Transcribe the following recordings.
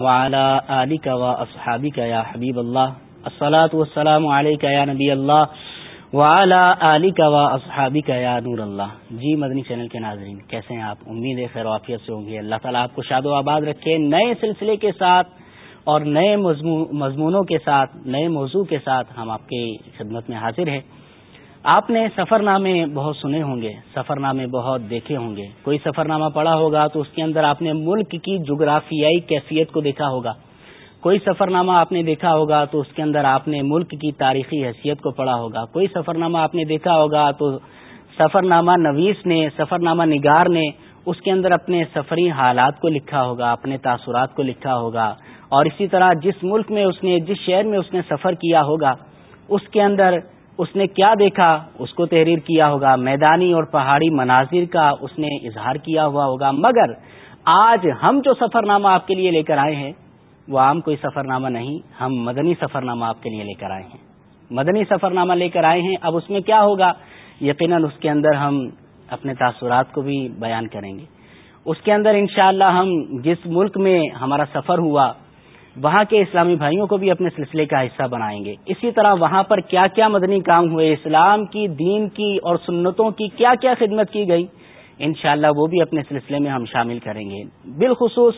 وعلى آلك وأصحابك يا حبيب الله. الصلاة والسلام عليك يا نبي الله. وعلى آلك وأصحابك يا نور الله. جی مدنی چینل کے ناظرین، کیسے ہیں آپ؟ امید ہے خیر وافیت سے ہوں گے۔ اللہ تعالیٰ آپ کو شاد و آباد رکھے، نئے سلسلے کے ساتھ اور نئے مضمونوں کے ساتھ، نئے موضوع کے ساتھ ہم آپ کی خدمت میں حاضر ہیں۔ آپ نے سفر نامے بہت سنے ہوں گے سفر نامے بہت دیکھے ہوں گے۔ کوئی سفر نامہ پڑھا ہوگا تو اس کے اندر آپ نے ملک کی جغرافیائی کیفیت کو دیکھا ہوگا۔ کوئی سفر نامہ آپ نے دیکھا ہوگا تو اس کے اندر آپ نے ملک کی تاریخی حیثیت کو پڑھا ہوگا۔ کوئی سفر نامہ آپ نے دیکھا ہوگا تو سفر نامہ نویس نے سفر نامہ نگار نے اس کے اندر اپنے سفری حالات کو لکھا ہوگا، اپنے تاثرات کو لکھا ہوگا۔ اور اسی طرح جس ملک میں اس نے، جس شہر میں اس نے سفر کیا ہوگا، اس کے اندر اس نے کیا دیکھا؟ اس کو تحریر کیا ہوگا۔ میدانی اور پہاڑی مناظر کا اس نے اظہار کیا ہوا ہوگا۔ مگر آج ہم جو سفر نامہ آپ کے لیے لے کر آئے ہیں، وہ عام کوئی سفر نامہ نہیں، ہم مدنی سفر نامہ آپ کے لیے لے کر آئے ہیں۔ مدنی سفر نامہ لے کر آئے ہیں، اب اس میں کیا ہوگا؟ یقیناً اس کے اندر ہم اپنے تاثرات کو بھی بیان کریں گے۔ اس کے اندر انشاءاللہ ہم جس ملک میں ہمارا سفر ہوا وہاں کے اسلامی بھائیوں کو بھی اپنے سلسلے کا حصہ بنائیں گے۔ اسی طرح وہاں پر کیا کیا مدنی کام ہوئے، اسلام کی، دین کی اور سنتوں کی کیا کیا خدمت کی گئی، انشاءاللہ وہ بھی اپنے سلسلے میں ہم شامل کریں گے۔ بالخصوص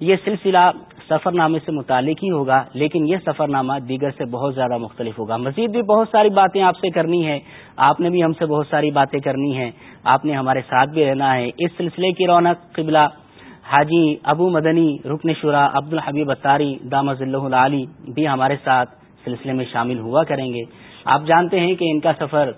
یہ سلسلہ سفر نامے سے متعلق ہی ہوگا، لیکن یہ سفر نامہ دیگر سے بہت زیادہ مختلف ہوگا۔ مزید بھی بہت ساری باتیں آپ سے کرنی ہے آپ نے بھی ہم سے بہت ساری باتیں کرنی ہیں۔ آپ نے ہمارے ساتھ بھی رہنا ہے۔ اس سلسلے کی رونق قبلہ حاجی ابو مدنی، رکن شورا عبد الحبیب اتاری دامز اللہ علی بھی ہمارے ساتھ سلسلے میں شامل ہوا کریں گے۔ آپ جانتے ہیں کہ ان کا سفر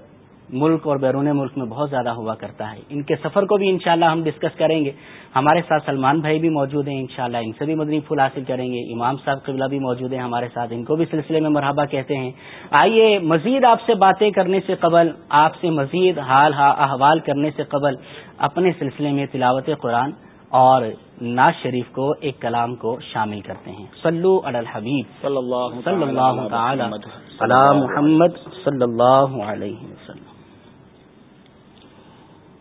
ملک اور بیرون ملک میں بہت زیادہ ہوا کرتا ہے۔ ان کے سفر کو بھی انشاءاللہ ہم ڈسکس کریں گے۔ ہمارے ساتھ سلمان بھائی بھی موجود ہیں، انشاءاللہ ان سے بھی مدنی پھول حاصل کریں گے۔ امام صاحب قبلہ بھی موجود ہیں ہمارے ساتھ، ان کو بھی سلسلے میں مرحبا کہتے ہیں۔ آئیے مزید آپ سے باتیں کرنے سے قبل، آپ سے مزید حال احوال کرنے سے قبل اپنے سلسلے میں تلاوت قرآن اور ناز شریف کو ایک کلام کو شامل کرتے ہیں۔ صلو علی الحبیب۔ صلی اللہ صلی اللہ تعالی۔ علی محمد صلی اللہ علیہ وسلم۔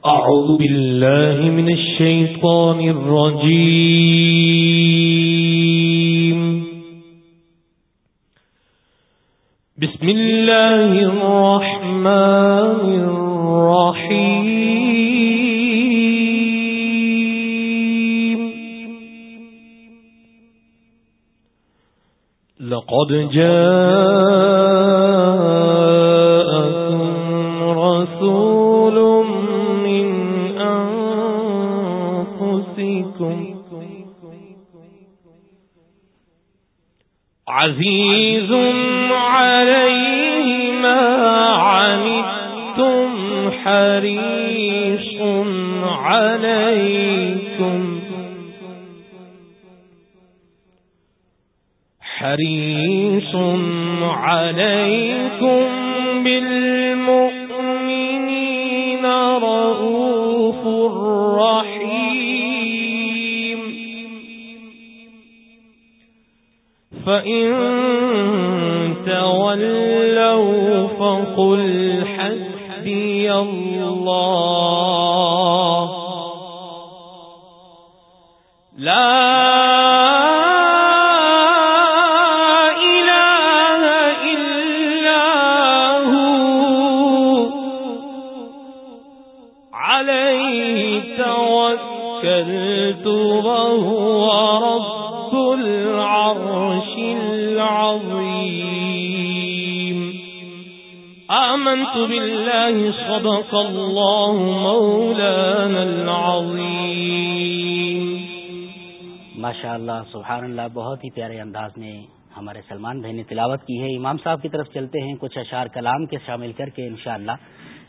اعوذ باللہ من الشیطان الرجیم۔ بسم اللہ الرحمن الرحیم۔ لقد جاءكم رسول من أنفسكم عزيز عليه ما عنتم حريص عليكم حريص عليكم بالمؤمنين رؤوف رحيم. فإن تولوا فقل حسبي الله. لا آمنت بالله صدق الله مولانا العظيم. ماشاء اللہ سبحان اللہ بہت ہی پیارے انداز میں ہمارے سلمان بھائی نے تلاوت کی ہے۔ امام صاحب کی طرف چلتے ہیں، کچھ اشعار کلام کے شامل کر کے انشاءاللہ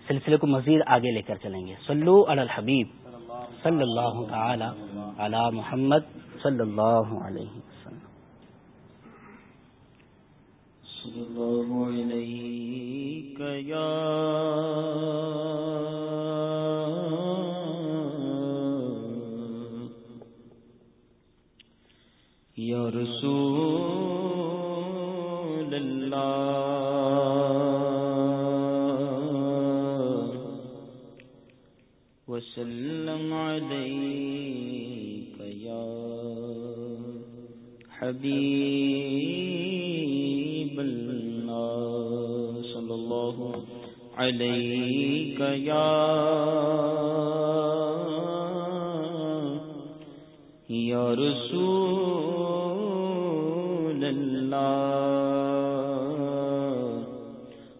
سلسلے کو مزید آگے لے کر چلیں گے۔ صلو علی الحبیب، صلی اللہ تعالی علی محمد، صلی اللہ علیہ وسلم صلی اللہ علیہ یا رسول اللہ وسلم حبيب عليك يا يا رسول الله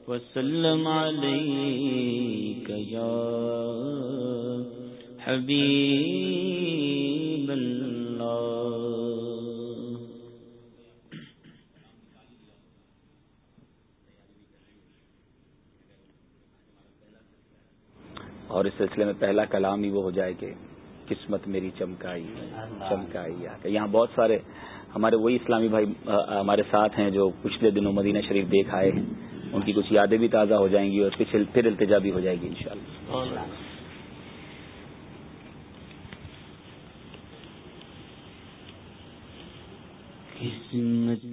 وسلم عليك يا حبيب اور اس سلسلے میں پہلا کلام ہی وہ ہو جائے کہ قسمت میری چمکائی چمکائی آ یہاں بہت سارے ہمارے وہی اسلامی بھائی ہمارے ساتھ ہیں جو پچھلے دنوں مدینہ شریف دیکھ آئے ہیں۔ ان کی کچھ یادیں بھی تازہ ہو جائیں گی اور پھر پھر التجا بھی ہو جائے گی انشاءاللہ۔ قسمت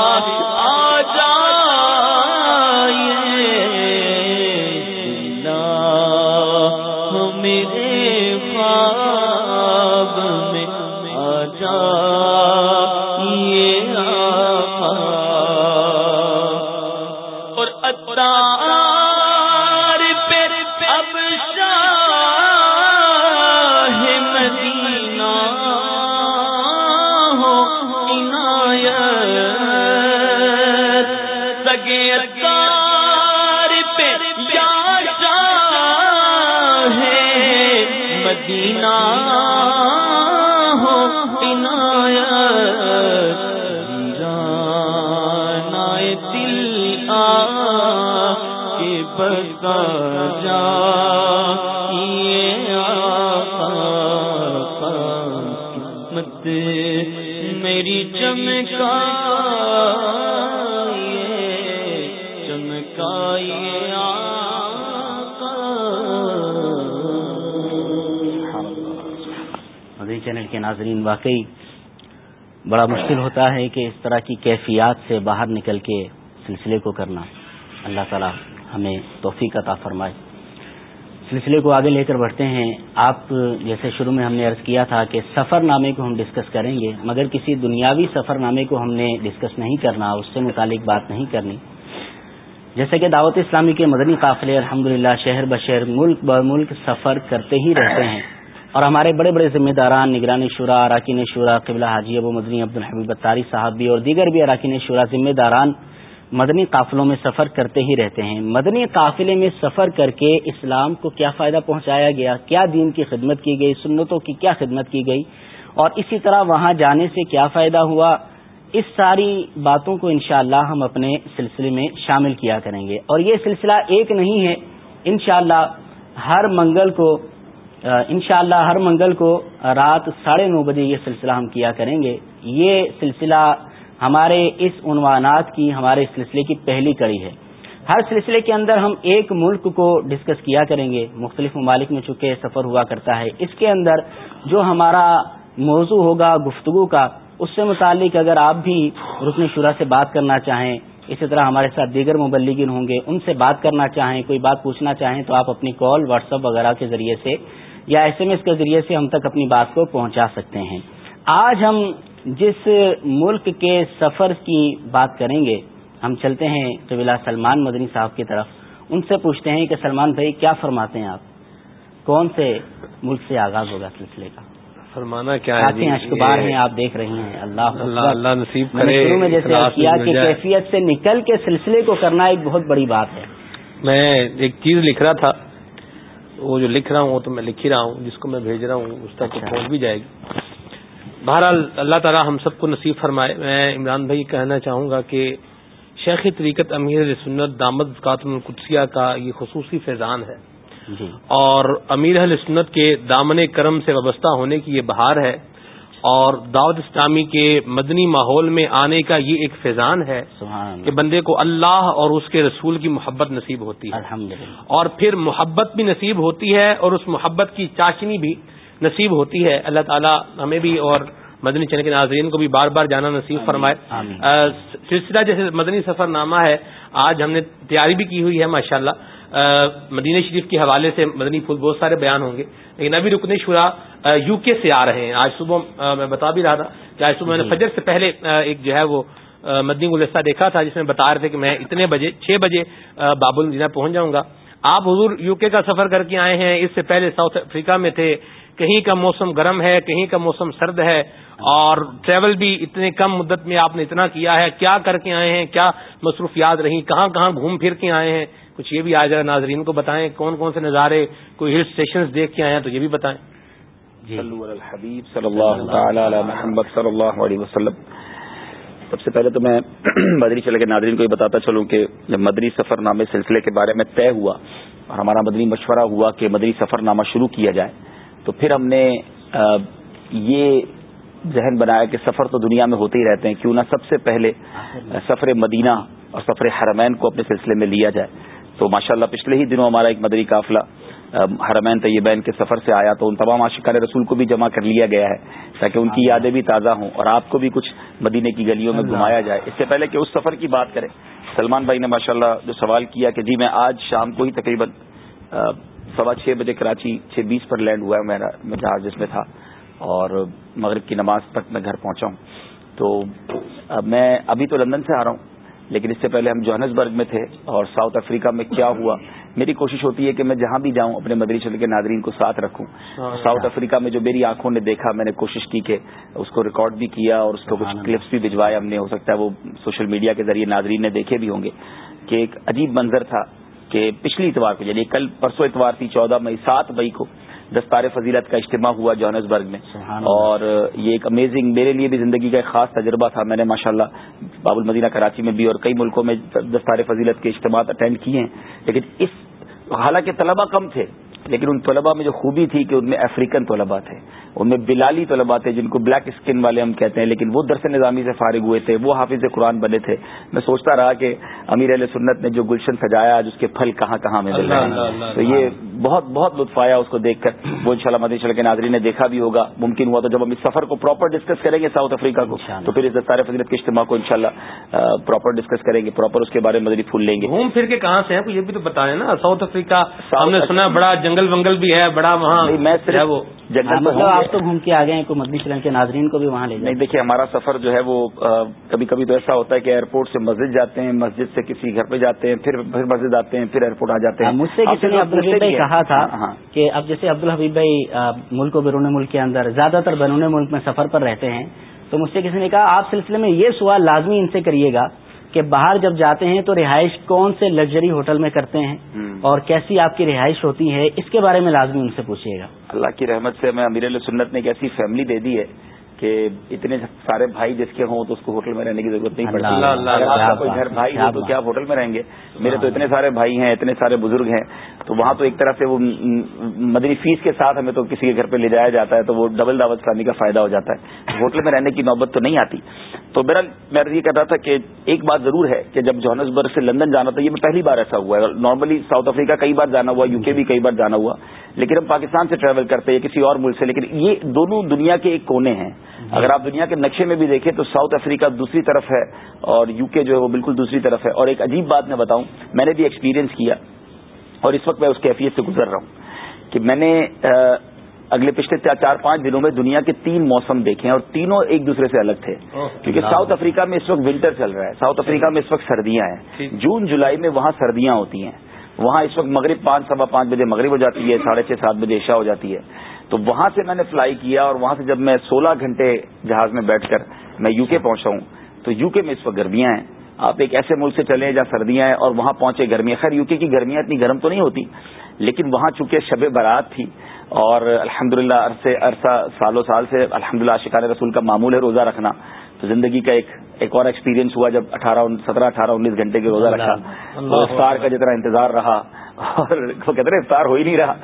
آپ واقعی بڑا مشکل ہوتا ہے کہ اس طرح کی کیفیات سے باہر نکل کے سلسلے کو کرنا۔ اللہ تعالی ہمیں توفیق عطا فرمائے۔ سلسلے کو آگے لے کر بڑھتے ہیں۔ آپ جیسے شروع میں ہم نے عرض کیا تھا کہ سفر نامے کو ہم ڈسکس کریں گے، مگر کسی دنیاوی سفر نامے کو ہم نے ڈسکس نہیں کرنا، اس سے متعلق بات نہیں کرنی۔ جیسے کہ دعوت اسلامی کے مدنی قافلے الحمدللہ شہر بشہر ملک ب ملک سفر کرتے ہی رہتے ہیں۔ اور ہمارے بڑے بڑے ذمہ داران، نگرانی شورا، اراکین شورا، قبلہ حاجی ابو مدنی عبد الحمید بطاری صاحب بھی اور دیگر بھی اراکین شورا ذمہ داران مدنی قافلوں میں سفر کرتے ہی رہتے ہیں۔ مدنی قافلے میں سفر کر کے اسلام کو کیا فائدہ پہنچایا گیا؟ کیا دین کی خدمت کی گئی؟ سنتوں کی کیا خدمت کی گئی؟ اور اسی طرح وہاں جانے سے کیا فائدہ ہوا؟ اس ساری باتوں کو انشاءاللہ ہم اپنے سلسلے میں شامل کیا کریں گے۔ اور یہ سلسلہ ایک نہیں ہے۔ انشاءاللہ ہر منگل کو انشاءاللہ ہر منگل کو رات ساڑھے نو بجے یہ سلسلہ ہم کیا کریں گے۔ یہ سلسلہ ہمارے اس عنوانات کی، ہمارے سلسلے کی پہلی کڑی ہے۔ ہر سلسلے کے اندر ہم ایک ملک کو ڈسکس کیا کریں گے۔ مختلف ممالک میں چونکہ سفر ہوا کرتا ہے۔ اس کے اندر جو ہمارا موضوع ہوگا، گفتگو کا، اس سے متعلق اگر آپ بھی رکن شورا سے بات کرنا چاہیں، اسی طرح ہمارے ساتھ دیگر مبلگین ہوں گے، ان سے بات کرنا چاہیں، کوئی بات پوچھنا چاہیں، تو آپ اپنی کال، واٹس ایپ وغیرہ کے ذریعے سے یا ایس ایم ایس کے ذریعے سے ہم تک اپنی بات کو پہنچا سکتے ہیں۔ آج ہم جس ملک کے سفر کی بات کریں گے ہم چلتے ہیں قبلہ سلمان مدنی صاحب کی طرف۔ ان سے پوچھتے ہیں کہ سلمان بھائی کیا فرماتے ہیں آپ؟ کون سے ملک سے آغاز ہوگا سلسلے کا؟ فرمانا کیا ہے؟ اشکبار ہیں آپ دیکھ رہی ہیں۔ اللہ اللہ اللہ نصیب کرے شروع میں جیسے کیا کہ۔ کیفیت سے نکل کے سلسلے کو کرنا ایک بہت بڑی بات ہے۔ میں ایک چیز لکھ رہا تھا۔ وہ جو لکھ رہا ہوں وہ تو میں لکھ ہی رہا ہوں جس کو میں بھیج رہا ہوں اس تک اچھا۔ پہنچ بھی جائے گی۔ بہرحال اللہ تعالی ہم سب کو نصیب فرمائے۔ میں عمران بھائی کہنا چاہوں گا کہ شیخ طریقت امیر سنت دامد قاتم القدسیہ کا یہ خصوصی فیضان ہے۔ جی۔ اور امیر اہل سنت کے دامن کرم سے وابستہ ہونے کی یہ بہار ہے۔ اور دعوت اسلامی کے مدنی ماحول میں آنے کا یہ ایک فیضان ہے سبحان کہ بندے کو اللہ اور اس کے رسول کی محبت نصیب ہوتی ہے۔ اور پھر محبت بھی نصیب ہوتی ہے اور اس محبت کی چاشنی بھی نصیب ہوتی ہے۔ اللہ تعالی ہمیں بھی اور مدنی چینل کے ناظرین کو بھی بار بار جانا نصیب فرمائے۔ آمین۔ سلسلہ جیسے مدنی سفر نامہ ہے آج ہم نے تیاری بھی کی ہوئی ہے ماشاء اللہ مدینہ شریف کے حوالے سے مدنی پھول بہت سارے بیان ہوں گے لیکن ابھی رکن شورا یو کے سے آ رہے ہیں۔ آج صبح میں بتا بھی رہا تھا کہ آج صبح میں نے جی۔ فجر سے پہلے ایک جو ہے وہ مدنی گلستہ دیکھا تھا جس میں بتا رہے تھے کہ میں اتنے بجے چھ بجے باب المدینہ پہنچ جاؤں گا۔ آپ حضور یو کے کا سفر کر کے آئے ہیں اس سے پہلے ساؤتھ افریقہ میں تھے۔ کہیں کا موسم گرم ہے کہیں کا موسم سرد ہے اور ٹریول بھی اتنے کم مدت میں آپ نے اتنا کیا ہے۔ کیا کر کے آئے ہیں کیا مصروفیات رہی کہاں کہاں گھوم پھر کے آئے ہیں کچھ یہ بھی آ جائے ناظرین کو بتائیں کون کون سے نظارے کوئی ہل اسٹیشن دیکھ کے آئے ہیں تو یہ بھی بتائیں۔ جی۔ حبیب صلی اللہ تعالی علی محمد صلی اللہ علیہ وسلم۔ سب سے پہلے تو میں مدری چلے کے ناظرین کو یہ بتاتا چلوں کہ جب مدری سفر نامے سلسلے کے بارے میں طے ہوا اور ہمارا مدنی مشورہ ہوا کہ مدری سفر نامہ شروع کیا جائے تو پھر ہم نے یہ ذہن بنایا کہ سفر تو دنیا میں ہوتے ہی رہتے ہیں کیوں نہ سب سے پہلے سفر مدینہ اور سفر حرمین کو اپنے سلسلے میں لیا جائے۔ تو ماشاءاللہ پچھلے ہی دنوں ہمارا ایک مدری قافلہ حرمین طیبین کے سفر سے آیا تو ان تمام عاشقان رسول کو بھی جمع کر لیا گیا ہے تاکہ ان کی یادیں بھی تازہ ہوں اور آپ کو بھی کچھ مدینے کی گلیوں میں گھمایا جائے۔ اس سے پہلے کہ اس سفر کی بات کریں سلمان بھائی نے ماشاءاللہ جو سوال کیا کہ جی میں آج شام کو ہی تقریباً سوا چھ بجے کراچی چھ بیس پر لینڈ ہوا ہے میرا جہاز جس میں تھا اور مغرب کی نماز تک میں گھر پہنچا ہوں۔ تو میں ابھی تو لندن سے آ رہا ہوں۔ لیکن اس سے پہلے ہم جوہنسبرگ میں تھے اور ساؤتھ افریقہ میں کیا ہوا؟ میری کوشش ہوتی ہے کہ میں جہاں بھی جاؤں اپنے مدری چل کے ناظرین کو ساتھ رکھوں۔ ساؤتھ افریقہ میں جو میری آنکھوں نے دیکھا میں نے کوشش کی کہ اس کو ریکارڈ بھی کیا اور اس کو کچھ کلپس بھی بھجوائے۔ ہم نے ہو سکتا ہے وہ سوشل میڈیا کے ذریعے ناظرین نے دیکھے بھی ہوں گے کہ ایک عجیب منظر تھا کہ پچھلی اتوار کو یعنی کل پرسوں اتوار تھی چودہ مئی سات مئی کو دستار فضیلت کا اجتماع ہوا جوہنسبرگ میں۔ اور یہ ایک امیزنگ میرے لیے بھی زندگی کا ایک خاص تجربہ تھا۔ میں نے ماشاءاللہ باب المدینہ کراچی میں بھی اور کئی ملکوں میں دستار فضیلت کے اجتماع اٹینڈ کیے ہیں۔ لیکن اس حالانکہ طلبہ کم تھے۔ لیکن ان طلبہ میں جو خوبی تھی کہ ان میں افریقن طلبہ تھے ان میں بلالی طلبہ تھے جن کو بلیک اسکن والے ہم کہتے ہیں لیکن وہ درس نظامی سے فارغ ہوئے تھے وہ حافظ قرآن بنے تھے۔ میں سوچتا رہا کہ امیر علیہ سنت نے جو گلشن سجایا آج اس کے پھل کہاں کہاں میں مل رہے ہیں۔ تو یہ بہت بہت لطف آیا اس کو دیکھ کر۔ وہ ان شاء اللہ کے ناظرین نے دیکھا بھی ہوگا۔ ممکن ہوا تو جب ہم اس سفر کو پراپر ڈسکس کریں گے ساؤتھ افریقہ کو تو پھر اس دستار فضلت کے اجتماع کو ان شاء اللہ پراپر ڈسکس کریں گے پراپر اس کے بارے میں مدری پھول لیں گے۔ گھوم پھر کے کہاں سے یہ بھی تو بتائیں نا۔ ساؤتھ افریقہ ہم نے سنا بڑا جنگل ونگل بھی ہے بڑا وہاں میں وہ جنگل ہاں، مطلب آپ تو گھوم کے آ گئے ہیں کوئی مدنی چلن کے ناظرین کو بھی وہاں لے نہیں دیکھیے ہمارا سفر جو ہے وہ کبھی کبھی تو ایسا ہوتا ہے کہ ایئرپورٹ سے مسجد جاتے ہیں مسجد سے کسی گھر پہ جاتے ہیں پھر پھر مسجد آتے ہیں پھر ایئرپورٹ آ جاتے ہیں۔ ہاں، مجھ سے کسی نے عبد الحبیب بھائی کہا تھا ہاں، کہ اب جیسے عبد الحبیب بھائی ملک و بیرون ملک کے اندر زیادہ تر بیرون ملک میں سفر پر رہتے ہیں تو مجھ سے کسی نے کہا آپ سلسلے میں یہ سوال لازمی ان سے کریے گا کہ باہر جب جاتے ہیں تو رہائش کون سے لگژری ہوٹل میں کرتے ہیں اور کیسی آپ کی رہائش ہوتی ہے اس کے بارے میں لازمی ان سے پوچھیے گا۔ اللہ کی رحمت سے ہمیں امیر سنت نے ایک ایسی فیملی دے دی ہے کہ اتنے سارے بھائی جس کے ہوں تو اس کو ہوٹل میں رہنے کی ضرورت نہیں پڑتی۔ اگر آپ کا کوئی گھر بھائی ہے تو کیا آپ ہوٹل میں رہیں گے؟ میرے تو اتنے سارے بھائی ہیں اتنے سارے بزرگ ہیں تو وہاں تو ایک طرح سے وہ مدنی فیس کے ساتھ ہمیں تو کسی کے گھر پہ لے جایا جاتا ہے تو وہ ڈبل دعوت کرنے کا فائدہ ہو جاتا ہے۔ ہوٹل میں رہنے کی نوبت تو نہیں آتی۔ تو میرا میں یہ کہتا تھا کہ ایک بات ضرور ہے کہ جب جوہنسبرگ سے لندن جانا تھا یہ میں پہلی بار ایسا ہوا ہے۔ نارملی ساؤتھ افریقہ کئی بار جانا ہوا یو کے بھی کئی بار جانا ہوا لیکن ہم پاکستان سے ٹریول کرتے ہیں کسی اور ملک سے لیکن یہ دونوں دنیا کے ایک کونے ہیں۔ اگر آپ دنیا کے نقشے میں بھی دیکھیں تو ساؤتھ افریقہ دوسری طرف ہے اور یو کے جو ہے وہ بالکل دوسری طرف ہے۔ اور ایک عجیب بات میں بتاؤں میں نے بھی ایکسپیرینس کیا اور اس وقت میں اس کیفیت سے گزر رہا ہوں کہ میں نے اگلے پچھلے چار پانچ دنوں میں دنیا کے تین موسم دیکھے ہیں اور تینوں ایک دوسرے سے الگ تھے۔ کیونکہ ساؤتھ افریقہ میں اس وقت ونٹر چل رہا ہے۔ ساؤتھ افریقہ میں اس وقت سردیاں ہیں۔ جون جولائی میں وہاں سردیاں ہوتی ہیں۔ وہاں اس وقت مغرب پانچ سوا پانچ بجے مغرب ہو جاتی ہے ساڑھے چھ سات بجے عشاء ہو جاتی ہے۔ تو وہاں سے میں نے فلائی کیا اور وہاں سے جب میں سولہ گھنٹے جہاز میں بیٹھ کر میں یو کے پہنچا ہوں تو یو کے میں اس وقت گرمیاں ہیں۔ آپ ایک ایسے ملک سے چلے جہاں سردیاں ہیں اور وہاں پہنچے گرمیاں۔ خیر یو کے کی گرمیاں اتنی گرم تو نہیں ہوتی۔ لیکن وہاں چونکہ شب برات تھی اور الحمد للہ عرصے عرصہ سالوں سال سے الحمد للہ شکار رسول کا معمول ہے روزہ رکھنا تو زندگی کا ایک ایک اور ایکسپیرینس ہوا جب اٹھارہ سترہ اٹھارہ انیس گھنٹے کے روزہ رکھا۔ افطار کا جتنا انتظار رہا اور وہ کہتے ہیں افطار ہو ہی نہیں رہا۔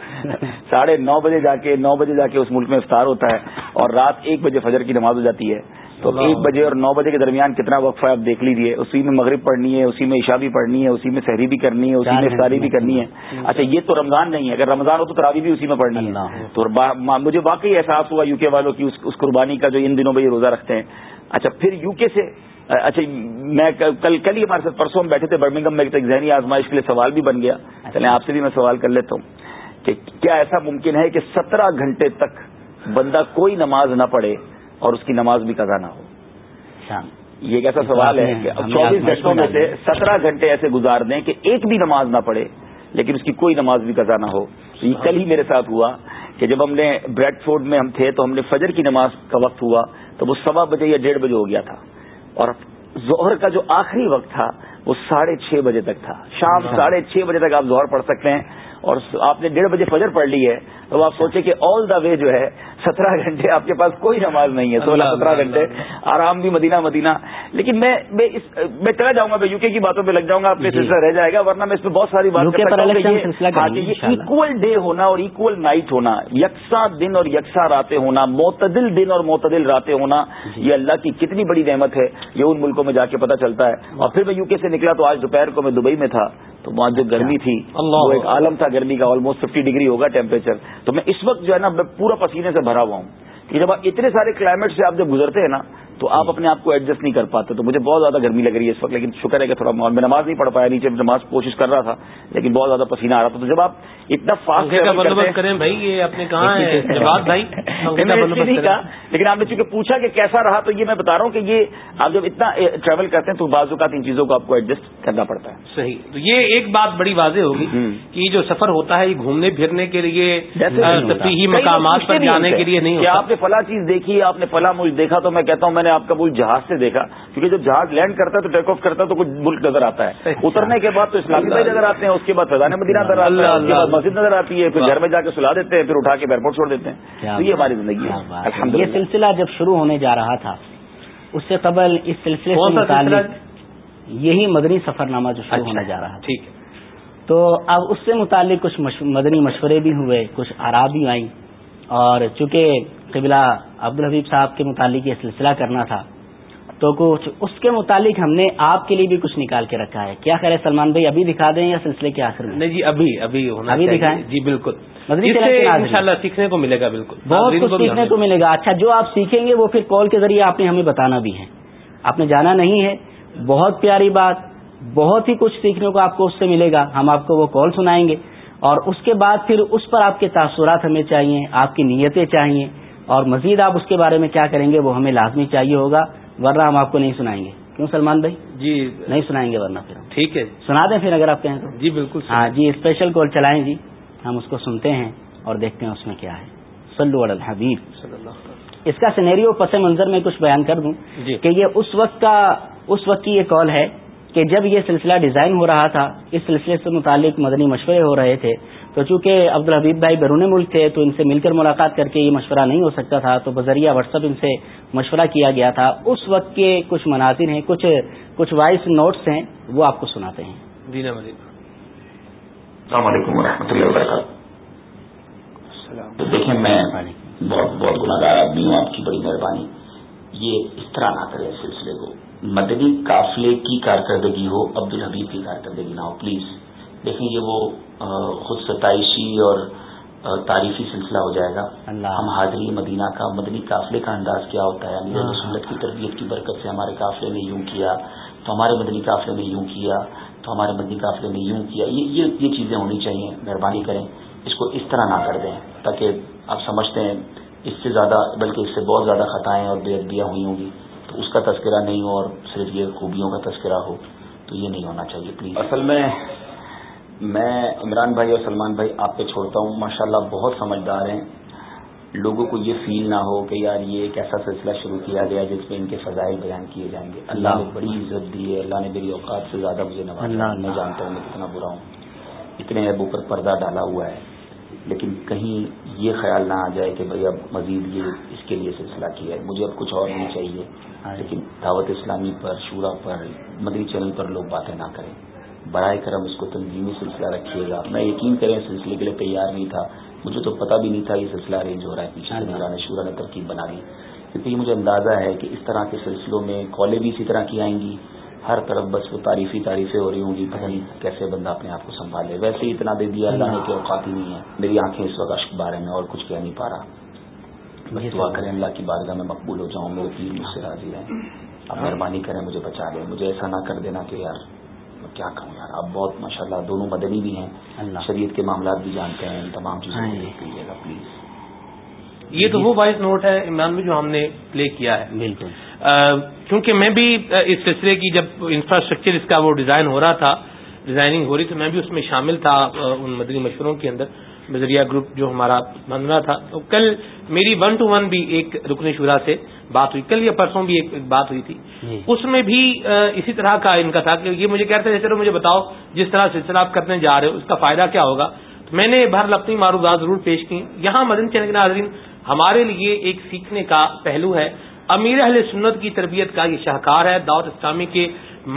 ساڑھے نو بجے جا کے نو بجے جا کے اس ملک میں افطار ہوتا ہے اور رات ایک بجے فجر کی نماز ہو جاتی ہے۔ تو ایک بجے اور نو بجے کے درمیان کتنا وقفہ ہے آپ دیکھ لیجیے اسی میں مغرب پڑھنی ہے اسی میں عشاء بھی پڑھنی ہے اسی میں سحری بھی کرنی ہے اسی میں افطاری بھی کرنی ہے۔ اچھا یہ تو رمضان نہیں ہے اگر رمضان ہو تو تراوی بھی اسی میں پڑھنی ہے۔ تو مجھے واقعی احساس ہوا یو کے والوں کی اس قربانی کا جو ان دنوں میں یہ روزہ رکھتے ہیں۔ اچھا پھر یو کے سے اچھا میں کل کل ہی ہمارے ساتھ پرسوں ہم بیٹھے تھے برمنگم میں ایک ذہنی آزمائش کے لیے سوال بھی بن گیا۔ چلیں آپ سے بھی میں سوال کر لیتا ہوں کہ کیا ایسا ممکن ہے کہ سترہ گھنٹے تک بندہ کوئی نماز نہ پڑھے اور اس کی نماز بھی قضا نہ ہو۔ اچھا یہ ایسا سوال ہے کہ چوبیس گھنٹوں میں سے سترہ گھنٹے ایسے گزار دیں کہ ایک بھی نماز نہ پڑھے لیکن اس کی کوئی نماز بھی قضا نہ ہو۔ یہ کل ہی میرے ساتھ ہوا کہ جب ہم نے بریڈ فورڈ میں ہم تھے تو ہم نے فجر کی نماز کا وقت ہوا تو وہ سوا بجے یا ڈیڑھ بجے ہو گیا تھا۔ اور ظہر کا جو آخری وقت تھا وہ ساڑھے چھ بجے تک تھا۔ شام ساڑھے چھ بجے تک آپ ظہر پڑھ سکتے ہیں۔ اور آپ نے ڈیڑھ بجے فجر پڑھ لی ہے تو آپ سوچیں کہ آل دا وے جو ہے سترہ گھنٹے آپ کے پاس کوئی نماز نہیں ہے سولہ سترہ گھنٹے آرام بھی مدینہ مدینہ۔ لیکن میں میں چلا جاؤں گا میں یو کے کی باتوں پہ لگ جاؤں گا آپ سلسلہ رہ جائے گا ورنہ میں اس پہ بہت ساری بات ایکول ڈے ہونا اور ایکول نائٹ ہونا یکساں دن اور یکساں راتیں ہونا معتدل دن اور معتدل راتیں ہونا یہ اللہ کی کتنی بڑی نعمت ہے یہ ان ملکوں میں جا کے پتہ چلتا ہے۔ اور پھر میں یو کے سے نکلا تو آج دوپہر کو میں دبئی میں تھا تو وہاں جو گرمی تھی وہ ایک عالم تھا گرمی کا آلموسٹ ففٹی ڈگری ہوگا ٹیمپریچر تو میں اس وقت جو ہے نا میں پورا پسینے سے بھرا ہوا ہوں کہ جب آپ اتنے سارے کلائمیٹ سے آپ جب گزرتے ہیں نا تو آپ اپنے آپ کو ایڈجسٹ نہیں کر پاتے تو مجھے بہت زیادہ گرمی لگ رہی ہے اس وقت لیکن شکر ہے کہ تھوڑا میں نماز نہیں پڑھ پایا نیچے نماز کوشش کر رہا تھا لیکن بہت زیادہ پسینہ آ رہا تھا۔ تو جب آپ اتنا فاسٹ کریں بھائی یہ اپنے کہاں لیکن آپ نے چونکہ پوچھا کہ کیسا رہا تو یہ میں بتا رہا ہوں کہ یہ آپ جب اتنا ٹریول کرتے ہیں تو بعض اوقات ان چیزوں کو آپ کو ایڈجسٹ کرنا پڑتا ہے۔ صحیح۔ تو یہ ایک بات بڑی واضح ہوگی کہ جو سفر ہوتا ہے یہ گھومنے پھرنے کے لیے تفریحی مقامات پر جانے کے لیے نہیں آپ نے فلاں چیز دیکھی آپ نے فلاں ملک دیکھا تو میں کہتا ہوں میں نے آپ کا ملک جہاز سے دیکھا کیونکہ جب جہاز لینڈ کرتا ہے تو ٹیک آف کرتا ہے تو کچھ ملک نظر آتا ہے۔ اترنے کے بعد تو اسلامی بھائی نظر آتے ہیں اس کے بعد فضان مدینہ نظر آتا ہے اس کے بعد مسجد نظر آتی ہے پھر گھر میں جا کے سلا دیتے ہیں پھر اٹھا کے ایئرپورٹ چھوڑ دیتے ہیں۔ تو یہ ہماری زندگی ہے۔ یہ سلسلہ جب شروع ہونے جا رہا تھا اس سے قبل اس سلسلے سے متعلق یہی مدنی سفر نامہ جو شروع ہونے جا رہا ٹھیک تو اب اس سے متعلق کچھ مدنی مشورے بھی ہوئے کچھ آرا بھی آئیں۔ اور چونکہ قبلہ عبدالحبیب صاحب کے متعلق یہ سلسلہ کرنا تھا تو کچھ اس کے متعلق ہم نے آپ کے لیے بھی کچھ نکال کے رکھا ہے۔ کیا خیر ہے سلمان بھائی ابھی دکھا دیں یا سلسلے کے آخر میں؟ نہیں جی ابھی ابھی ہونا ابھی دکھائیں؟ جی بالکل۔ سیکھنے کو ملے گا بالکل۔ بہت کچھ سیکھنے کو ملے گا۔ اچھا جو آپ سیکھیں گے وہ پھر کال کے ذریعے آپ نے ہمیں بتانا بھی ہے۔ آپ نے جانا نہیں ہے۔ بہت پیاری بات بہت ہی کچھ سیکھنے کو آپ کو اس سے ملے گا۔ ہم آپ کو وہ کال سنائیں گے۔ اور اس کے بعد پھر اس پر آپ کے تاثرات ہمیں چاہیے آپ کی نیتیں چاہیے۔ اور مزید آپ اس کے بارے میں کیا کریں گے وہ ہمیں لازمی چاہیے ہوگا ورنہ ہم آپ کو نہیں سنائیں گے۔ کیوں سلمان بھائی؟ جی۔ نہیں سنائیں گے ورنہ پھر ٹھیک ہے۔ سنا دیں پھر اگر آپ کہیں تو۔ جی بالکل ہاں جی اسپیشل کال چلائیں جی۔ ہم اس کو سنتے ہیں اور دیکھتے ہیں اس میں کیا ہے۔ سلو الحبیب۔ اس کا سینیریو پس منظر میں کچھ بیان کر دوں جی۔ کہ یہ اس وقت کا اس وقت کی یہ کال ہے کہ جب یہ سلسلہ ڈیزائن ہو رہا تھا اس سلسلے سے متعلق مدنی مشورے ہو رہے تھے تو چونکہ عبدالحبیب بھائی بیرون ملک تھے تو ان سے مل کر ملاقات کر کے یہ مشورہ نہیں ہو سکتا تھا تو بذریعہ واٹس ایپ ان سے مشورہ کیا گیا تھا۔ اس وقت کے کچھ مناظر ہیں کچھ کچھ وائس نوٹس ہیں وہ آپ کو سناتے ہیں۔ جی السلام علیکم۔ و رحمۃ اللہ وبرکاتہ۔ دیکھیں میں بہت بہت گناگار آدمی ہوں آپ کی بڑی مہربانی۔ یہ اس طرح نہ کرے سلسلے کو۔ مدنی قافلے کی کارکردگی ہو عبدالحبیب کی کارکردگی نہ ہو پلیز۔ دیکھیں یہ وہ خود ستائشی اور تعریفی سلسلہ ہو جائے گا۔ ہم حاضری مدینہ کا مدنی قافلے کا انداز کیا ہوتا ہے؟ امیر سنت کی تربیت کی برکت سے ہمارے قافلے نے یوں کیا تو ہمارے مدنی قافلے نے یوں کیا تو ہمارے مدنی قافلے نے یوں کیا۔ یہ یہ یہ چیزیں ہونی چاہیے۔ مہربانی کریں اس کو اس طرح نہ کر دیں تاکہ آپ سمجھتے ہیں اس سے زیادہ بلکہ اس سے بہت زیادہ خطائیں اور بے ادبیاں ہوئی ہوں گی۔ تو اس کا تذکرہ نہیں ہو اور صرف یہ خوبیوں کا تذکرہ ہو تو یہ نہیں ہونا چاہیے پلیز اصل میں میں عمران بھائی اور سلمان بھائی آپ پہ چھوڑتا ہوں۔ ماشاءاللہ بہت سمجھدار ہیں۔ لوگوں کو یہ فیل نہ ہو کہ یار یہ ایک ایسا سلسلہ شروع کیا گیا جس میں ان کے فضائل بیان کیے جائیں گے۔ اللہ نے بڑی عزت دی ہے۔ اللہ نے میری اوقات سے زیادہ مجھے نوازا میں جانتا ہوں میں کتنا برا ہوں۔ اتنے ابو پر پردہ ڈالا ہوا ہے۔ لیکن کہیں یہ خیال نہ آ جائے کہ بھائی اب مزید یہ اس کے لیے سلسلہ کیا ہے۔ مجھے اب کچھ اور نہیں چاہیے۔ لیکن دعوت اسلامی پر شورا پر مدری چینل پر لوگ باتیں نہ کریں۔ برائے کرم اس کو تنظیمی سلسلہ رکھیے گا۔ میں یقین کریں سلسلے کے لیے تیار نہیں تھا۔ مجھے تو پتہ بھی نہیں تھا یہ سلسلہ ارینج ہو رہا ہے۔ پیچھے نگران شورا نے ترکیب بنا لی کیونکہ یہ مجھے اندازہ ہے کہ اس طرح کے سلسلوں میں کالیں بھی اسی طرح کی آئیں گی۔ ہر طرف بس وہ تعریفی تعریفیں ہو رہی ہوں گی۔ پتہ نہیں کیسے بندہ اپنے آپ کو سنبھالے۔ ویسے ہی اتنا دے دیا اللہ نے کہ اوقات ہی نہیں ہے۔ میری آنکھیں اس وقت اشک بارے میں اور کچھ کہہ نہیں پا رہا۔ بس دعا کریں اللہ کی بارگاہ میں مقبول ہو جاؤں۔ میرے پیر مجھ سے راضی رہیں آپ مہربانی کریں مجھے بچا لیں۔ مجھے ایسا نہ کر دینا کہ یار کیا کہوں یار؟ آپ بہت ماشاءاللہ دونوں مدنی بھی ہیں۔ اللہ۔ شریعت کے معاملات بھی جانتے ہیں۔ ان تمام چیزوں ہاں کو جی۔ دیکھ لیجیے گا پلیز یہ تو وہ وائس نوٹ ہے عمران میں جو ہم نے پلے کیا ہے۔ بالکل۔ کیونکہ میں بھی اس سلسلے کی جب انفراسٹرکچر اس کا وہ ڈیزائن ہو رہا تھا ڈیزائننگ ہو رہی تو میں بھی اس میں شامل تھا ان مدنی مشوروں کے اندر۔ بذریعہ گروپ جو ہمارا بننا تھا۔ تو کل میری ون ٹو ون بھی ایک رکن شورا سے بات ہوئی۔ کل یا پرسوں بھی ایک بات ہوئی تھی۔ اس میں بھی اسی طرح کا ان کا تھا کہ یہ مجھے کہتے تھے چلو مجھے بتاؤ جس طرح سلسلہ آپ کرنے جا رہے ہو اس کا فائدہ کیا ہوگا؟ تو میں نے بہر اپنی معروضات ضرور پیش کی یہاں مدن چین کے ناظرین ہمارے لیے ایک سیکھنے کا پہلو ہے۔ امیر اہل سنت کی تربیت کا یہ شاہکار ہے۔ دعوت اسلامی کے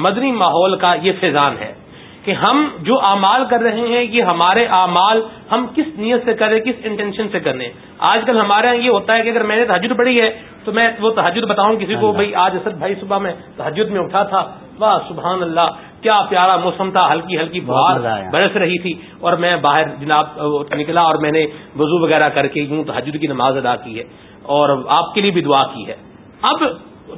مدنی ماحول کا یہ فیضان ہے۔ کہ ہم جو اعمال کر رہے ہیں یہ ہمارے اعمال ہم کس نیت سے کریں کس انٹینشن سے کرنے آج کل ہمارے یہاں یہ ہوتا ہے کہ اگر میں نے تحجد پڑھی ہے تو میں وہ تحجد بتاؤں کسی کو بھائی آج اسد بھائی صبح میں تحجد میں اٹھا تھا۔ واہ سبحان اللہ کیا پیارا موسم تھا۔ ہلکی ہلکی بہار۔ برس رہی تھی اور میں باہر جناب نکلا اور میں نے وضو وغیرہ کر کے یوں تحجد کی نماز ادا کی ہے اور آپ کے لیے بھی دعا کی ہے۔ اب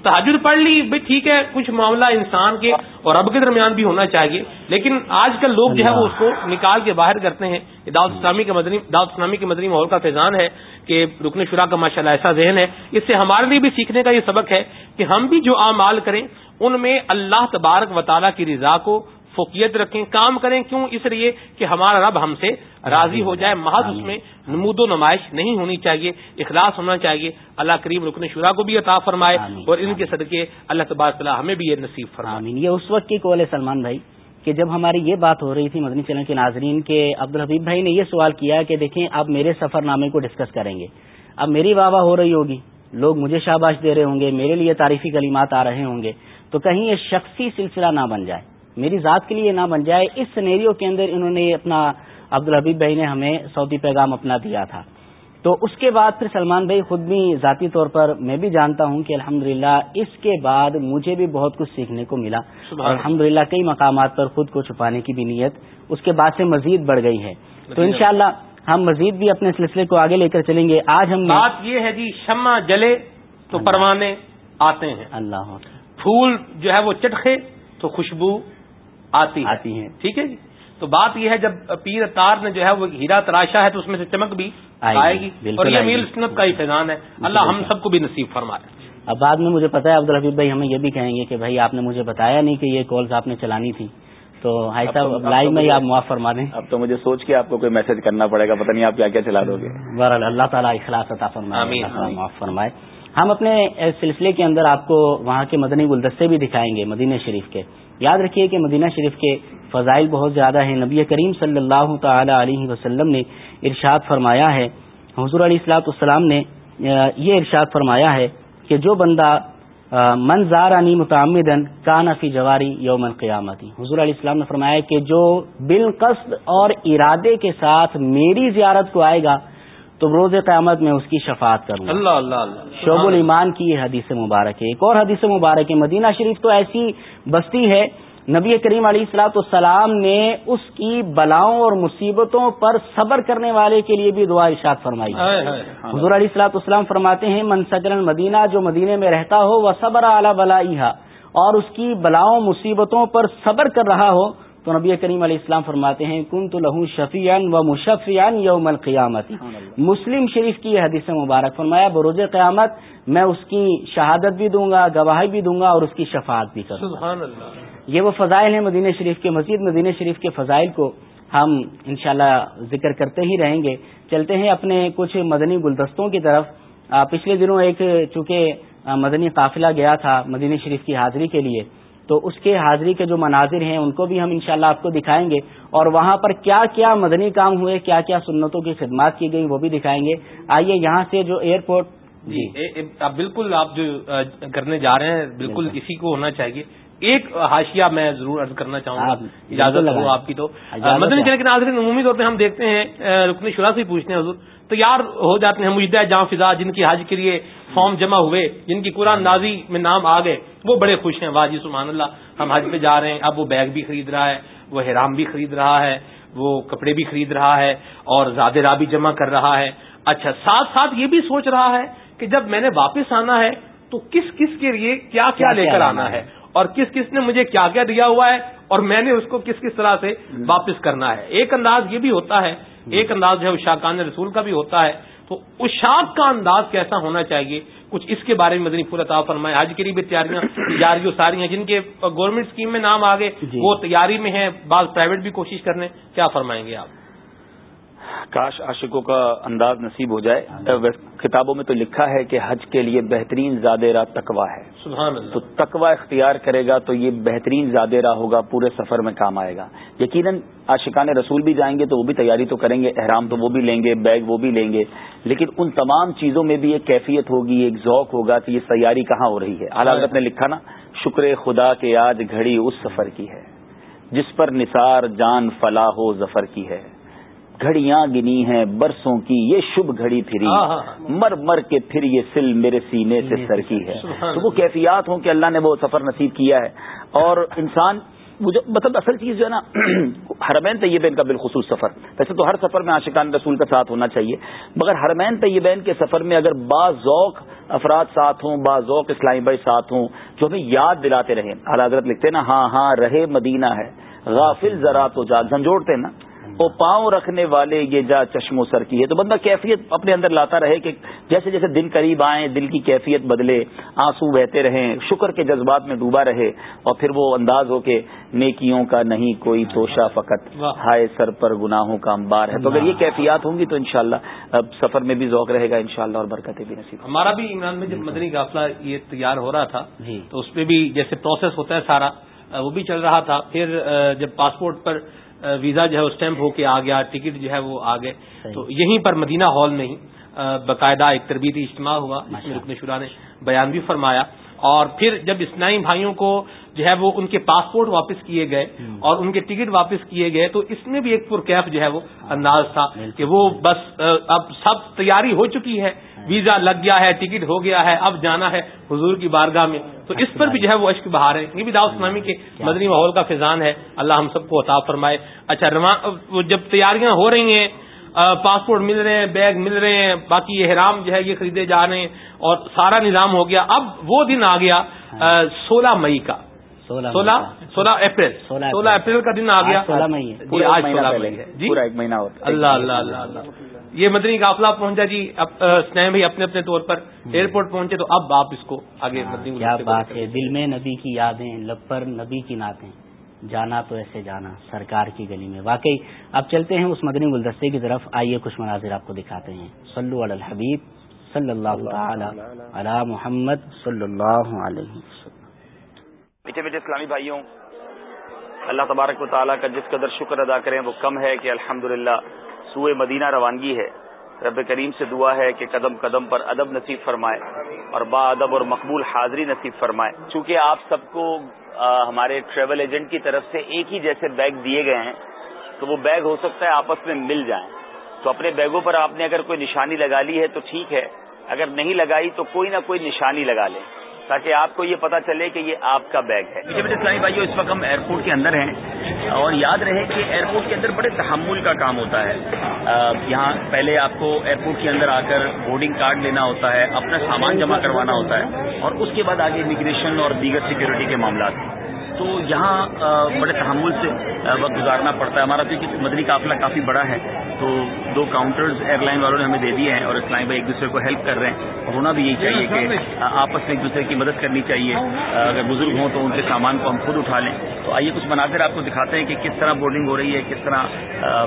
تحجد پڑھ لی بھائی ٹھیک ہے، کچھ معاملہ انسان کے اور رب کے درمیان بھی ہونا چاہیے۔ لیکن آج کل لوگ جو ہے وہ اس کو نکال کے باہر کرتے ہیں۔ یہ دعوت اسلامی کے مدنی، دعوت اسلامی کے مدنی ماحول کا فیضان ہے کہ رکن شرا کا ماشاء اللہ ایسا ذہن ہے۔ اس سے ہمارے لیے بھی سیکھنے کا یہ سبق ہے کہ ہم بھی جو اعمال کریں، ان میں اللہ تبارک و تعالیٰ کی رضا کو فوقیت رکھیں کام کریں کیوں؟ اس لیے کہ ہمارا رب ہم سے راضی ہو جائے۔ محض اس میں نمود و نمائش نہیں ہونی چاہیے اخلاص ہونا چاہیے۔ اللہ کریم رکن شورا کو بھی عطا فرمائے۔ اور ان کے صدقے اللہ تبارک ہمیں بھی یہ نصیب فرمائے۔ یہ اس وقت کی کول ہے سلمان بھائی کہ جب ہماری یہ بات ہو رہی تھی مدنی چینل کے ناظرین کے عبدالحبیب بھائی نے یہ سوال کیا کہ دیکھیں اب میرے سفر نامے کو ڈسکس کریں گے۔ اب میری واہ واہ ہو رہی ہوگی۔ لوگ مجھے شاباش دے رہے ہوں گے میرے لیے تعریفی کلمات آ رہے ہوں گے۔ تو کہیں یہ شخصی سلسلہ نہ بن جائے۔ میری ذات کے لیے نہ بن جائے اس سنیریو کے اندر انہوں نے اپنا عبدالحبیب بھائی نے ہمیں صوتی پیغام اپنا دیا تھا۔ تو اس کے بعد پھر سلمان بھائی خود بھی ذاتی طور پر میں بھی جانتا ہوں کہ الحمدللہ اس کے بعد مجھے بھی بہت کچھ سیکھنے کو ملا۔ اور الحمدللہ کئی مقامات پر خود کو چھپانے کی بھی نیت اس کے بعد سے مزید بڑھ گئی ہے۔ تو انشاءاللہ ہم مزید بھی اپنے سلسلے کو آگے لے کر چلیں گے۔ آج ہم بات یہ ہے جی شمع جلے تو پروانے آتے ہیں۔ اللہ پھول جو ہے وہ چٹخے تو خوشبو آتی آتی ہیں۔ ٹھیک ہے جی۔ تو بات یہ ہے جب پیر تار نے جو ہے وہ ہیرا تراشا ہے تو اس میں سے چمک بھی آئے گی، آئے گی۔ بالکل اور یہ۔ امیر سنت کا ہی فیضان ہے۔ اللہ ہم سب کو بھی نصیب فرمائے اب بعد میں مجھے پتا ہے عبدالحبیب بھائی ہمیں یہ بھی کہیں گے کہ بھائی آپ نے مجھے بتایا نہیں کہ یہ کالز آپ نے چلانی تھی تو تو- صاحب لائیو میں آپ معاف فرما دیں۔ اب تو مجھے سوچ کے آپ کو کوئی میسج کرنا پڑے گا پتہ نہیں آپ کیا کیا چلا دو گے۔ بہرحال اللہ تعالیٰ اخلاص عطا فرمائے۔ معاف فرمائے۔ ہم اپنے سلسلے کے اندر آپ کو وہاں کے مدنی گلدستے بھی دکھائیں گے مدینہ شریف کے۔ یاد رکھیے کہ مدینہ شریف کے فضائل بہت زیادہ ہیں۔ نبی کریم صلی اللہ تعالی علیہ وسلم نے ارشاد فرمایا ہے حضور علیہ السلاط السلام نے یہ ارشاد فرمایا ہے کہ جو بندہ آ، من زارانی متعمدن کان فی جواری یوم القیامتی۔ حضور علیہ السلام نے فرمایا کہ جو بالقصد اور ارادے کے ساتھ میری زیارت کو آئے گا تو روز قیامت میں اس کی شفاعت کروں گا۔ اللہ اللہ اللہ۔ شعب الایمان کی یہ حدیث مبارک ہے۔ ایک اور حدیث مبارک ہے مدینہ شریف تو ایسی بستی ہے نبی کریم علیہ السلاۃ السلام نے اس کی بلاؤں اور مصیبتوں پر صبر کرنے والے کے لیے بھی دعا ارشاد فرمائی۔ حضور علیہ السلاۃ السلام فرماتے ہیں من سکن مدینہ جو مدینے میں رہتا ہو وہ صبر اعلی بلا اور اس کی بلاؤں مصیبتوں پر صبر کر رہا ہو تو نبی کریم علیہ السلام فرماتے ہیں کن تو لہو شفیان و مشفیان یوم القیامتی مسلم شریف کی یہ حدیث مبارک فرمایا بروز قیامت میں اس کی شہادت بھی دوں گا گواہی بھی دوں گا اور اس کی شفاعت بھی کروں گا. اللہ. یہ وہ فضائل ہیں مدینہ شریف کے مزید مدینہ شریف کے فضائل کو ہم انشاءاللہ ذکر کرتے ہی رہیں گے۔ چلتے ہیں اپنے کچھ مدنی گلدستوں کی طرف۔ پچھلے دنوں ایک چونکہ مدنی قافلہ گیا تھا مدینہ شریف کی حاضری کے لیے تو اس کے حاضری کے جو مناظر ہیں ان کو بھی ہم انشاءاللہ آپ کو دکھائیں گے۔ اور وہاں پر کیا کیا مدنی کام ہوئے کیا کیا سنتوں کی خدمات کی گئی وہ بھی دکھائیں گے۔ آئیے یہاں سے جو ایئرپورٹ جی آپ بالکل آپ جو کرنے جا رہے ہیں بالکل بالکل۔ اسی کو ہونا چاہیے۔ ایک حاشیہ میں ضرور عرض کرنا چاہوں گا اجازت ہو۔ آپ کی تو۔ مدنی۔ چینل کے ناظرین عمومی طور پہ ہم دیکھتے ہیں رکن شورا سے پوچھتے ہیں حضور تیار ہو جاتے ہیں مجدہ جام فضا جن کی حج کے لیے فارم جمع ہوئے جن کی قرآن نازی میں نام آ گئے وہ بڑے خوش ہیں۔ واہ جی سبحان اللہ ہم حج پہ جا رہے ہیں اب وہ بیگ بھی خرید رہا ہے وہ حرام بھی خرید رہا ہے وہ کپڑے بھی خرید رہا ہے اور زیادہ راہ بھی جمع کر رہا ہے۔ اچھا ساتھ ساتھ یہ بھی سوچ رہا ہے کہ جب میں نے واپس آنا ہے تو کس کس کے لیے کیا کیا لے کر آنا ہے؟ اور کس کس نے مجھے کیا کیا دیا ہوا ہے اور میں نے اس کو کس کس طرح سے واپس کرنا ہے۔ ایک انداز یہ بھی ہوتا ہے ایک انداز جو ہے شاقان رسول کا بھی ہوتا ہے۔ تو اشاق کا انداز کیسا ہونا چاہیے؟ کچھ اس کے بارے میں مدنی پورا تعاف فرمائے۔ آج کے لیے بھی تیاریاں جاری ساری ہیں جن کے گورنمنٹ اسکیم میں نام آگے جی۔ وہ تیاری میں ہیں۔ بعض پرائیویٹ بھی کوشش کرنے۔ کیا فرمائیں گے آپ؟ کاش عاشقوں کا انداز نصیب ہو جائے۔ کتابوں میں تو لکھا ہے کہ حج کے لیے بہترین زیادہ راہ تکوا ہے۔ سبحان اللہ۔ تو تکوا اختیار کرے گا تو یہ بہترین زیادہ راہ ہوگا پورے سفر میں کام آئے گا۔ یقیناً عاشقان رسول بھی جائیں گے تو وہ بھی تیاری تو کریں گے احرام تو وہ بھی لیں گے بیگ وہ بھی لیں گے۔ لیکن ان تمام چیزوں میں بھی ایک کیفیت ہوگی ایک ذوق ہوگا کہ یہ تیاری کہاں ہو رہی ہے۔ حضرت نے لکھا نا شکر خدا کے آج گھڑی اس سفر کی ہے جس پر نثار جان فلاح و ظفر کی ہے۔ گھڑیاں گنی ہیں برسوں کی یہ شبھ گھڑی پھری۔ ہاں، ہاں، ہاں۔ مر مر کے پھر یہ سل میرے سینے سے سر کی ہے۔ تو وہ کیفیات ہوں کہ اللہ نے وہ سفر نصیب کیا ہے۔ اور انسان مطلب اصل چیز جو ہے نا ہرمین طیبین کا بالخصوص سفر۔ ویسے تو ہر سفر میں عاشقان رسول کا ساتھ ہونا چاہیے مگر ہرمین طیبین کے سفر میں اگر بعض ذوق افراد ساتھ ہوں بعض ذوق اسلامی بھائی ساتھ ہوں جو ہمیں یاد دلاتے رہیں۔ حضرت لکھتے ہیں نا ہاں ہاں رہے مدینہ ہے غافل ذرا تو جا جھنجھوڑتے نا۔ وہ پاؤں رکھنے والے یہ جا چشم و سر کی ہے۔ تو بندہ کیفیت اپنے اندر لاتا رہے کہ جیسے جیسے دن قریب آئیں دل کی کیفیت بدلے آنسو بہتے رہیں شکر کے جذبات میں ڈوبا رہے اور پھر وہ انداز ہو کہ نیکیوں کا نہیں کوئی توشا فقط ہائے سر پر گناہوں کا امبار ہے۔ تو اگر یہ کیفیات ہوں گی تو انشاءاللہ اب سفر میں بھی ذوق رہے گا انشاءاللہ اور برکتیں بھی نصیب ہمارا بھی عمران میں جب مدنی قافلہ یہ تیار ہو رہا تھا جی۔ تو اس پہ بھی جیسے پروسیس ہوتا ہے سارا وہ بھی چل رہا تھا۔ پھر جب پاسپورٹ پر ویزا جو ہے اسٹیمپ ہو کے آ گیا ٹکٹ جو ہے وہ آ گئے۔ تو یہیں پر مدینہ ہال میں ہی باقاعدہ ایک تربیتی اجتماع ہوا جس میں رکن شورا نے بیان بھی فرمایا۔ اور پھر جب اسلامی بھائیوں کو جو ہے وہ ان کے پاسپورٹ واپس کیے گئے اور ان کے ٹکٹ واپس کیے گئے تو اس میں بھی ایک پرکیف جو ہے وہ انداز تھا کہ وہ بس اب سب تیاری ہو چکی ہے۔ ویزا لگ گیا ہے ٹکٹ ہو گیا ہے اب جانا ہے حضور کی بارگاہ میں۔ تو اس پر بھی جو ہے وہ اشک بہار ہے یہ بھی داؤ اسلامی کے مدنی ماحول کا فضان ہے۔ اللہ ہم سب کو عطا فرمائے۔ اچھا جب تیاریاں ہو رہی ہیں پاسپورٹ مل رہے ہیں بیگ مل رہے ہیں باقی احرام جو ہے یہ خریدے جا رہے ہیں اور سارا نظام ہو گیا۔ اب وہ دن آ گیا سولہ مئی کا۔ سولہ سولہ اپریل۔ سولہ اپریل۔ کا دن آ گیا۔ سولہ مئی آج سولہ مئی ہے۔ جی؟ ایک مہینہ ہوتا اللہ اللہ اللہ اللہ۔ یہ مدنی قافلہ پہنچا جی۔ اسنیم بھائی اپنے اپنے طور پر ایئرپورٹ پہنچے تو اب آپ اس کو آگے ہاں، کیا بات ہے۔ دل میں نبی کی یادیں لب پر نبی کی نعتیں۔ جانا تو ایسے جانا، سرکار کی گلی میں۔ واقعی، اب چلتے ہیں اس مدنی گلدستے کی طرف۔ آئیے کچھ مناظر آپ کو دکھاتے ہیں۔ صلو علی الحبیب صلی اللہ تعالی علی محمد صلی اللہ علیہ میٹھے میٹھے اسلامی بھائیوں، اللہ تبارک و تعالیٰ کا جس قدر شکر ادا کریں، وہ کم ہے کہ الحمدللہ سوئے مدینہ روانگی ہے۔ رب کریم سے دعا ہے کہ قدم قدم پر ادب نصیب فرمائے اور با ادب اور مقبول حاضری نصیب فرمائے۔ چونکہ آپ سب کو ہمارے ٹریول ایجنٹ کی طرف سے ایک ہی جیسے بیگ دیے گئے ہیں، تو وہ بیگ ہو سکتا ہے آپس میں مل جائیں۔ تو اپنے بیگوں پر آپ نے اگر کوئی نشانی لگا لی ہے تو ٹھیک ہے، اگر نہیں لگائی تو کوئی نہ کوئی نشانی لگا لیں۔ تاکہ آپ کو یہ پتا چلے کہ یہ آپ کا بیگ ہے۔ میٹھے اسلامی بھائیو، اس وقت ہم ایئرپورٹ کے اندر ہیں اور یاد رہے کہ ایئرپورٹ کے اندر بڑے تحمل کا کام ہوتا ہے۔ یہاں پہلے آپ کو ایئرپورٹ کے اندر آ کر بورڈنگ کارڈ لینا ہوتا ہے، اپنا سامان جمع کروانا ہوتا ہے اور اس کے بعد آگے امیگریشن اور دیگر سیکورٹی کے معاملات۔ تو یہاں بڑے تحمل سے وقت گزارنا پڑتا ہے۔ ہمارا کیونکہ مدنی قافلہ کافی بڑا ہے تو دو کاؤنٹرز ایئر لائن والوں نے ہمیں دے دیے ہیں اور اسلام بھائی ایک دوسرے کو ہیلپ کر رہے ہیں۔ اور ہونا بھی یہی چاہیے کہ آپس میں ایک دوسرے کی مدد کرنی چاہیے۔ اگر بزرگ ہوں تو ان کے سامان کو ہم خود اٹھا لیں۔ تو آئیے کچھ مناظر آپ کو دکھاتے ہیں کہ کس طرح بورڈنگ ہو رہی ہے کس طرح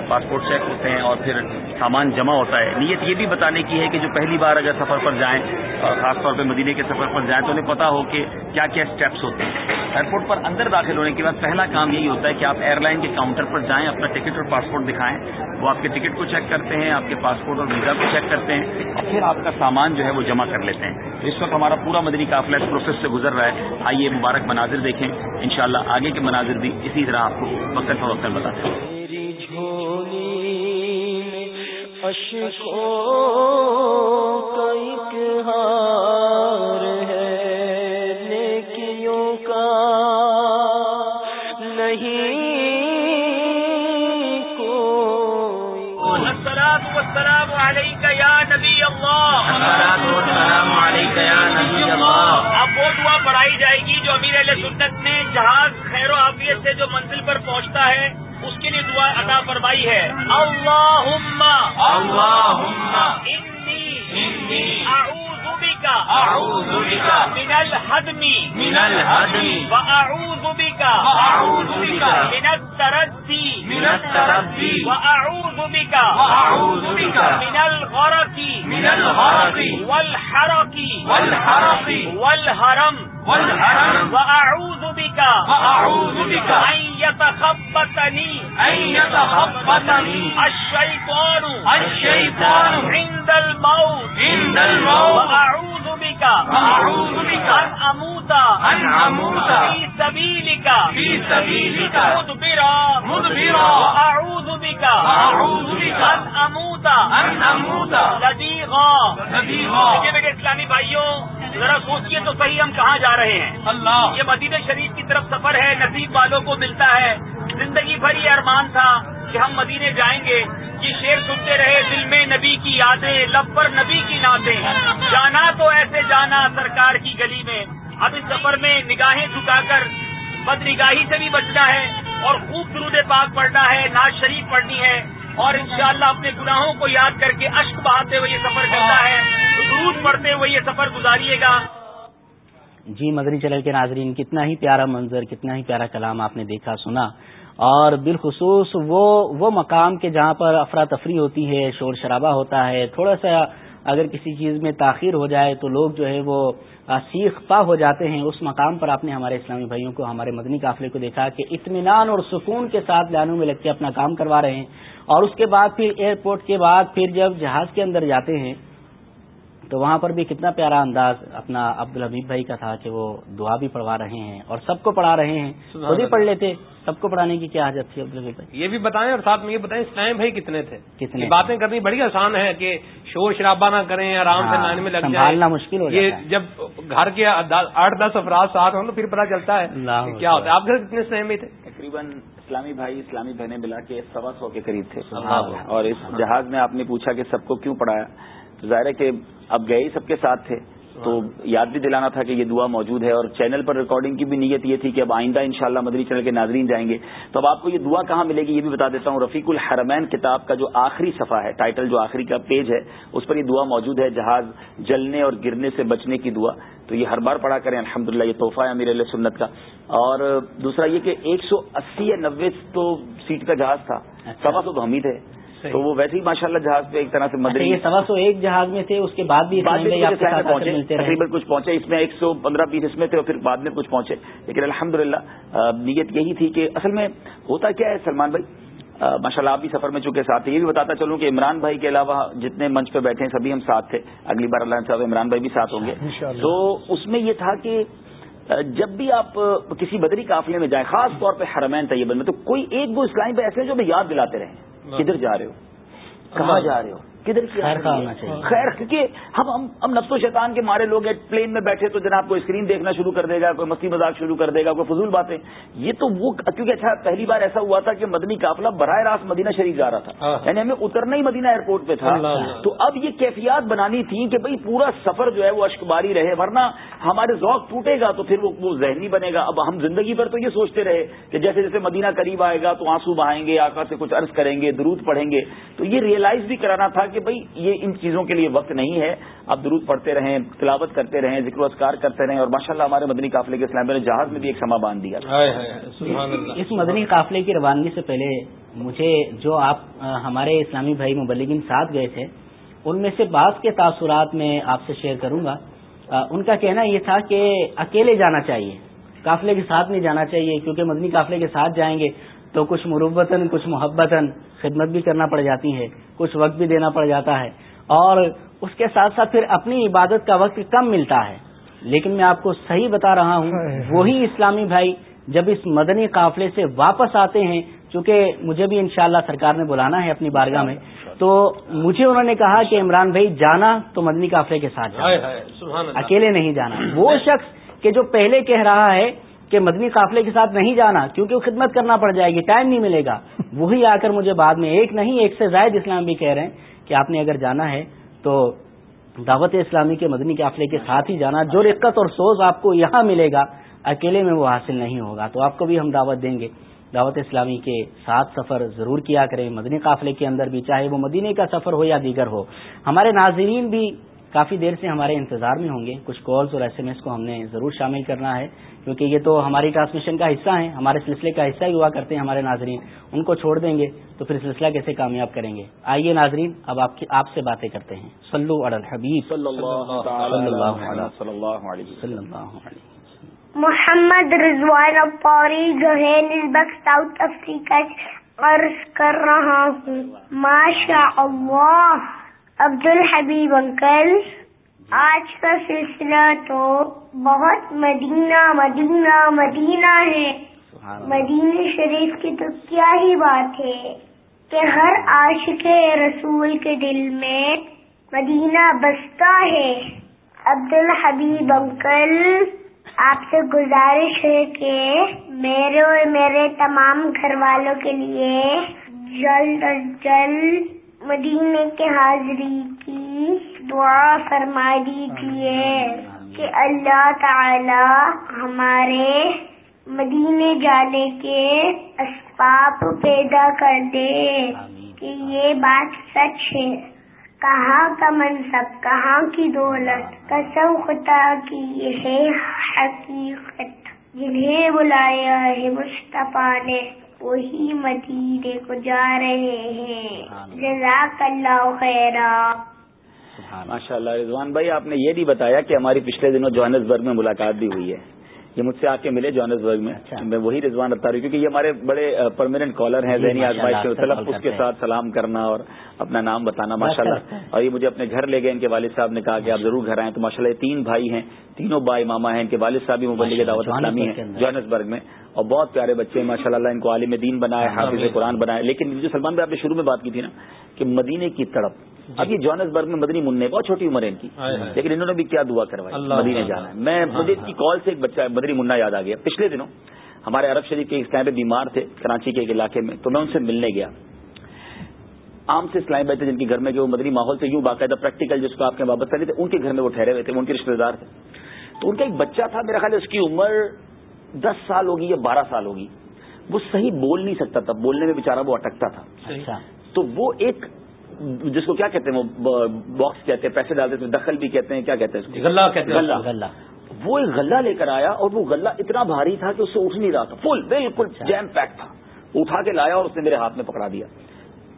پاسپورٹ چیک ہوتے ہیں اور پھر سامان جمع ہوتا ہے۔ نیت یہ بھی بتانے کی ہے کہ جو پہلی بار اگر سفر پر جائیں اور خاص طور پہ مدینے کے سفر پر جائیں تو انہیں پتا ہو کہ کیا کیا اسٹیپس ہوتے ہیں۔ ایئرپورٹ پر اندر داخل ہونے کے بعد پہلا کام یہی ہوتا ہے کہ آپ ایئر لائن کے کاؤنٹر پر جائیں، اپنا ٹکٹ اور پاسپورٹ دکھائیں، وہ آپ کے ٹکٹ کو چیک کرتے ہیں، آپ کے پاسپورٹ اور ویزا کو چیک کرتے ہیں اور پھر آپ کا سامان جو ہے وہ جمع کر لیتے ہیں۔ اس وقت ہمارا پورا مدنی قافلہ اس پروسیس سے گزر رہا ہے۔ آئیے مبارک مناظر دیکھیں۔ انشاءاللہ آگے کے مناظر بھی اسی طرح آپ کو وقت فوقت بتاتے ہیں الصلاة والسلام عليك يا نبي الله فرمائی جائے گی جو امیر علیہ سنت نے جہاز خیر و عافیت سے جو منزل پر پہنچتا ہے اس کے لیے دعا عطا فرمائی ہے۔ اللہم اللہم انی اعوذ بک اعوذ بک من الحدم من الحدم واعوذ بک واعوذ بک من التردی من التردی واعوذ بک واعوذ بک من الغرق. من الغرق. والحرق. والحرق. والحرم والحرم واعوذ بک واعوذ ان يتخبطني ان يتخبطني الشيطان الشيطان عند الموت عند الموت واعوذ بك واعوذ بك في سبيلك في سبيلك مدبرا مدبرا لديغا دیکھیے میرے اسلامی بھائیوں ذرا سوچئے تو صحیح ہم کہاں جا رہے ہیں۔ اللہ۔ یہ مدینہ شریف کی طرف سفر ہے نصیب والوں کو ملتا ہے۔ زندگی بھر یہ ارمان تھا کہ ہم مدینے جائیں گے۔ یہ شیر سنتے رہے دل میں نبی کی یادیں لب پر نبی کی نعتیں۔ جانا تو ایسے جانا سرکار کی گلی میں۔ اب اس سفر میں نگاہیں جھکا کر بد نگاہی سے بھی بچنا ہے اور خوب درود پاک پڑھنا ہے ناز شریف پڑھنی ہے۔ اور انشاءاللہ اپنے گناہوں کو یاد کر کے اشک بہاتے ہوئے یہ سفر کرنا ہے۔ درود پڑھتے ہوئے یہ سفر گزاریے گا؟ جی مدنی چینل کے ناظرین، کتنا ہی پیارا منظر، کتنا ہی پیارا کلام آپ نے دیکھا، سنا۔ اور بالخصوص وہ وہ مقام کے جہاں پر افراتفری ہوتی ہے، شور شرابہ ہوتا ہے، تھوڑا سا اگر کسی چیز میں تاخیر ہو جائے تو لوگ جو ہے وہ سیخ پا ہو جاتے ہیں۔ اس مقام پر آپ نے ہمارے اسلامی بھائیوں کو، ہمارے مدنی قافلے کو دیکھا کہ اطمینان اور سکون کے ساتھ لانوں میں لگ کے اپنا کام کروا رہے ہیں۔ اور اس کے بعد پھر ایئرپورٹ کے بعد پھر جب جہاز کے اندر جاتے ہیں تو وہاں پر بھی کتنا پیارا انداز اپنا عبد الحبیب بھائی کا تھا کہ وہ دعا بھی پڑھوا رہے ہیں اور سب کو پڑھا رہے ہیں خود ہی پڑھ لیتے سب کو پڑھانے کی کیا حاجت تھی عبد الحبیب بھائی؟ یہ بھی بتائیں اور ساتھ میں یہ بتائیں اسلام بھائی کتنے تھے؟ کتنے باتیں کرنی بڑی آسان ہے کہ شور شرابہ نہ کریں آرام سے ہاں، نانے میں لگ سنبھالنا جائیں مشکل ہو یہ جاتا ہے۔ جب گھر کے آٹھ دس افراد ساتھ ہوں تو پھر پتا چلتا ہے کیا ہوتا ہے۔ آپ گھر کتنے اسلام بھائی تھے؟ تقریباً اسلامی بھائی اسلامی بہنیں ملا کے سوا سو کے قریب تھے۔ اور اس جہاز میں آپ نے پوچھا کہ سب کو کیوں پڑھایا؟ تو ظاہر ہے کہ اب گئے ہی سب کے ساتھ تھے۔ تو یاد بھی دلانا تھا کہ یہ دعا موجود ہے اور چینل پر ریکارڈنگ کی بھی نیت یہ تھی کہ اب آئندہ انشاءاللہ مدری چینل کے ناظرین جائیں گے۔ تو اب آپ کو یہ دعا کہاں ملے گی یہ بھی بتا دیتا ہوں۔ رفیق الحرمین کتاب کا جو آخری صفحہ ہے ٹائٹل جو آخری کا پیج ہے اس پر یہ دعا موجود ہے جہاز جلنے اور گرنے سے بچنے کی دعا۔ تو یہ ہر بار پڑھا کریں الحمدللہ یہ تحفہ ہے امیر علیہ سنت کا۔ اور دوسرا یہ کہ ایک سو اسی یا نوے تو سیٹ کا جہاز تھا۔ سوا سو تو ہم ہی تھے تو وہ ویسے ہی ماشاءاللہ جہاز پہ ایک طرح سے اچھا، مدری یہ سوا سو ایک جہاز میں تھے اس کے بعد بھی اسلام تقریباً کچھ پہنچے اس میں ایک سو پندرہ پیس اس میں تھے اور پھر بعد میں کچھ پہنچے۔ لیکن الحمد نیت یہی تھی کہ اصل میں ہوتا کیا ہے سلمان بھائی؟ ماشاء اللہ آپ بھی سفر میں چونکہ ساتھ یہ بھی بتاتا چلوں کہ عمران بھائی کے علاوہ جتنے منچ پہ بیٹھے ہیں سبھی ہم ساتھ تھے۔ اگلی بار اللہ صاحب عمران بھائی بھی ساتھ ہوں گے۔ تو اس میں یہ تھا کہ جب بھی آپ کسی بدری قافلے میں جائیں خاص طور پہ حرمین طیبن میں تو کوئی ایک دو اسلامی پہ ایسے ہیں جو ہمیں یاد دلاتے رہیں۔ کدھر جا رہے ہو؟ کہاں جا رہے ہو؟ کدھر کی خیر خواہ ہونا چاہیے۔ خیر کیونکہ ہم ہم نفس و شیطان کے مارے لوگ ہیں پلین میں بیٹھے تو جناب کوئی اسکرین دیکھنا شروع کر دے گا کوئی مستی مذاق شروع کر دے گا کوئی فضول باتیں۔ یہ تو وہ کیونکہ اچھا پہلی بار ایسا ہوا تھا کہ مدنی قافلہ براہ راست مدینہ شریف جا رہا تھا۔ یعنی ہمیں اترنا ہی مدینہ ایئرپورٹ پہ تھا۔ تو اب یہ کیفیات بنانی تھی کہ بھئی پورا سفر جو ہے وہ اشکباری رہے ورنہ ہمارے ذوق ٹوٹے گا تو پھر وہ وہ ذہنی بنے گا۔ اب ہم زندگی پر تو یہ سوچتے رہے کہ جیسے جیسے مدینہ قریب آئے گا تو آنسو بہائیں گے آقا سے کچھ عرض کریں گے درود پڑھیں گے۔ تو یہ ریئلائز بھی کرانا تھا کہ بھئی یہ ان چیزوں کے لیے وقت نہیں ہے اب درود پڑھتے رہیں تلاوت کرتے رہیں ذکر و اذکار کرتے رہیں اور ماشاءاللہ ہمارے مدنی قافلے کے اسلام نے جہاز میں بھی ایک سما باندھ دیا۔ اس مدنی قافلے کی روانگی سے پہلے مجھے جو آپ ہمارے اسلامی بھائی مبلگین ساتھ گئے تھے ان میں سے بعض کے تاثرات میں آپ سے شیئر کروں گا۔ ان کا کہنا یہ تھا کہ اکیلے جانا چاہیے قافلے کے ساتھ نہیں جانا چاہیے کیونکہ مدنی قافلے کے ساتھ جائیں گے۔ تو کچھ مروبتاً کچھ محبتاً خدمت بھی کرنا پڑ جاتی ہے کچھ وقت بھی دینا پڑ جاتا ہے۔ اور اس کے ساتھ ساتھ پھر اپنی عبادت کا وقت کم ملتا ہے۔ لیکن میں آپ کو صحیح بتا رہا ہوں وہی اسلامی بھائی جب اس مدنی قافلے سے واپس آتے ہیں چونکہ مجھے بھی انشاءاللہ سرکار نے بلانا ہے اپنی بارگاہ میں تو مجھے انہوں نے کہا کہ عمران بھائی جانا تو مدنی قافلے کے ساتھ جانا۔ اکیلے نہیں جانا۔ وہ شخص کہ جو پہلے کہہ رہا ہے کہ مدنی قافلے کے ساتھ نہیں جانا کیونکہ وہ خدمت کرنا پڑ جائے گی، ٹائم نہیں ملے گا۔ وہی آ کر مجھے بعد میں ایک نہیں، ایک سے زائد اسلام بھی کہہ رہے ہیں کہ آپ نے اگر جانا ہے تو دعوت اسلامی کے مدنی قافلے کے ساتھ ہی جانا، جو رقت اور سوز آپ کو یہاں ملے گا، اکیلے میں وہ حاصل نہیں ہوگا۔ تو آپ کو بھی ہم دعوت دیں گے۔ دعوت اسلامی کے ساتھ سفر ضرور کیا کریں، مدنی قافلے کے اندر بھی، چاہے وہ مدینے کا سفر ہو یا دیگر ہو۔ ہمارے ناظرین بھی کافی دیر سے ہمارے انتظار میں ہوں گے۔ کچھ کالز اور ایس ایم ایس کو ہم نے ضرور شامل کرنا ہے کیونکہ یہ تو ہماری ٹرانسمیشن کا حصہ ہیں ہمارے سلسلے کا حصہ ہی ہوا کرتے ہیں ہمارے ناظرین ان کو چھوڑ دیں گے تو پھر سلسلہ کیسے کامیاب کریں گے؟ آئیے ناظرین اب آپ آپ سے باتیں کرتے ہیں۔ سلو الحبیب۔ محمد رضوان پوری جوہینسبرگ ساؤتھ افریقہ عرض کر رہا ہوں۔ ماشاء اللہ عبد الحبیب انکل آج کا سلسلہ تو بہت مدینہ مدینہ مدینہ ہے۔ مدینہ شریف کی تو کیا ہی بات ہے کہ ہر عاشق رسول کے دل میں مدینہ بستا ہے۔ عبد الحبیب انکل آپ سے گزارش ہے کہ میرے اور میرے تمام گھر والوں کے لیے جلد از جلد مدینے کے حاضری کی دعا فرما دیجیے کہ اللہ تعالی ہمارے مدینے جانے کے اسباب پیدا کر دے کہ یہ بات سچ ہے۔ کہاں کا منصب کہاں کی دولت کسم خطا کی یہ ہے حقیقت۔ جنہیں بلایا ہے مصطفیٰ نے۔ وہی مدینے کو جا رہے ہیں۔ جزاک اللہ خیرا۔ ماشاء اللہ۔ رضوان بھائی آپ نے یہ بھی بتایا کہ ہماری پچھلے دنوں جوہانسبرگ میں ملاقات بھی ہوئی ہے۔ یہ مجھ سے آ کے ملے جوہانسبرگ میں اچھا۔ میں وہی رضوان رکھتا رہی کیونکہ یہ ہمارے بڑے پرماننٹ کالر ہیں ذہنی آزمائش کے طلب اس کے ساتھ سلام کرنا اور اپنا نام بتانا ماشاء اللہ اور یہ مجھے اپنے گھر لے گئے ان کے والد صاحب نے کہا کہ آپ ضرور گھر آئیں تو ماشاء اللہ یہ تین بھائی ہیں تینوں بائی ماما ہیں ان کے والد صاحب بھی مبلغ دعوت اسلامی ہیں جوہانسبرگ میں۔ اور بہت پیارے بچے ہیں ماشاء اللہ ان کو عالم دین بنائے حافظ قرآن بنائے۔ لیکن جو سلمان بھائی آپ نے شروع میں بات کی تھی نا کہ مدینے کی تڑپ جی۔ اب یہ جوہانسبرگ میں مدنی منہ بہت چھوٹی عمر ہے ان کی۔ لیکن انہوں نے بھی کیا دعا کروائی مدینے جانا ہے۔ میں مجھے اس کی کال سے ایک بچہ مدنی منا یاد آ گیا۔ پچھلے دنوں ہمارے عرب شریف کے ٹائم پہ بیمار تھے کراچی کے ایک علاقے میں تو میں ان سے ملنے گیا۔ عام سے اسلام بیٹھے جن کے گھر میں جو مدنی ماحول سے یوں باقاعدہ پریکٹیکل جس کو آپ کے واپس کرے تھے ان کے گھر میں وہ ٹھہرے ہوئے تھے ان کے رشتے دار تھے۔ تو ان کا ایک بچہ تھا میرا خیال اس کی عمر دس سال ہوگی یا بارہ سال ہوگی۔ وہ صحیح بول نہیں سکتا تھا بولنے میں بےچارا وہ اٹکتا تھا۔ تو وہ ایک جس کو کیا کہتے ہیں وہ باکس کہتے ہیں پیسے ڈالتے ہیں دخل بھی کہتے ہیں کیا کہتے ہیں غلہ غلہ۔ وہ ایک غلہ لے کر آیا اور وہ غلہ اتنا بھاری تھا کہ اس سے اٹھ نہیں رہا تھا فل بالکل جیم اچھا۔ پیک تھا۔ اٹھا کے لایا اور اس نے میرے ہاتھ میں پکڑا دیا۔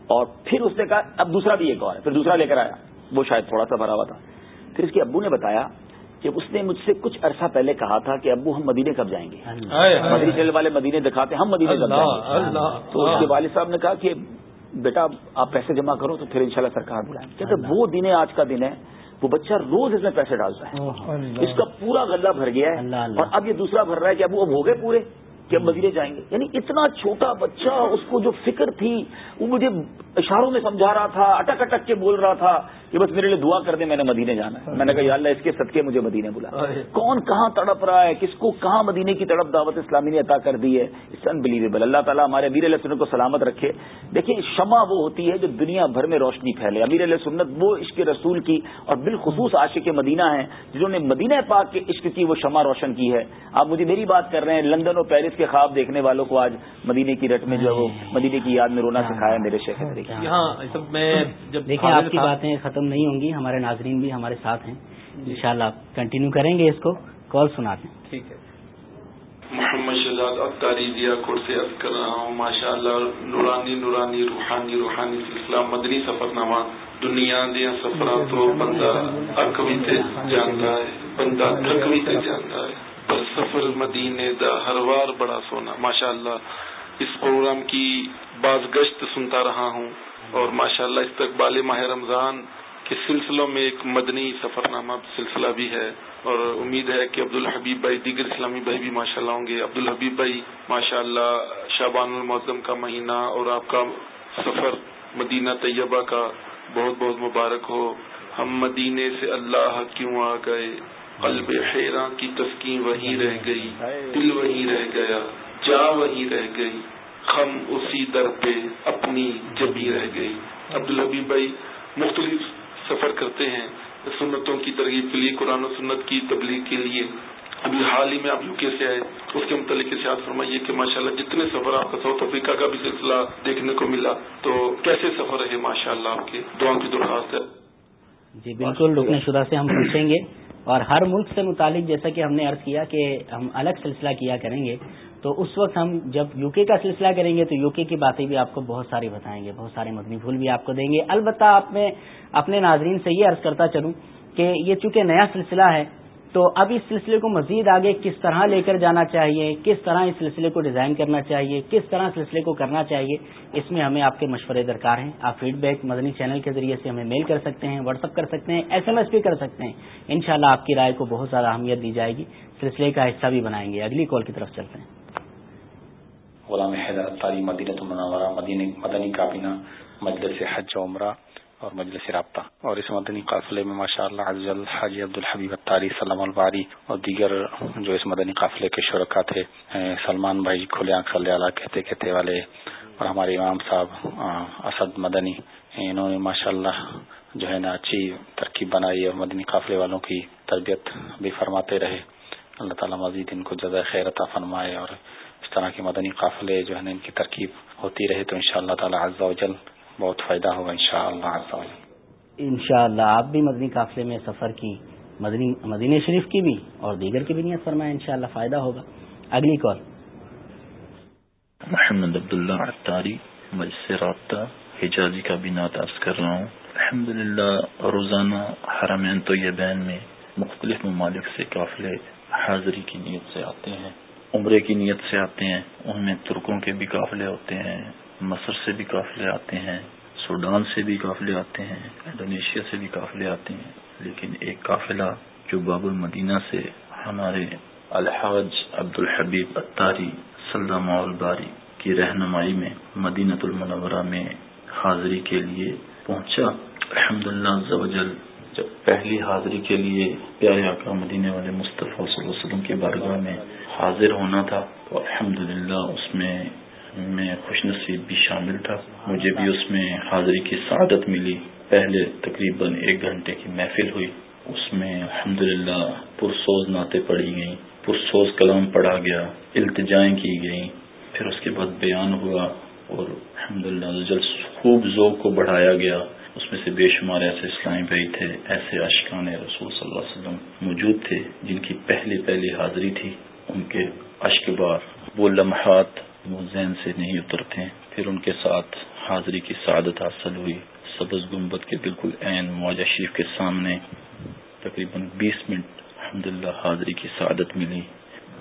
اور پھر اس نے کہا اب دوسرا بھی ایک اور ہے پھر دوسرا لے کر آیا۔ وہ شاید تھوڑا سا بھرا ہوا تھا۔ پھر اس کے ابو نے بتایا کہ اس نے مجھ سے کچھ عرصہ پہلے کہا تھا کہ ابو ہم مدینے کب جائیں گے۔ مدینے چلنے والے مدینے دکھاتے ہم مدینے کب جائیں گے۔ تو اس کے والد صاحب نے کہا کہ بیٹا آپ پیسے جمع کرو تو پھر انشاءاللہ سرکار بلائیں کہتے وہ دن ہے آج کا دن ہے وہ بچہ روز اس میں پیسے ڈالتا ہے۔ اس کا پورا غلہ بھر گیا ہے۔ اور اب یہ دوسرا بھر رہا ہے کہ اب وہ ہو گئے پورے کہ اب مدینے جائیں گے۔ یعنی اتنا چھوٹا بچہ اس کو جو فکر تھی وہ مجھے اشاروں میں سمجھا رہا تھا اٹک اٹک کے بول رہا تھا۔ کہ بس میرے لیے دعا کر دیں میں نے مدینے جانا ہے۔ میں نے کہا یا اللہ اس کے صدقے مجھے مدینے بلا۔ کون کہاں تڑپ رہا ہے؟ کس کو کہاں مدینے کی تڑپ دعوت اسلامی نے عطا کر دی ہے؟ اٹس انبلیویبل اللہ تعالیٰ ہمارے امیر علیہ سنت کو سلامت رکھے۔ دیکھیں شمع وہ ہوتی ہے جو دنیا بھر میں روشنی پھیلے۔ امیر علیہ سنت وہ عشق رسول کی اور بالخصوص عاشق مدینہ ہیں جنہوں نے مدینہ پاک کے عشق کی وہ شمع روشن کی ہے۔ آپ مجھے میری بات کر رہے ہیں لندن اور پیرس کے خواب دیکھنے والوں کو آج مدینے کی رٹ میں جو ہے وہ مدینے کی یاد میں رونا سکھایا میرے شیخ میں جب دیکھیں آپ کی باتیں ختم نہیں ہوں گی ہمارے ناظرین بھی ہمارے ساتھ ہیں۔ انشاءاللہ کنٹینیو کریں گے اس کو کال سناتے ہیں۔ ٹھیک ہے۔ محمد شہزاد اختاری دیا کور سے عرض کر رہا ہوں ماشاء اللہ نورانی نورانی روحانی روحانی سلسلہ مدنی سفر نامہ دنیا دیا سفر تو بندہ اکوی تے جانتا ہے بندہ تھکوی تے جانتا ہے۔ پر سفر مدینے دا ہر وار بڑا سونا ماشاء اللہ اس پروگرام کی باز گشت سنتا رہا ہوں۔ اور ماشاء اللہ استقبال ماہ رمضان کے سلسلوں میں ایک مدنی سفر نامہ سلسلہ بھی ہے اور امید ہے کہ عبد الحبیب بھائی دیگر اسلامی بھائی بھی ماشاء اللہ ہوں گے۔ عبد الحبیب بھائی ماشاء اللہ شابان المعظم کا مہینہ اور آپ کا سفر مدینہ طیبہ کا بہت بہت مبارک ہو۔ ہم مدینے سے اللہ کیوں آ گئے؟ قلب حیران کی تسکین وہیں رہ گئی، دل وہیں رہ گیا، جا وہیں رہ گئی۔ خم اسی در پہ اپنی جبی رہ گئی۔ عبد الحبیب بھائی، مختلف سفر کرتے ہیں سنتوں کی ترغیب کے لیے، قرآن و سنت کی تبلیغ کے لیے۔ ابھی حال ہی میں آپ یو کے سے آئے، اس کے متعلق ارشاد فرمائیے کہ ماشاءاللہ جتنے سفر آپ کا ساؤتھ افریقہ کا بھی سلسلہ دیکھنے کو ملا، تو کیسے سفر رہے ماشاء اللہ آپ کے؟ دعاؤں کی درخواست ہے۔ جی بالکل، رکن شدہ سے ہم پوچھیں گے۔ اور ہر ملک سے متعلق جیسا کہ ہم نے عرض کیا کہ ہم الگ سلسلہ کیا کریں گے۔ تو اس وقت ہم جب یو کے کا سلسلہ کریں گے تو یو کے کی باتیں بھی آپ کو بہت ساری بتائیں گے، بہت سارے مدنی پھول بھی آپ کو دیں گے۔ البتہ آپ میں اپنے ناظرین سے یہ عرض کرتا چلوں کہ یہ چونکہ نیا سلسلہ ہے، تو اب اس سلسلے کو مزید آگے کس طرح لے کر جانا چاہیے، کس طرح اس سلسلے کو ڈیزائن کرنا چاہیے، کس طرح سلسلے کو کرنا چاہیے، اس میں ہمیں آپ کے مشورے درکار ہیں۔ آپ فیڈ بیک مدنی چینل کے ذریعے سے ہمیں میل کر سکتے ہیں واٹس اپ کر سکتے ہیں ایس ایم ایس بھی کر سکتے ہیں۔ انشاءاللہ آپ کی رائے کو بہت زیادہ اہمیت دی جائے گی۔ سلسلے کا حصہ بھی بنائیں گے۔ اگلی کال کی طرف چلتے ہیں۔ غلام حیدر اطاری مدینہ منورہ مدنی کابینہ، مجلس حج و عمرہ اور مجلس رابطہ۔ اور اس مدنی قافلے میں ماشاء اللہ افضل حاجی عبد الحبیب اتاری سلام الباری اور دیگر جو اس مدنی قافلے کے شرکا تھے سلمان بھائی جی کھلے آنکھ، صلی اللہ کہتے کہتے والے اور ہمارے امام صاحب اسد مدنی انہوں نے ماشاء اللہ جو ہے نا اچھی ترکیب بنائی اور مدنی قافلے والوں کی تربیت بھی فرماتے رہے۔ اللہ تعالیٰ مزید ان کو جزائے خیر عطا فرمائے اور طرح کے مدنی قافلے جو ہے نا ان کی ترکیب ہوتی رہے تو ان شاء اللہ تعالیٰ و جل بہت فائدہ ہوگا ان شاء اللہ ان شاء اللہ آپ بھی مدنی قافلے میں سفر کی مدنی مدینہ شریف کی بھی اور دیگر کی بھی نیت فرمائے ان شاء اللہ فائدہ ہوگا۔ اگلی کال۔ محمد عبداللہ اختاری مجھ رابطہ حجازی کا بھی نعت عرض کر رہا ہوں۔ الحمد للہ روزانہ حرمین تو یہ بین میں مختلف ممالک سے قافلے حاضری کی نیت سے آتے ہیں۔ عمرے کی نیت سے آتے ہیں ان میں ترکوں کے بھی قافلے ہوتے ہیں، مصر سے بھی قافلے آتے ہیں، سوڈان سے بھی قافلے آتے ہیں، انڈونیشیا سے بھی قافلے آتے ہیں۔ لیکن ایک قافلہ جو باب المدینہ سے ہمارے الحاج عبد الحبیب اتاری سلام الباری کی رہنمائی میں مدینہ المنورہ میں حاضری کے لیے پہنچا۔ الحمد للہ جب پہلی حاضری کے لیے پیارے آقا مدینے والے مصطفیٰ صلی اللہ علیہ وسلم کے بارگاہ میں حاضر ہونا تھا تو الحمد اس میں میں خوش نصیب بھی شامل تھا۔ مجھے بھی اس میں حاضری کی سعادت ملی۔ پہلے تقریباً ایک گھنٹے کی محفل ہوئی۔ اس میں الحمد للہ پرسوز نعتیں پڑھی گئیں۔ پرسوز کلام پڑھا گیا۔ التجائیں کی گئیں۔ پھر اس کے بعد بیان ہوا اور الحمد للہ خوب ذوق کو بڑھایا گیا۔ اس میں سے بے شمار ایسے اسلامی بھائی تھے، ایسے اشکان رسول صلی اللہ علیہ وسلم موجود تھے جن کی پہلی پہلی حاضری تھی۔ ان کے اشک بار، وہ لمحات وہ ذہن سے نہیں اترتے، پھر ان کے ساتھ حاضری کی سعادت حاصل ہوئی۔ سبز گنبد کے بالکل عین معاجہ شریف کے سامنے تقریباً بیس منٹ الحمد حاضری کی سعادت ملی۔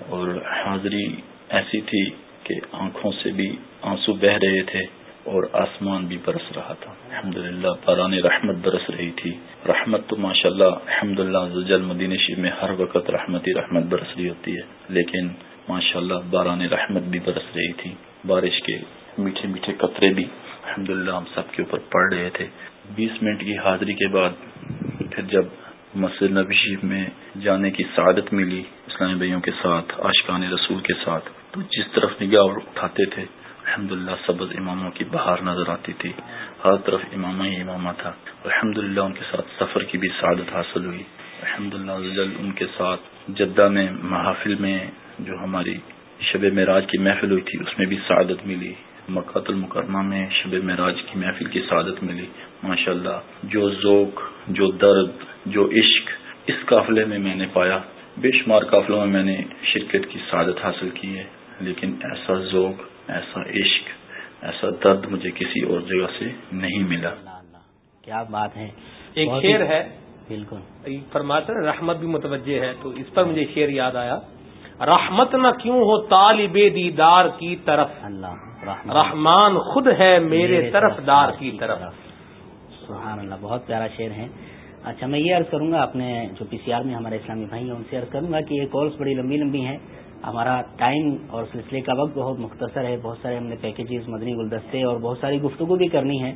اور حاضری ایسی تھی کہ آنکھوں سے بھی آنسو بہ رہے تھے۔ اور آسمان بھی برس رہا تھا۔ الحمد للہ باران رحمت برس رہی تھی۔ رحمت تو ماشاء اللہ الحمد للہ مدین شریف میں ہر وقت رحمت ہی رحمت برس رہی ہوتی ہے۔ لیکن ماشاء اللہ باران رحمت بھی برس رہی تھی۔ بارش کے میٹھے میٹھے قطرے بھی الحمد ہم سب کے اوپر پڑ رہے تھے۔ بیس منٹ کی حاضری کے بعد پھر جب مسجد نبی شریف میں جانے کی سعادت ملی اسلامی بھائیوں کے ساتھ، آشقان رسول کے ساتھ، تو جس طرف نگاہ اٹھاتے تھے الحمد للہ سبز اماموں کی بہار نظر آتی تھی۔ ہر طرف امامہ ہی امامہ تھا۔ الحمد للہ ان کے ساتھ سفر کی بھی سعادت حاصل ہوئی۔ الحمد للہ ان کے ساتھ جدہ میں، محافل میں جو ہماری شب معراج کی محفل ہوئی تھی، اس میں بھی سعادت ملی۔ مکات المکرمہ میں شب معراج کی محفل کی سعادت ملی۔ ماشاء اللہ جو ذوق، جو درد، جو عشق، اس قافلے میں میں نے پایا۔ بے شمار قافلوں میں میں نے شرکت کی سعادت حاصل کی ہے، لیکن ایسا ذوق ایسا عشق ایسا درد مجھے کسی اور جگہ سے نہیں ملا۔ کیا بات ہے۔ ایک شیر ہے۔ بالکل۔ فرماتے رحمت بھی متوجہ ہے تو اس پر مجھے شیر یاد آیا۔ رحمت نہ کیوں ہو طالب دیدار کی طرف؟ اللہ رحمان خود ہے میرے طرف دار کی طرف۔ سبحان اللہ بہت پیارا شعر ہے۔ اچھا میں یہ عرض کروں گا اپنے جو پی سی آر میں ہمارے اسلامی بھائی ہیں ان سے عرض کروں گا کہ یہ کالس بڑی لمبی لمبی ہیں۔ ہمارا ٹائم اور سلسلے کا وقت بہت مختصر ہے، بہت سارے ہم نے پیکیجز مدنی گلدستے اور بہت ساری گفتگو بھی کرنی ہے۔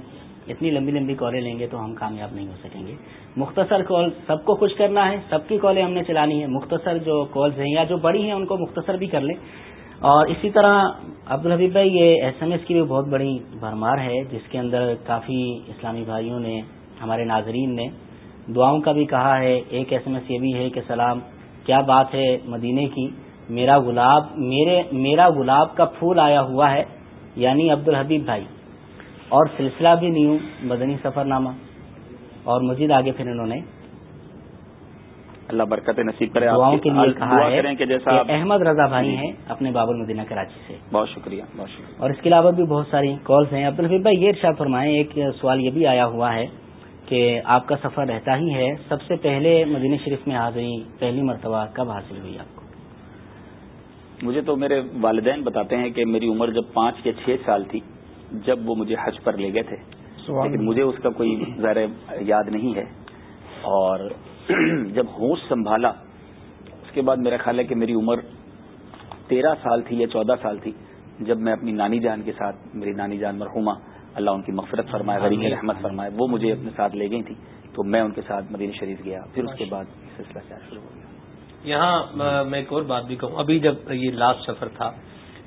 اتنی لمبی لمبی کالیں لیں گے تو ہم کامیاب نہیں ہو سکیں گے۔ مختصر کال سب کو خوش کرنا ہے، سب کی کالیں ہم نے چلانی ہے۔ مختصر جو کالز ہیں یا جو بڑی ہیں ان کو مختصر بھی کر لیں۔ اور اسی طرح عبدالحبیب بھائی، یہ ایس ایم ایس کی بھی بہت بڑی بھرمار ہے، جس کے اندر کافی اسلامی بھائیوں نے، ہمارے ناظرین نے دعاؤں کا بھی کہا ہے۔ ایک ایس ایم ایس یہ بھی ہے کہ سلام، کیا بات ہے مدینے کی؟ میرا گلاب میرے میرا گلاب کا پھول آیا ہوا ہے یعنی عبد الحبیب بھائی۔ اور سلسلہ بھی نیو مدنی سفر نامہ اور مزید آگے پھر انہوں نے اللہ برکت نصیب کرے دعاؤں کے لیے کہا ہے کہ جیسا احمد رضا بھائی ہیں اپنے باب المدینہ کراچی سے۔ بہت شکریہ بہت شکریہ۔ اور اس کے علاوہ بھی بہت ساری کالز ہیں۔ عبد الحبیب بھائی یہ ارشاد فرمائیں ایک سوال یہ بھی آیا ہوا ہے کہ آپ کا سفر رہتا ہی ہے۔ سب سے پہلے مدینہ شریف میں حاضری پہلی مرتبہ کب حاصل ہوئی آپ کو؟ مجھے تو میرے والدین بتاتے ہیں کہ میری عمر جب پانچ یا چھ سال تھی جب وہ مجھے حج پر لے گئے تھے۔ لیکن مجھے اس کا کوئی ظاہر یاد نہیں ہے۔ اور جب ہوش سنبھالا اس کے بعد میرا خیال ہے کہ میری عمر تیرہ سال تھی یا چودہ سال تھی جب میں اپنی نانی جان کے ساتھ میری نانی جان مرحوما اللہ ان کی مغفرت فرمائے غریب رحمت فرمائے وہ مجھے اپنے ساتھ لے گئی تھی تو میں ان کے ساتھ مدینہ شریف گیا۔ پھر اس کے بعد سلسلہ چار شروع ہو گیا یہاں میں ایک اور بات بھی کہوں۔ ابھی جب یہ لاسٹ سفر تھا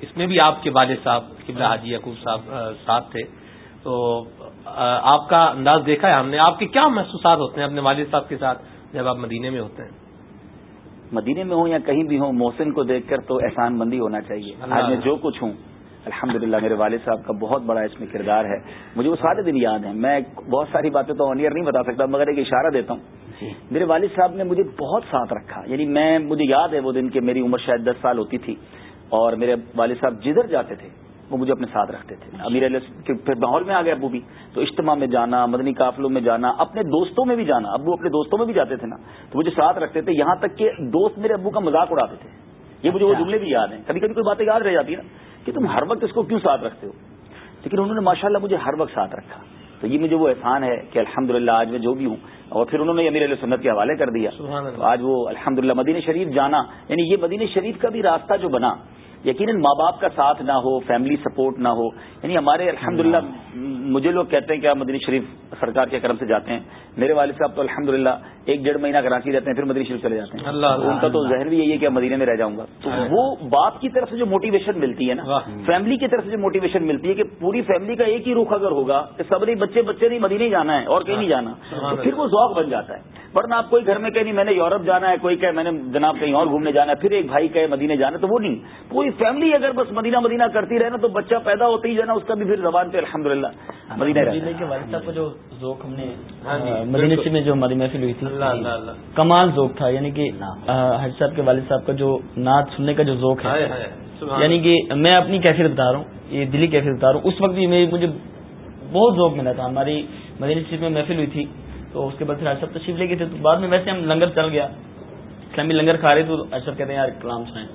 اس میں بھی آپ کے والد صاحب قبلہ حاجی یعقوب صاحب ساتھ تھے۔ تو آپ کا انداز دیکھا ہے ہم نے۔ آپ کے کیا محسوسات ہوتے ہیں اپنے والد صاحب کے ساتھ جب آپ مدینے میں ہوتے ہیں؟ مدینے میں ہوں یا کہیں بھی ہوں محسن کو دیکھ کر تو احسان مندی ہونا چاہیے۔ آج میں۔ جو کچھ ہوں الحمدللہ میرے والد صاحب کا بہت بڑا اس میں کردار ہے۔ مجھے وہ سارے دن یاد ہیں۔ میں بہت ساری باتیں تو آنیئر نہیں بتا سکتا مگر ایک اشارہ دیتا ہوں۔ میرے والد صاحب نے مجھے بہت ساتھ رکھا۔ یعنی میں مجھے یاد ہے وہ دن کہ میری عمر شاید دس سال ہوتی تھی اور میرے والد صاحب جدھر جاتے تھے وہ مجھے اپنے ساتھ رکھتے تھے۔ امیر علیہ کہ پھر ماحول میں آ گئے ابو بھی تو اجتماع میں جانا مدنی قافلوں میں جانا اپنے دوستوں میں بھی جانا۔ ابو اپنے دوستوں میں بھی جاتے تھے نا تو مجھے ساتھ رکھتے تھے۔ یہاں تک کہ دوست میرے ابو کا مذاق اڑاتے تھے۔ یہ مجھے وہ جملے بھی یاد ہیں۔ کبھی کبھی کوئی باتیں یاد رہ جاتی ہیں نا کہ تم ہر وقت اس کو کیوں ساتھ رکھتے ہو؟ لیکن انہوں نے ماشاءاللہ مجھے ہر وقت ساتھ رکھا۔ تو یہ مجھے وہ احسان ہے کہ الحمدللہ آج میں جو بھی ہوں۔ اور پھر انہوں نے امیر علیہ سنت کے حوالے کر دیا۔ تو آج وہ الحمدللہ مدینہ شریف جانا یعنی یہ مدینہ شریف کا بھی راستہ جو بنا یقیناً ماں باپ کا ساتھ نہ ہو فیملی سپورٹ نہ ہو یعنی ہمارے الحمدللہ مجھے لوگ کہتے ہیں کہ آپ مدینہ شریف سرکار کے کرم سے جاتے ہیں۔ میرے والد صاحب تو الحمدللہ ایک ڈیڑھ مہینہ کراچی رہتے ہیں پھر مدینہ شریف چلے جاتے ہیں۔ اللہ ان کا تو ذہن بھی یہی ہے کہ میں مدینے میں رہ جاؤں گا۔ تو وہ باپ کی طرف سے جو موٹیویشن ملتی ہے نا۔ فیملی کی طرف سے جو موٹیویشن ملتی ہے کہ پوری فیملی کا ایک ہی رخ اگر ہوگا کہ سب نہیں بچے بچے نہیں مدینے ہی جانا ہے اور کہیں نہیں جانا تو پھر وہ ذوق بن جاتا ہے۔ ورنہ آپ کوئی گھر میں کہیں نہیں میں نے یورپ جانا ہے کوئی کہے میں نے جناب کہیں اور گھومنے جانا ہے پھر ایک بھائی کہے مدینے جانا ہے تو وہ نہیں۔ پوری فیملی اگر بس مدینہ مدینہ کرتی رہے نا تو بچہ پیدا ہوتے ہی جو ہے نا اس کا بھی پھر زبان پہ الحمد للہ مدینہ رہتا مدینے ہے کے والد صاحب کا جو ذوق ہم نے ہاں جی، مدینہ بالکل۔ شریف میں جو ہماری محفل ہوئی تھی اللہ اللہ اللہ۔ کمال ذوق تھا یعنی کہ حج صاحب کے والد صاحب کا جو نعت سننے کا جو ذوق ہے۔ یعنی کہ میں اپنی کیفیت بتا رہا ہوں یہ دلی کیفیت بتا رہا ہوں۔ اس وقت بھی مجھے بہت ذوق ملا تھا ہماری مدینہ شریف میں محفل ہوئی تھی۔ تو اس کے بعد پھر صاحب تشریف لے گئے تھے تو بعد میں ویسے ہم لنگر چل گیا۔ اسلامی لنگر کھا رہے تو صاحب کہتے ہیں یار کلام سنائیں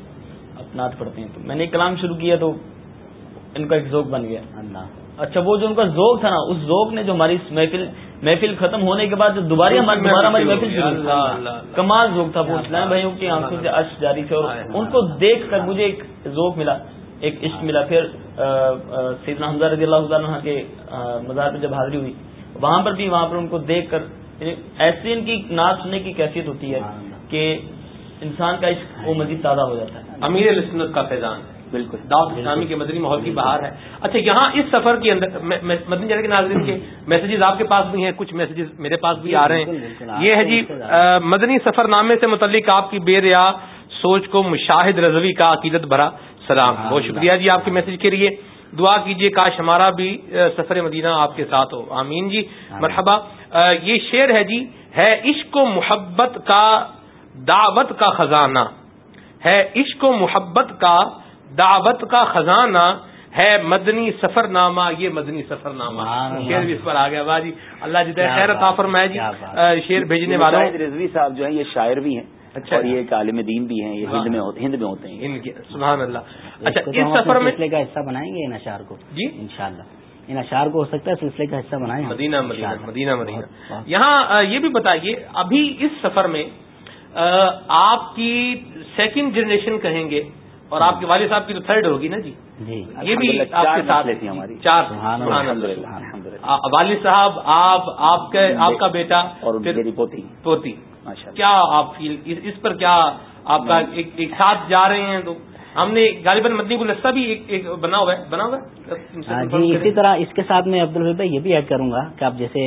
اب نعت پڑھتے ہیں تو. میں نے ایک کلام شروع کیا تو ان کا ایک ذوق بن گیا۔ اللہ۔ اچھا وہ جو ان کا ذوق تھا نا اس ذوق نے جو ہماری محفل محفل ختم ہونے کے بعد جو دوبارہ ہماری دوبارہ ہماری محفل شروع اللہ۔ کمال ذوق تھا وہ اسلام بھائیوں کی آنکھوں سے اشک جاری تھے اور ان کو دیکھ کر مجھے ایک ذوق ملا ایک عشق ملا۔ پھر سیدنا حمزہ رضی اللہ عنہ کے مزار پہ جب حاضری ہوئی وہاں پر بھی وہاں پر ان کو دیکھ کر یعنی ایسی ان کی نعت سننے کی کیفیت ہوتی ہے کہ انسان کا عشق وہ مزید تازہ ہو جاتا ہے۔ امیر علیہ سنت کا فیضان۔ ہے بالکل۔ دعوت اسلامی کے مدنی ماحول کی بہار ہے۔ اچھا یہاں اس سفر کے اندر مدنی چینل کے ناظرین کے میسیجز آپ کے پاس بھی ہیں کچھ میسیجز میرے پاس بھی آ رہے ہیں۔ یہ ہے جی مدنی سفر نامے سے متعلق آپ کی بے ریا سوچ کو مشاہد رضوی کا عقیدت بھرا سلام۔ بہت شکریہ جی آپ کے میسج کے لیے۔ دعا کیجیے کاش ہمارا بھی سفر مدینہ آپ کے ساتھ ہو۔ آمین جی مرحبا۔ یہ شعر ہے جی ہے عشق و محبت کا دعوت کا خزانہ۔ ہے عشق و محبت کا دعوت کا خزانہ۔ ہے مدنی سفر نامہ یہ مدنی سفر نامہ۔ شعر بھی اس پر آ گیا۔ واہ جی اللہ جی خیر عطا فرمائے جی۔ شعر بھیجنے شاہد رضوی صاحب جو ہیں یہ شاعر بھی ہیں اچھا۔ اور یہ ایک عالم دین بھی ہیں یہ۔ ہند میں ہوتے ہند میں ہوتے ہیں۔ سبحان اللہ۔ اچھا اس سفر میں سلسلے کا حصہ بنائیں گے ان اشعار کو۔ جی؟ انشاءاللہ۔ ان اشعار کو ہو سکتا ہے سلسلے کا حصہ بنائیں۔ مدینہ مدینہ۔ مدینہ مدینہ۔ یہاں یہ بھی بتائیے ابھی اس سفر میں آپ کی سیکنڈ جنریشن کہیں گے؟ اور آپ کے والد صاحب کی تو تھرڈ ہوگی نا جی؟ جی۔ یہ بھی آپ کے ساتھ تھیں ہماری۔ چار۔ اللہ۔ اللہ۔ والد صاحب آپ آپ کے آپ کا بیٹا اور میری پوتی۔ پوتی۔ اللہ کیا آپ فیل اس, پر کیا آپ کا ایک ساتھ جا رہے ہیں تو ہم نے غالباً مدنی گلدستہ بھی ایک ایک بنا ہوا ہے. بنا ہوا ہاں ہے جی اسی طرح اس کے ساتھ میں عبد الحبی بھائی یہ بھی ایڈ کروں گا کہ آپ جیسے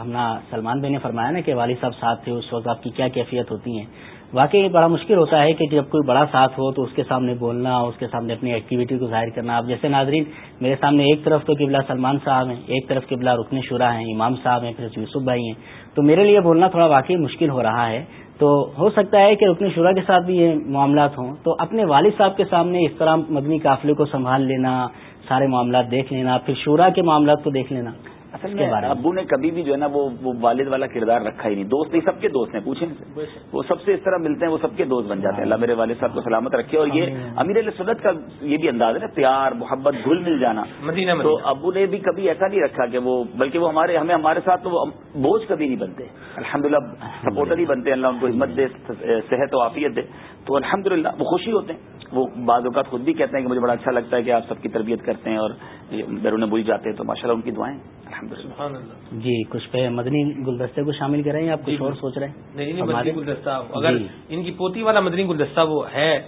ہم سلمان بھائی نے فرمایا نا کہ والد صاحب ساتھ تھے اس وقت آپ کی کیا کیفیت ہوتی ہیں؟ واقعی بڑا مشکل ہوتا ہے کہ جب کوئی بڑا ساتھ ہو تو اس کے سامنے بولنا اس کے سامنے اپنی ایکٹیویٹی کو ظاہر کرنا۔ اب جیسے ناظرین میرے سامنے ایک طرف تو قبلہ سلمان صاحب ہیں ایک طرف قبلہ رکن شورا ہیں امام صاحب ہیں پھر یوسف بھائی ہیں۔ تو میرے لیے بولنا تھوڑا واقعی مشکل ہو رہا ہے۔ تو ہو سکتا ہے کہ رکن شورا کے ساتھ بھی یہ معاملات ہوں۔ تو اپنے والد صاحب کے سامنے اس طرح مدنی قافلے کو سنبھال لینا، سارے معاملات دیکھ لینا، پھر شورا کے معاملات کو دیکھ لینا۔ اصل میں ابو نے کبھی بھی جو ہے نا وہ والد والا کردار رکھا ہی نہیں۔ دوست نہیں سب کے دوست ہیں پوچھیں وہ سب سے اس طرح ملتے ہیں وہ سب کے دوست بن جاتے ہیں۔ اللہ میرے والد صاحب کو سلامت رکھے۔ اور یہ امیر علیہ سنت کا یہ بھی انداز ہے نا پیار محبت گھل مل جانا۔ تو ابو نے بھی کبھی ایسا نہیں رکھا کہ وہ بلکہ وہ ہمارے ہمیں ہمارے ساتھ تو بوجھ کبھی نہیں بنتے۔ الحمد للہ سپورٹر ہی بنتے اللہ ان کو ہمت دے صحت و عافیت دے۔ تو الحمد وہ خوشی ہوتے ہیں۔ وہ بعض اوقات خود بھی کہتے ہیں کہ مجھے بڑا اچھا لگتا ہے کہ آپ سب کی تربیت کرتے ہیں اور بیرون بھول جاتے ہیں تو ماشاء اللہ ان کی دعائیں الحمد جی کچھ پہ مدنی گلدستے کو شامل کریں یا آپ کچھ اور سوچ رہے ہیں؟ مدنی گلدستہ۔ اگر ان کی پوتی والا مدنی گلدستہ وہ ہے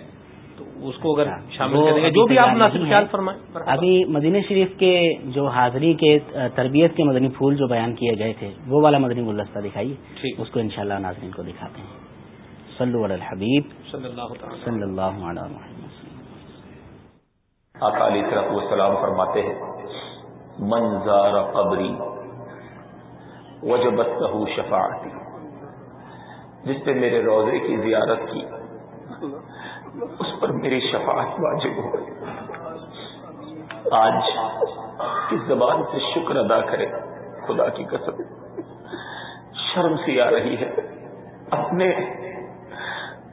تو اس کو اگر شامل کریں گے جو بھی آپ خیال فرمائیں۔ ابھی مدینہ شریف کے جو حاضری کے تربیت کے مدنی پھول جو بیان کیے گئے تھے وہ والا مدنی گلدستہ دکھائیے۔ اس کو انشاءاللہ ناظرین کو دکھاتے ہیں۔ صلو علی الحبیب. صلی اللہ علیہ آقا علیہ طرف السلام فرماتے ہیں منظار قبری وجبت کہو شفاعتی. جس نے میرے روزے کی زیارت کی اس پر میری شفاعت واجب ہو۔ گئی آج کس زبان سے شکر ادا کرے خدا کی قسم شرم سی آ رہی ہے۔ اپنے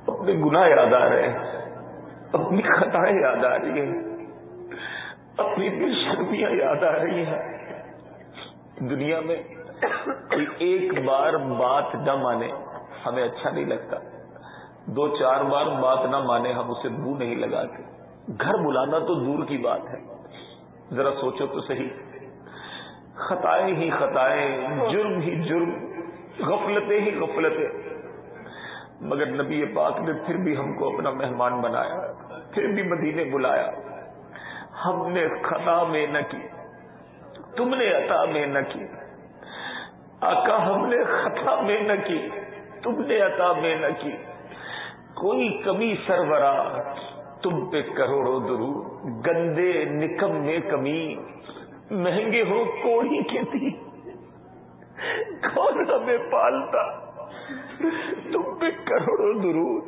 اپنے گناہ یاد آ رہے ہیں، اپنی خطائیں یاد آ رہی ہیں، اپنی دل شرمیاں یاد آ رہی ہیں۔ دنیا میں کوئی ایک بار بات نہ مانے ہمیں اچھا نہیں لگتا۔ دو چار بار بات نہ مانے ہم اسے منہ نہیں لگاتے۔ گھر بلانا تو دور کی بات ہے۔ ذرا سوچو تو صحیح۔ خطائیں ہی خطائیں، جرم ہی جرم، غفلتیں ہی غفلتیں۔ مگر نبی پاک نے پھر بھی ہم کو اپنا مہمان بنایا، پھر بھی مدینے بلایا۔ ہم نے خطا میں نہ کی، تم نے عطا میں نہ کی۔ آقا، ہم نے خطا میں نہ کی، تم نے عطا میں نہ کی۔ کوئی کمی سربراہ تم پہ کروڑوں درو گندے نکم میں کمی، مہنگے ہو کوڑی کے تھی کون ہمیں پالتا۔ تم پہ کروڑوں درود۔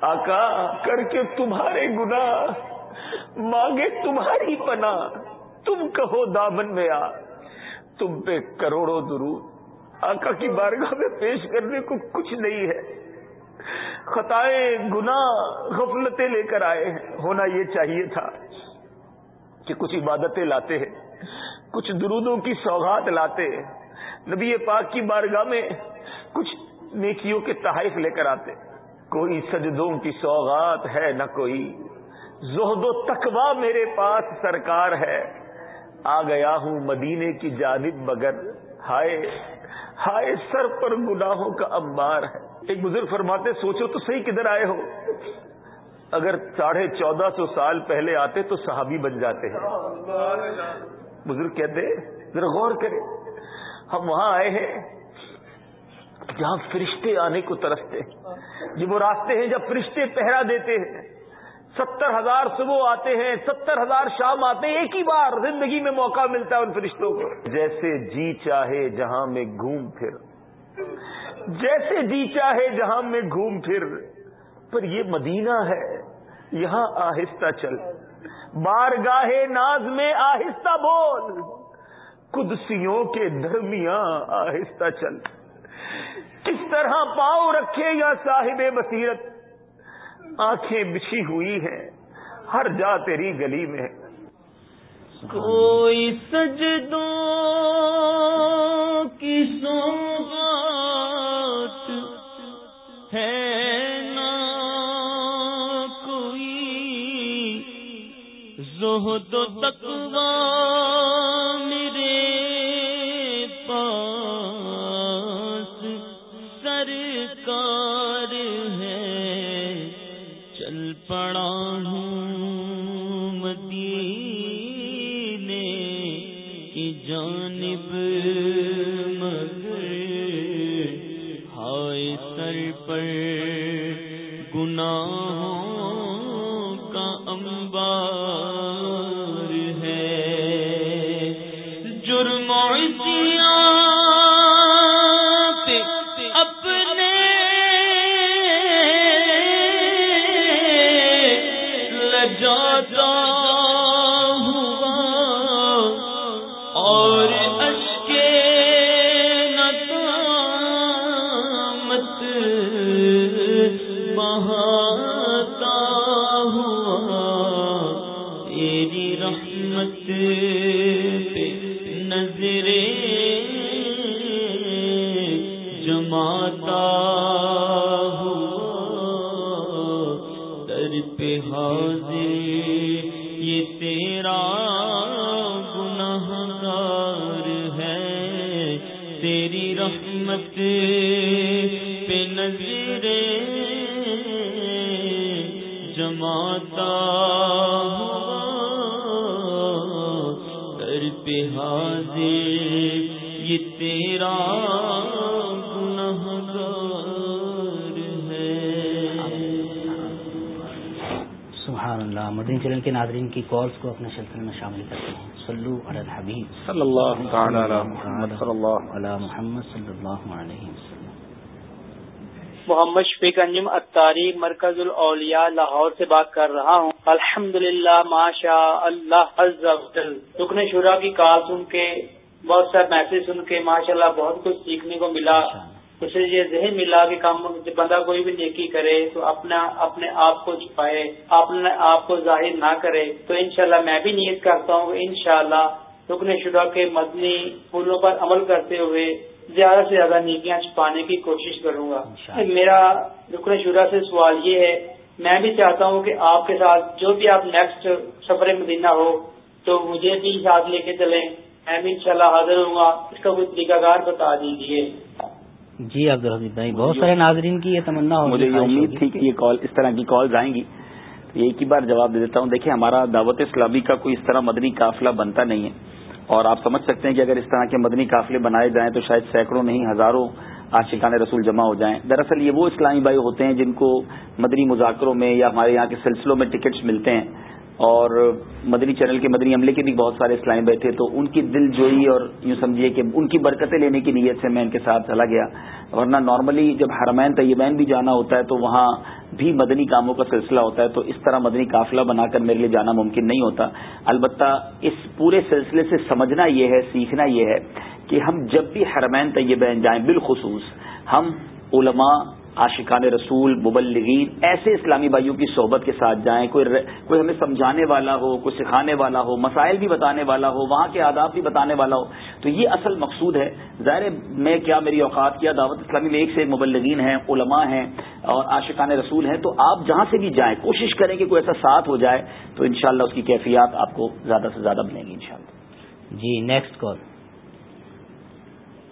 آقا، کر کے تمہارے گنا مانگے تمہاری پنا تم کہو دامن میں آ۔ تم پہ کروڑوں درود۔ آقا کی بارگاہ میں پیش کرنے کو کچھ نہیں ہے۔ خطائیں گنا غفلتیں لے کر آئے ہیں۔ ہونا یہ چاہیے تھا کہ کچھ عبادتیں لاتے ہیں۔ کچھ درودوں کی سوغات لاتے نبی پاک کی بارگاہ میں کچھ نیکیوں کے تحائف لے کر آتے۔ کوئی سجدوں کی سوغات ہے نہ کوئی۔ زہد و تقوا میرے پاس سرکار ہے۔ آ گیا ہوں مدینے کی جانب بگر ہائے ہائے، سر پر گناہوں کا امبار ہے۔ ایک بزرگ فرماتے، سوچو تو صحیح کدھر آئے ہو۔ اگر ساڑھے چودہ سو سال پہلے آتے تو صحابی بن جاتے ہیں۔ بزرگ کہتے، ذرا غور کرے ہم وہاں آئے ہیں۔ جہاں فرشتے آنے کو ترستے یہ وہ راستے ہیں، جب فرشتے پہرا دیتے ہیں، ستر ہزار صبح آتے ہیں، ستر ہزار شام آتے ہیں، ایک ہی بار زندگی میں موقع ملتا ہے ان فرشتوں کو۔ جیسے جی چاہے جہاں میں گھوم پھر۔ جیسے جی چاہے جہاں میں گھوم پھر۔ پر یہ مدینہ ہے، یہاں آہستہ چل۔ بار گاہے ناز میں آہستہ بول۔ قدسیوں کے درمیان آہستہ چل۔ کس طرح پاؤں رکھے یا صاحب بصیرت، آنکھیں بچھی ہوئی ہیں، ہر جا تیری گلی میں۔ کوئی سجدوں کی سوگات ہے نا کوئی۔ زہد و تقوی پڑا محمد شفیق انجم اتاری مرکز الاولیاء لاہور سے بات کر رہا ہوں۔ الحمد للہ ماشاء اللہ رکن شورا کی کال سن کے، بہت سا میسج سن کے ماشاء اللہ بہت کچھ سیکھنے کو ملا۔ اسے یہ ذہن ملا کہ کام بندہ کوئی بھی نیکی کرے، تو اپنا، اپنے آپ کو چھپائے، اپنے آپ کو ظاہر نہ کرے۔ تو انشاءاللہ، میں بھی نیت کرتا ہوں کہ انشاءاللہ، رکن شدہ کے مدنی پھولوں پر عمل کرتے ہوئے زیادہ سے زیادہ نیکیاں چھپانے کی کوشش کروں گا۔ میرا رکن شدہ سے سوال یہ ہے میں بھی چاہتا ہوں کہ آپ کے ساتھ جو بھی آپ نیکسٹ سفر مدینہ ہو تو مجھے بھی ساتھ لے کے چلیں۔ میں بھی انشاءاللہ حاضر ہوں گا۔ اس کا کوئی طریقہ کار بتا دیجیے جی عبدالحبیب بھائی بہت سارے ناظرین کی یہ تمنا مجھے یہ امید تھی کہ یہ کال اس طرح کی کالز آئیں گی۔ ایک ہی بار جواب دے دیتا ہوں۔ دیکھیں ہمارا دعوت اسلامی کا کوئی اس طرح مدنی قافلہ بنتا نہیں ہے۔ اور آپ سمجھ سکتے ہیں کہ اگر اس طرح کے مدنی قافلے بنائے جائیں تو شاید سینکڑوں نہیں ہزاروں آشقان رسول جمع ہو جائیں۔ دراصل یہ وہ اسلامی بھائی ہوتے ہیں جن کو مدنی مذاکروں میں یا ہمارے یہاں کے سلسلوں میں ٹکٹس ملتے ہیں۔ اور مدنی چینل کے مدنی عملے کے بھی بہت سارے اسلام بیٹھے تو ان کی دل جوئی اور یوں سمجھیے کہ ان کی برکتیں لینے کی نیت سے میں ان کے ساتھ چلا گیا۔ ورنہ نارملی جب حرمین طیبین بھی جانا ہوتا ہے تو وہاں بھی مدنی کاموں کا سلسلہ ہوتا ہے، تو اس طرح مدنی قافلہ بنا کر میرے لیے جانا ممکن نہیں ہوتا۔ البتہ اس پورے سلسلے سے سمجھنا یہ ہے، سیکھنا یہ ہے کہ ہم جب بھی حرمین طیبین جائیں بالخصوص، ہم علماء عاشقان رسول مبلغین ایسے اسلامی بھائیوں کی صحبت کے ساتھ جائیں کوئی کوئی ہمیں سمجھانے والا ہو کوئی سکھانے والا ہو مسائل بھی بتانے والا ہو وہاں کے آداب بھی بتانے والا ہو تو یہ اصل مقصود ہے۔ ظاہر میں کیا میری اوقات کیا دعوت اسلامی میں ایک سے مبلغین ہیں علماء ہیں اور عاشقان رسول ہیں تو آپ جہاں سے بھی جائیں کوشش کریں کہ کوئی ایسا ساتھ ہو جائے تو انشاءاللہ اس کی کیفیات آپ کو زیادہ سے زیادہ ملیں گی انشاءاللہ۔ جی نیکسٹ کال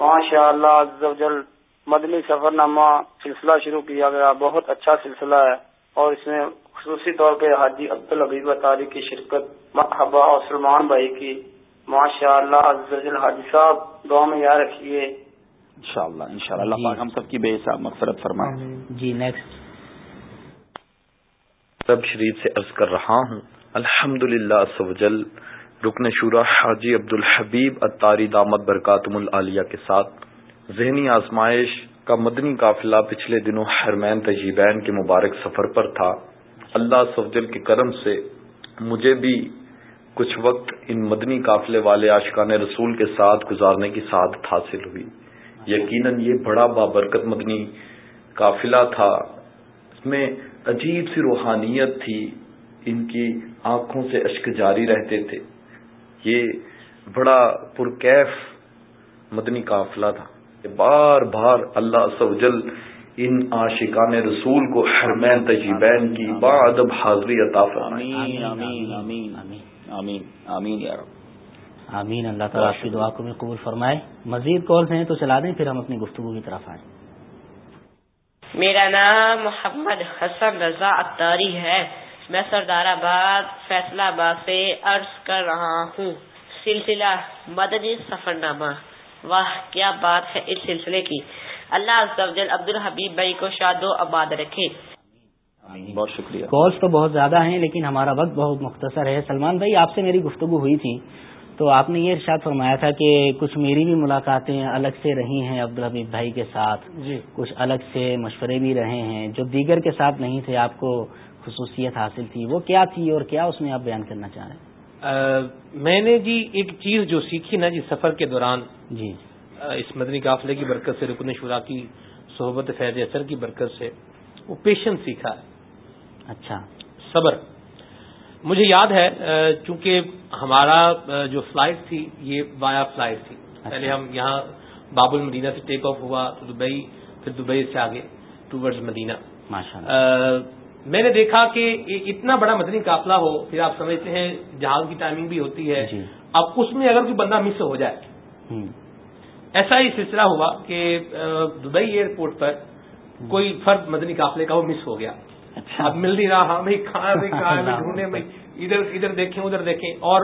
ماشاء اللہ مدنی سفر نامہ سلسلہ شروع کیا گیا۔ بہت اچھا سلسلہ ہے اور اس میں خصوصی طور پہ حاجی عبد الحبیب کی شرکت مرحبا اور سلمان بھائی کی۔ ماشاء اللہ حاجی صاحب دعا میں یاد رکھیے۔ انشاءاللہ انشاءاللہ۔ اللہ ہم سب کی بے حساب مقصرت فرمائیں جی نیکسٹ سب شریف سے عرض کر رہا ہوں الحمد للہ سوجل رکن شورا حاجی عبد الحبیب اتاری دامت برکاتم العالیہ کے ساتھ ذہنی آزمائش کا مدنی قافلہ پچھلے دنوں حرمین تجیبین کے مبارک سفر پر تھا۔ اللہ سفجل کے کرم سے مجھے بھی کچھ وقت ان مدنی قافلے والے آشقان رسول کے ساتھ گزارنے کی سعادت حاصل ہوئی۔ یقیناً یہ بڑا بابرکت مدنی قافلہ تھا۔ اس میں عجیب سی روحانیت تھی۔ ان کی آنکھوں سے اشک جاری رہتے تھے۔ یہ بڑا پرکیف مدنی قافلہ تھا۔ بار بار اللہ سوجل ان عاشقان رسول کو حرمین تجیبین کی بادب حاضری عطا فرمائے۔ آمین اللہ تعالیٰ آپ کی دعا کو میں قبول فرمائے۔ مزید کالز ہیں تو چلا دیں پھر ہم اپنی گفتگو کی طرف آئیں۔ میرا نام محمد حسن رضا اتاری ہے۔ میں سردار آباد فیصلہ آباد سے عرض کر رہا ہوں۔ سلسلہ مدنی سفر نامہ واہ کیا بات ہے اس سلسلے کی۔ اللہ عبد الحبیب بھائی کو شاد و آباد رکھے۔ بہت شکریہ۔ کالس تو بہت زیادہ ہیں لیکن ہمارا وقت بہت مختصر ہے۔ سلمان بھائی آپ سے میری گفتگو ہوئی تھی تو آپ نے یہ ارشاد فرمایا تھا کہ کچھ میری بھی ملاقاتیں الگ سے رہی ہیں عبد الحبیب بھائی کے ساتھ۔ جی۔ کچھ الگ سے مشورے بھی رہے ہیں۔ جو دیگر کے ساتھ نہیں تھے آپ کو خصوصیت حاصل تھی وہ کیا تھی اور کیا اس میں آپ بیان کرنا چاہ رہے ہیں؟ میں نے جی ایک چیز جو سیکھی نا جی سفر کے دوران جی۔ اس مدنی قافلے کی برکت سے رکن شورا کی صحبت فیض اثر کی برکت سے وہ پیشنس سیکھا ہے۔ اچھا۔ صبر۔ مجھے یاد ہے چونکہ ہمارا جو فلائٹ تھی یہ وایا فلائٹ تھی۔ پہلے ہم یہاں باب المدینہ سے ٹیک آف ہوا تو دبئی پھر دبئی سے آگے ٹورڈز مدینہ۔ میں نے دیکھا کہ اتنا بڑا مدنی قافلہ ہو پھر آپ سمجھتے ہیں جہاز کی ٹائمنگ بھی ہوتی ہے۔ جی۔ اب اس میں اگر کوئی بندہ مس ہو جائے۔ ایسا ہی سلسلہ ہوا کہ دبئی ایئرپورٹ پر کوئی فرد مدنی قافلے کا وہ مس ہو گیا۔ اچھا۔ اب مل نہیں رہا بھائی کہاں بھائی کہاں بھائی۔ ڈھونڈے میں ادھر ادھر دیکھیں ادھر دیکھیں۔ اور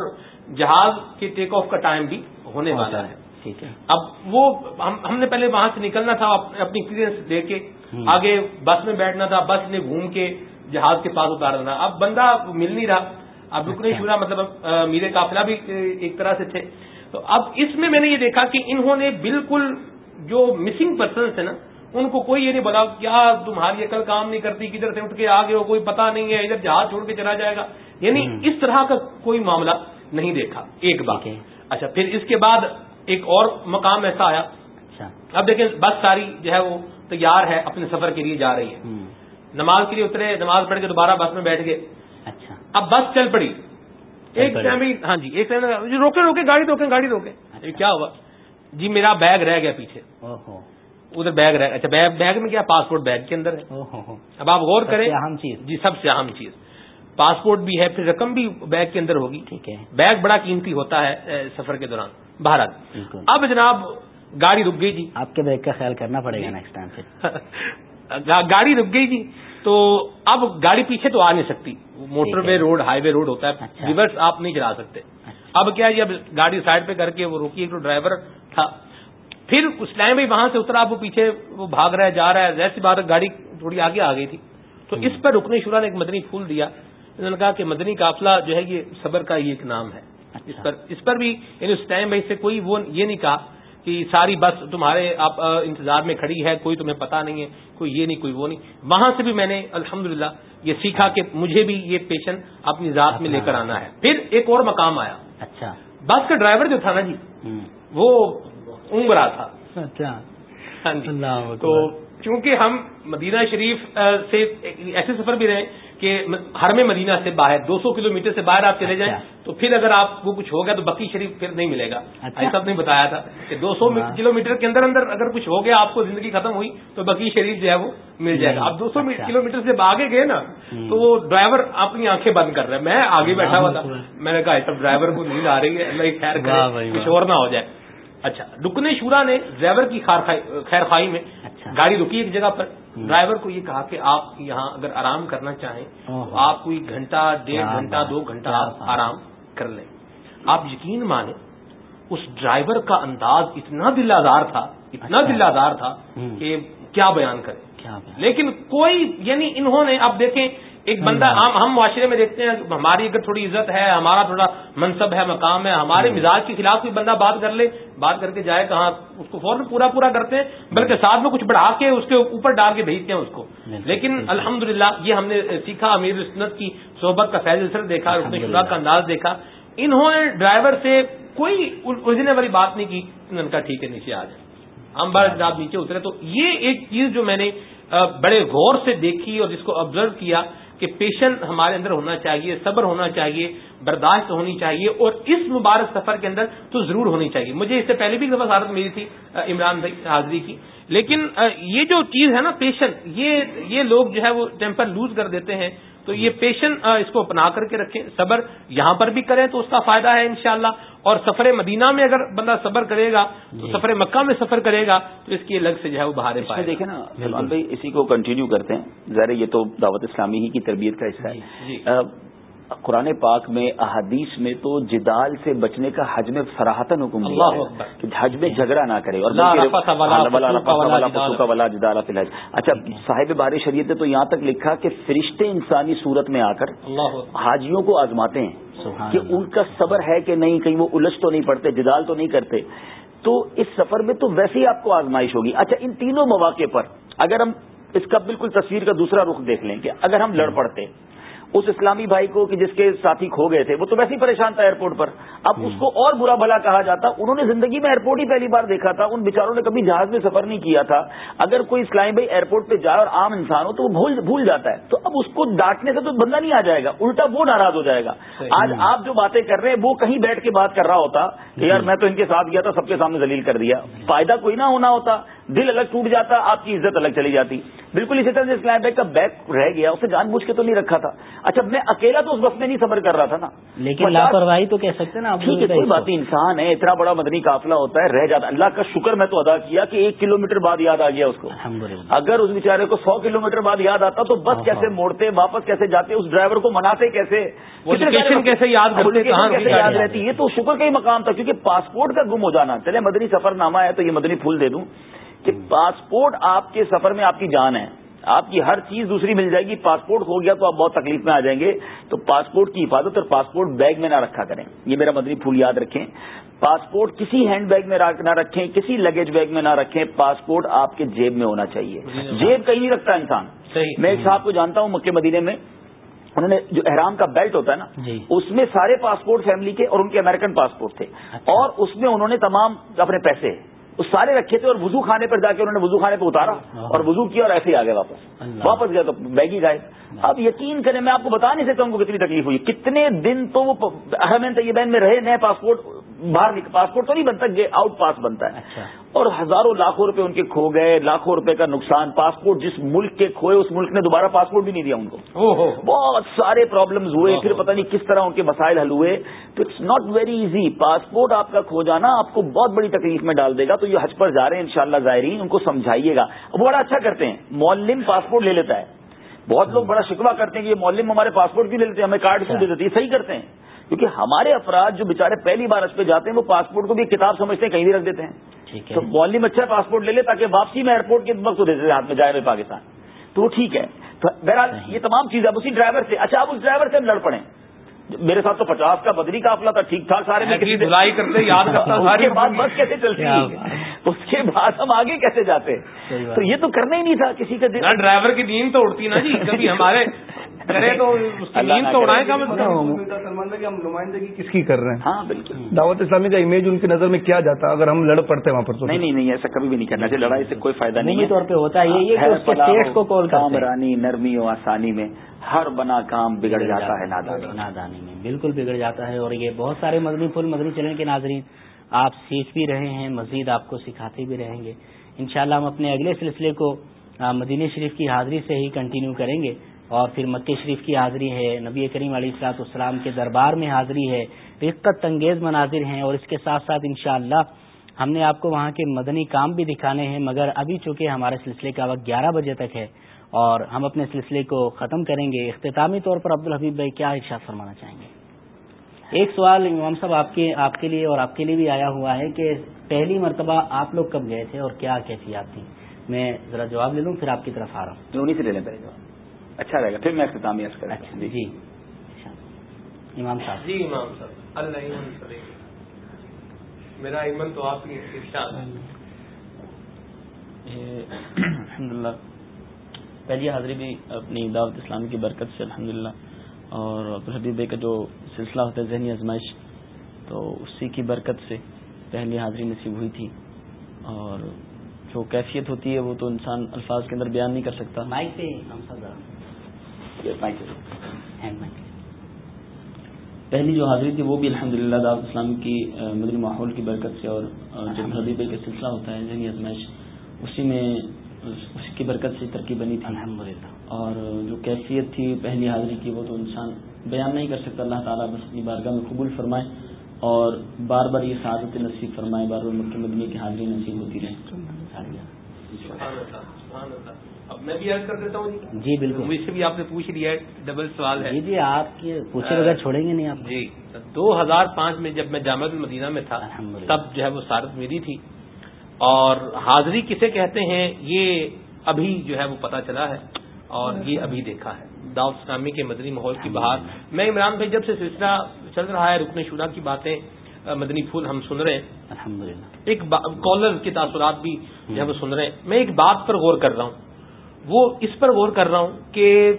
جہاز کے ٹیک آف کا ٹائم بھی ہونے والا ہے۔ ٹھیک ہے۔ اب وہ ہم نے پہلے وہاں سے نکلنا تھا اپنی ایکسپیرینس دے کے آگے بس میں بیٹھنا تھا بس نے گھوم کے جہاز کے پاس اتارنا تھا۔ اب بندہ مل نہیں رہا۔ اب رکنے شورا مطلب میرے قافلہ بھی ایک طرح سے تھے۔ تو اب اس میں میں نے یہ دیکھا کہ انہوں نے بالکل جو مسنگ پرسنس ہے نا ان کو کوئی یہ نہیں بتا کیا تمہاری عقل کام نہیں کرتی کدھر سے اٹھ کے آگے ہو کوئی پتا نہیں ہے ادھر جہاز چھوڑ کے چلا جائے گا۔ یعنی اس طرح کا کوئی معاملہ نہیں دیکھا ایک بات اچھا پھر اس کے بعد ایک اور مقام ایسا آیا۔ اچھا۔ اب دیکھیں بس ساری جو ہے وہ تیار ہے اپنے سفر کے لیے جا رہی ہے۔ نماز کے لیے اترے نماز پڑھ کے دوبارہ بس میں بیٹھ گئے۔ اچھا۔ اب بس چل پڑی۔ ایک ٹائم ہاں جی ایک ٹائم روکے روکے گاڑی روکے گاڑی روکے۔ کیا ہوا؟ جی میرا بیگ رہ گیا پیچھے۔ ادھر بیگ رہ اچھا بیگ بیگ میں کیا؟ پاسپورٹ بیگ کے اندر ہے۔ اب آپ غور کریں۔ اہم چیز۔ جی سب سے اہم چیز۔ پاسپورٹ بھی ہے پھر رقم بھی بیگ کے اندر ہوگی۔ ٹھیک ہے۔ بیگ بڑا قیمتی ہوتا ہے سفر کے دوران بھارت اب جناب گاڑی رک گئی جی۔ آپ کے بیگ کا خیال کرنا پڑے گا نیکسٹ ٹائم سے گاڑی رک گئی جی۔ تو اب گاڑی پیچھے تو آ نہیں سکتی۔ Motorway road highway road ہوتا ہے۔ ریورس آپ نہیں چلا سکتے۔ اب کیا جی اب گاڑی سائڈ پہ کر کے وہ روکی ایک ڈرائیور تھا۔ پھر اس ٹائم بھی وہاں سے اترا وہ پیچھے وہ بھاگ رہا ہے جا رہا ہے۔ ویسی بات گاڑی تھوڑی آگے آ گئی تھی۔ تو اس پر رکنے شورا نے ایک مدنی پھول دیا۔ انہوں نے کہا کہ مدنی قافلہ جو ہے یہ صبر کا یہ ایک نام ہے۔ اس پر اس پر بھی یعنی اس ٹائم میں سے کوئی وہ یہ نہیں کہا کہ ساری بس تمہارے آپ انتظار میں کھڑی ہے کوئی تمہیں پتا نہیں ہے کوئی یہ نہیں کوئی وہ نہیں۔ وہاں سے بھی میں نے الحمد یہ سیکھا کہ مجھے بھی یہ پیشن اپنی ذات میں لے کر آنا ہے۔ پھر ایک اور مقام آیا۔ اچھا۔ بس کا ڈرائیور جو تھا نا جی وہ اونگرا تھا۔ اچھا۔ ہاں جی۔ تو چونکہ ہم مدینہ شریف سے ایسے سفر بھی رہے کہ ہر میں مدینہ سے باہر دو سو کلو سے باہر آپ چلے جائیں تو پھر اگر آپ کو کچھ ہو گیا تو بکی شریف پھر نہیں ملے گا۔ ایسا نے بتایا تھا کہ دو سو کلو کے اندر اندر اگر کچھ ہو گیا آپ کو زندگی ختم ہوئی تو بکی شریف جو ہے وہ مل جائے گا۔ اب دو سو کلو میٹر سے آگے گئے نا تو وہ ڈرائیور اپنی آنکھیں بند کر رہا ہے۔ میں آگے بیٹھا ہوا تھا۔ میں نے کہا ایسا ڈرائیور کو نیند آ رہی ہے اللہ خیر کچھ اور نہ ہو جائے۔ اچھا رکنے شورا نے ڈرائیور کی خیر خائی میں گاڑی رکی ایک جگہ پر۔ ڈرائیور کو یہ کہا کہ آپ یہاں اگر آرام کرنا چاہیں تو آپ کوئی گھنٹہ ڈیڑھ گھنٹہ دو گھنٹہ آرام کر لیں۔ آپ یقین مانیں اس ڈرائیور کا انداز اتنا دل آزار تھا اتنا دل آزار تھا کہ کیا بیان کریں۔ لیکن کوئی یعنی انہوں نے آپ دیکھیں ایک بندہ ہم ہم معاشرے میں دیکھتے ہیں ہماری اگر تھوڑی عزت ہے ہمارا تھوڑا منصب ہے مقام ہے ہمارے مزاج کے خلاف کوئی بندہ بات کر لے بات کر کے جائے کہاں اس کو فوراً پورا پورا کرتے ہیں بلکہ ساتھ میں کچھ بڑھا کے اس کے اوپر ڈال کے بھیجتے ہیں اس کو۔ لیکن الحمد یہ ہم نے سیکھا امیر سنت کی صحبت کا فیض اثر دیکھا شرا کا انداز دیکھا۔ انہوں نے ڈرائیور سے کوئی الجھنے والی بات نہیں کی نے کہا ٹھیک ہے نیچے آ جائے ہم بار جناب نیچے اترے۔ تو یہ ایک چیز جو میں نے بڑے غور سے دیکھی اور جس کو آبزرو کیا کہ پیشن ہمارے اندر ہونا چاہیے، صبر ہونا چاہیے، برداشت ہونی چاہیے اور اس مبارک سفر کے اندر تو ضرور ہونی چاہیے۔ مجھے اس سے پہلے بھی دفعہ سعادت ملی تھی عمران بھائی حاضری کی۔ لیکن یہ جو چیز ہے نا پیشن، یہ یہ لوگ جو ہے وہ ٹیمپر لوز کر دیتے ہیں۔ تو یہ پیشن اس کو اپنا کر کے رکھیں، صبر یہاں پر بھی کریں تو اس کا فائدہ ہے انشاءاللہ۔ اور سفر مدینہ میں اگر بندہ صبر کرے گا تو جی۔ سفر مکہ میں سفر کرے گا تو اس کی الگ سے جو ہے وہ بہارے پائے دیکھیں نا بھائی اسی کو کنٹینیو کرتے ہیں ظاہر یہ تو دعوت اسلامی ہی کی تربیت کا حصہ ہے جی۔ قرآن پاک میں احادیث میں تو جدال سے بچنے کا حج میں فراہتن حکم دیا کہ حج میں جھگڑا نہ کرے اور اچھا صاحب بار شریعت نے تو یہاں تک لکھا کہ فرشتے انسانی صورت میں آ کر حاجیوں کو آزماتے ہیں کہ ان کا صبر ہے کہ نہیں کہیں وہ الجھ تو نہیں پڑتے جدال تو نہیں کرتے. تو اس سفر میں تو ویسے ہی آپ کو آزمائش ہوگی. اچھا ان تینوں مواقع پر اگر ہم اس کا بالکل تصویر کا دوسرا رخ دیکھ لیں کہ اگر ہم لڑ پڑتے اس اسلامی بھائی کو کہ جس کے ساتھی کھو گئے تھے وہ تو ویسے ہی پریشان تھا ایئرپورٹ پر۔ اب اس کو اور برا بھلا کہا جاتا۔ انہوں نے زندگی میں ایئرپورٹ ہی پہلی بار دیکھا تھا۔ ان بیچاروں نے کبھی جہاز میں سفر نہیں کیا تھا۔ اگر کوئی اسلامی بھائی ایئرپورٹ پہ جائے اور عام انسان ہو تو وہ بھول جاتا ہے۔ تو اب اس کو ڈانٹنے سے تو بندہ نہیں آ جائے گا۔ الٹا وہ ناراض ہو جائے گا۔ آج آپ جو باتیں کر رہے ہیں وہ کہیں بیٹھ کے بات کر رہا ہوتا کہ یار میں تو ان کے ساتھ گیا تھا سب کے سامنے دلیل کر دیا۔ فائدہ کوئی نہ ہونا ہوتا۔ دل الگ ٹوٹ جاتا آپ کی عزت الگ چلی جاتی۔ بالکل اسی طرح سے اسلام بیگ کا بیگ رہ گیا اسے جان بوجھ کے تو نہیں رکھا تھا۔ اچھا میں اکیلا تو اس وقت میں نہیں صبر کر رہا تھا نا۔ لیکن لاپرواہی تو کہہ سکتے نا ٹھیک ہے کوئی بات انسان ہے اتنا بڑا مدنی قافلہ ہوتا ہے رہ جاتا اللہ کا شکر میں تو ادا کیا کہ ایک کلو بعد یاد آ گیا اس کو۔ اگر اس بیچارے کو سو کلو بعد یاد آتا تو بس کیسے موڑتے واپس کیسے جاتے اس ڈرائیور کو مناتے کیسے؟ کیسے یاد کیسے یاد رہتی؟ یہ تو شکر کا ہی مقام تھا کیونکہ پاسپورٹ کا گم ہو جانا۔ چلے مدنی سفر نامہ ہے تو یہ مدنی پھول دے دوں۔ کہ پاسپورٹ آپ کے سفر میں آپ کی جان ہے۔ آپ کی ہر چیز دوسری مل جائے گی۔ پاسپورٹ ہو گیا تو آپ بہت تکلیف میں آ جائیں گے۔ تو پاسپورٹ کی حفاظت اور پاسپورٹ بیگ میں نہ رکھا کریں۔ یہ میرا مدنی پھول یاد رکھیں۔ پاسپورٹ کسی ہینڈ بیگ میں نہ رکھیں کسی لگیج بیگ میں نہ رکھیں۔ پاسپورٹ آپ کے جیب میں ہونا چاہیے۔ جیب کہیں نہیں رکھتا انسان۔ میں ایک صاحب کو جانتا ہوں مکہ مدینے میں۔ انہوں نے جو احرام کا بیلٹ ہوتا ہے نا جی۔ اس میں سارے پاسپورٹ فیملی کے اور ان کے امریکن پاسپورٹ تھے۔ اچھا۔ اور اس میں انہوں نے تمام اپنے پیسے وہ سارے رکھے تھے اور وضو خانے پر جا کے انہوں نے وضو خانے پہ اتارا اور وضو کیا اور ایسے ہی آگے واپس۔ واپس گیا تو بیگی گائے اب یقین کریں میں آپ کو بتا نہیں سکتا ان کو کتنی تکلیف ہوئی۔ کتنے دن تو وہ احمد طیبین میں رہے نئے پاسپورٹ باہر پاسپورٹ تو نہیں بنتا آؤٹ پاس بنتا ہے۔ اچھا۔ اور ہزاروں لاکھوں روپے ان کے کھو گئے لاکھوں روپے کا نقصان۔ پاسپورٹ جس ملک کے کھوئے اس ملک نے دوبارہ پاسپورٹ بھی نہیں دیا ان کو۔ بہت سارے پرابلمز ہوئے پھر پتہ نہیں کس طرح ان کے مسائل حل ہوئے۔ تو it's not very easy passport آپ کا کھو جانا آپ کو بہت بڑی تکلیف میں ڈال دے گا۔ تو یہ حج پر جا رہے ہیں انشاءاللہ شاء زائرین ان کو سمجھائیے گا۔ وہ بڑا اچھا کرتے ہیں۔ مولم پاسپورٹ لے لیتا ہے۔ بہت لوگ بڑا شکوا کرتے ہیں کہ یہ مولم ہمارے پاسپورٹ بھی لے لیتے ہیں ہمیں کارڈ کیوں دے دیتے ہیں؟ صحیح کرتے ہیں۔ کیونکہ ہمارے افراد جو بےچارے پہلی بار اس پہ جاتے ہیں وہ پاسپورٹ کو بھی کتاب سمجھتے ہیں کہیں بھی رکھ دیتے ہیں۔ تو مولم اچھا پاسپورٹ لے لے تاکہ واپسی میں ایئرپورٹ کے وقت دیتے ہاتھ میں جائے ہوئے پاکستان۔ تو وہ ٹھیک ہے۔ بہرحال یہ تمام چیزیں اب اسی ڈرائیور سے اچھا اب اس ڈرائیور سے ہم لڑ پڑے۔ میرے ساتھ تو پچاس کا بدری کا اپنا تھا ٹھیک ٹھاک سارے کرتے یاد اس کے بعد بس کیسے چلتی؟ اس کے بعد ہم آگے کیسے جاتے؟ تو یہ تو کرنا ہی نہیں تھا کسی کا ڈرائیور کی نیند تو اڑتی نا جی کبھی ہمارے ہم نمائندگی کس کی کر رہے ہیں؟ ہاں بالکل۔ دعوت اسلامی کا امیج ان کی نظر میں کیا جاتا؟ اگر ہم لڑ پڑتے وہاں پر تو۔ نہیں نہیں ایسا کبھی بھی نہیں کرنا۔ چاہیے لڑائی سے کوئی فائدہ نہیں طور پہ ہوتا ہے کام رانی نرمی و آسانی میں۔ ہر بنا کام بگڑ جاتا ہے نادانی میں۔ بالکل بگڑ جاتا ہے۔ اور یہ بہت سارے مدنی پھول مدنی چلنے کے ناظرین آپ سیکھ بھی رہے ہیں مزید آپ کو سکھاتے بھی رہیں گے۔ انشاءاللہ ہم اپنے اگلے سلسلے کو مدینہ شریف کی حاضری سے ہی کنٹینیو کریں گے۔ اور پھر مکہ شریف کی حاضری ہے نبی کریم علیہ السلاط اسلام کے دربار میں حاضری ہے۔ رقت انگیز مناظر ہیں اور اس کے ساتھ ساتھ انشاءاللہ ہم نے آپ کو وہاں کے مدنی کام بھی دکھانے ہیں۔ مگر ابھی چونکہ ہمارے سلسلے کا وقت گیارہ بجے تک ہے اور ہم اپنے سلسلے کو ختم کریں گے۔ اختتامی طور پر عبدالحبیب بھائی کیا ارشاد فرمانا چاہیں گے؟ ایک سوال امام صاحب آپ کے آپ کے لیے اور آپ کے لیے بھی آیا ہوا ہے کہ پہلی مرتبہ آپ لوگ کب گئے تھے اور کیا کیفیات تھی میں ذرا جواب لے لوں پھر آپ کی طرف آ رہا ہوں۔ سے لے لیں پہلے اچھا رہے گا پھر میں اختتامی عرض کروں اچھا جی۔ امام صاحب۔ جی امام صاحب۔ اللہ میرا ایمن تو آپ کی الحمد للہ پہلی حاضری بھی اپنی دعوت اسلامی کی برکت سے الحمد للہ اور عبدالحبیب بھائی کا جو سلسلہ ہوتا ہے ذہنی آزمائش تو اسی کی برکت سے پہلی حاضری نصیب ہوئی تھی۔ اور جو کیفیت ہوتی ہے وہ تو انسان الفاظ کے اندر بیان نہیں کر سکتا۔ مائک پہ پہلی جو حاضری تھی وہ بھی الحمد للہ دعوت اسلام کی مدنی ماحول کی برکت سے اور جب حدیبے کا سلسلہ ہوتا ہے ذہنی ازمائش اسی میں اس کی برکت سے ترقی بنی تھی۔ الحمد اور جو کیفیت تھی پہلی حاضری کی وہ تو انسان بیان نہیں کر سکتا۔ اللہ تعالیٰ بس اپنی بارگاہ میں قبول فرمائے اور بار بار یہ سعادت نصیب فرمائے بار بار مکہ مدنی کی حاضری نصیب ہوتی رہے۔ اب میں بھی عرض کر دیتا ہوں جی۔ بالکل۔ مجھ سے بھی آپ نے پوچھ لیا ہے ڈبل سوال ہے۔ جی جی آپ کے پوچھے بغیر چھوڑیں گے نہیں آپ۔ جی دو ہزار پانچ میں جب میں جامع المدینہ میں تھا الحمدللہ۔ تب جو ہے وہ سارت میری تھی۔ اور حاضری کسے کہتے ہیں یہ ابھی جو ہے وہ پتا چلا ہے اور یہ ابھی دیکھا ہے۔ داؤد اسلامی کے مدنی ماحول کی بہار۔ میں عمران بھائی جب سے سلسلہ چل رہا ہے رکن شورا کی باتیں مدنی پھول ہم سن رہے ہیں۔ الحمد للہ ایک کالر کے تاثرات بھی جو ہے وہ سن رہے ہیں۔ میں ایک بات پر غور کر رہا ہوں۔ وہ اس پر غور کر رہا ہوں کہ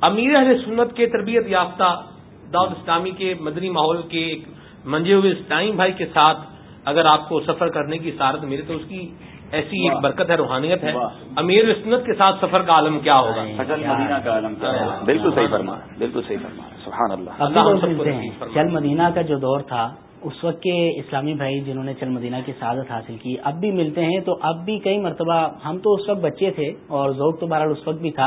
امیر اہل سنت کے تربیت یافتہ داؤد اسلامی کے مدنی ماحول کے ایک منجے ہوئے اسٹائم بھائی کے ساتھ اگر آپ کو سفر کرنے کی سارت میرے تو اس کی ایسی ایک برکت ہے روحانیت ہے. امیر سنت کے ساتھ سفر کا عالم کیا ہوگا؟ مدینہ کا عالم کیا ہوگا؟ بالکل صحیح فرما بالکل صحیح فرما سبحان اللہ. چل مدینہ کا جو دور تھا اس وقت کے اسلامی بھائی جنہوں نے چل مدینہ کی سعادت حاصل کی اب بھی ملتے ہیں تو اب بھی کئی مرتبہ ہم تو اس وقت بچے تھے اور ذوق تو بہرحال اس وقت بھی تھا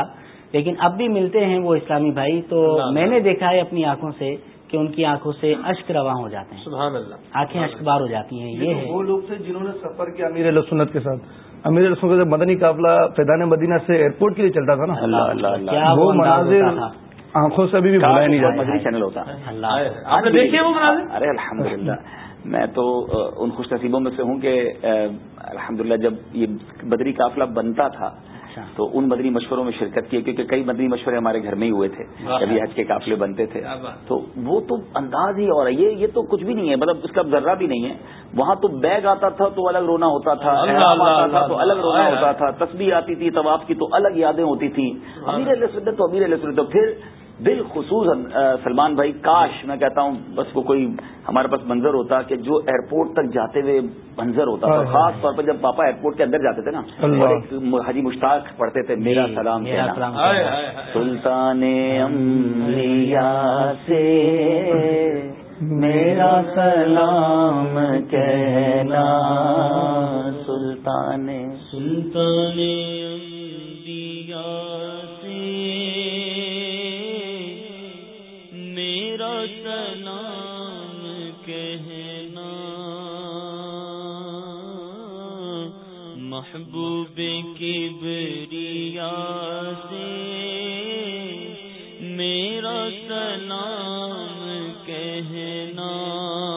لیکن اب بھی ملتے ہیں وہ اسلامی بھائی تو میں نے دیکھا ہے اپنی آنکھوں سے کہ ان کی آنکھوں سے اشک رواں ہو جاتے ہیں سبحان اللہ آنکھیں اشک بار ہو جاتی ہیں یہ ہے وہ لوگ تھے جنہوں نے سفر کیا امیر سنت کے ساتھ امیر علیہ سنت مدنی قافلہ فیضان مدینہ سے ایئرپورٹ کے لیے چلتا تھا نا وہ مناظر آنکھوں سے ابھی بھی بھلایا نہیں جاتا مدنی چینل ہوتا آپ نے دیکھے وہ مناظر ارے الحمد میں تو ان خوش نصیبوں میں سے ہوں کہ الحمد جب یہ بدری قافلہ بنتا تھا تو ان مدنی مشوروں میں شرکت کی کیونکہ کئی مدنی مشورے ہمارے گھر میں ہی ہوئے تھے یہ حج کے قافلے بنتے تھے۔ تو وہ تو انداز ہی اور یہ یہ تو کچھ بھی نہیں ہے مطلب اس کا ذرہ بھی نہیں ہے۔ وہاں تو بیگ آتا تھا تو الگ رونا ہوتا تھا آتا تھا تو الگ رونا ہوتا تھا تصویر آتی تھی طواف کی تو الگ یادیں ہوتی تھیں۔ امیر علیہ سنت تو امیر علیہ سنت تو پھر بالخصوص سلمان بھائی کاش میں کہتا ہوں بس وہ کوئی ہمارے پاس منظر ہوتا کہ جو ایئرپورٹ تک جاتے ہوئے منظر ہوتا تھا خاص طور پر جب پاپا ایئرپورٹ کے اندر جاتے تھے نا اور ایک حجی مشتاق پڑھتے تھے میرا سلام میرا سلام سلطان سے میرا سلام کہنا۔ سلطان سلطان سے میرا سلام کہنا۔ محبوب کی بریا سے میرا سلام کہنا۔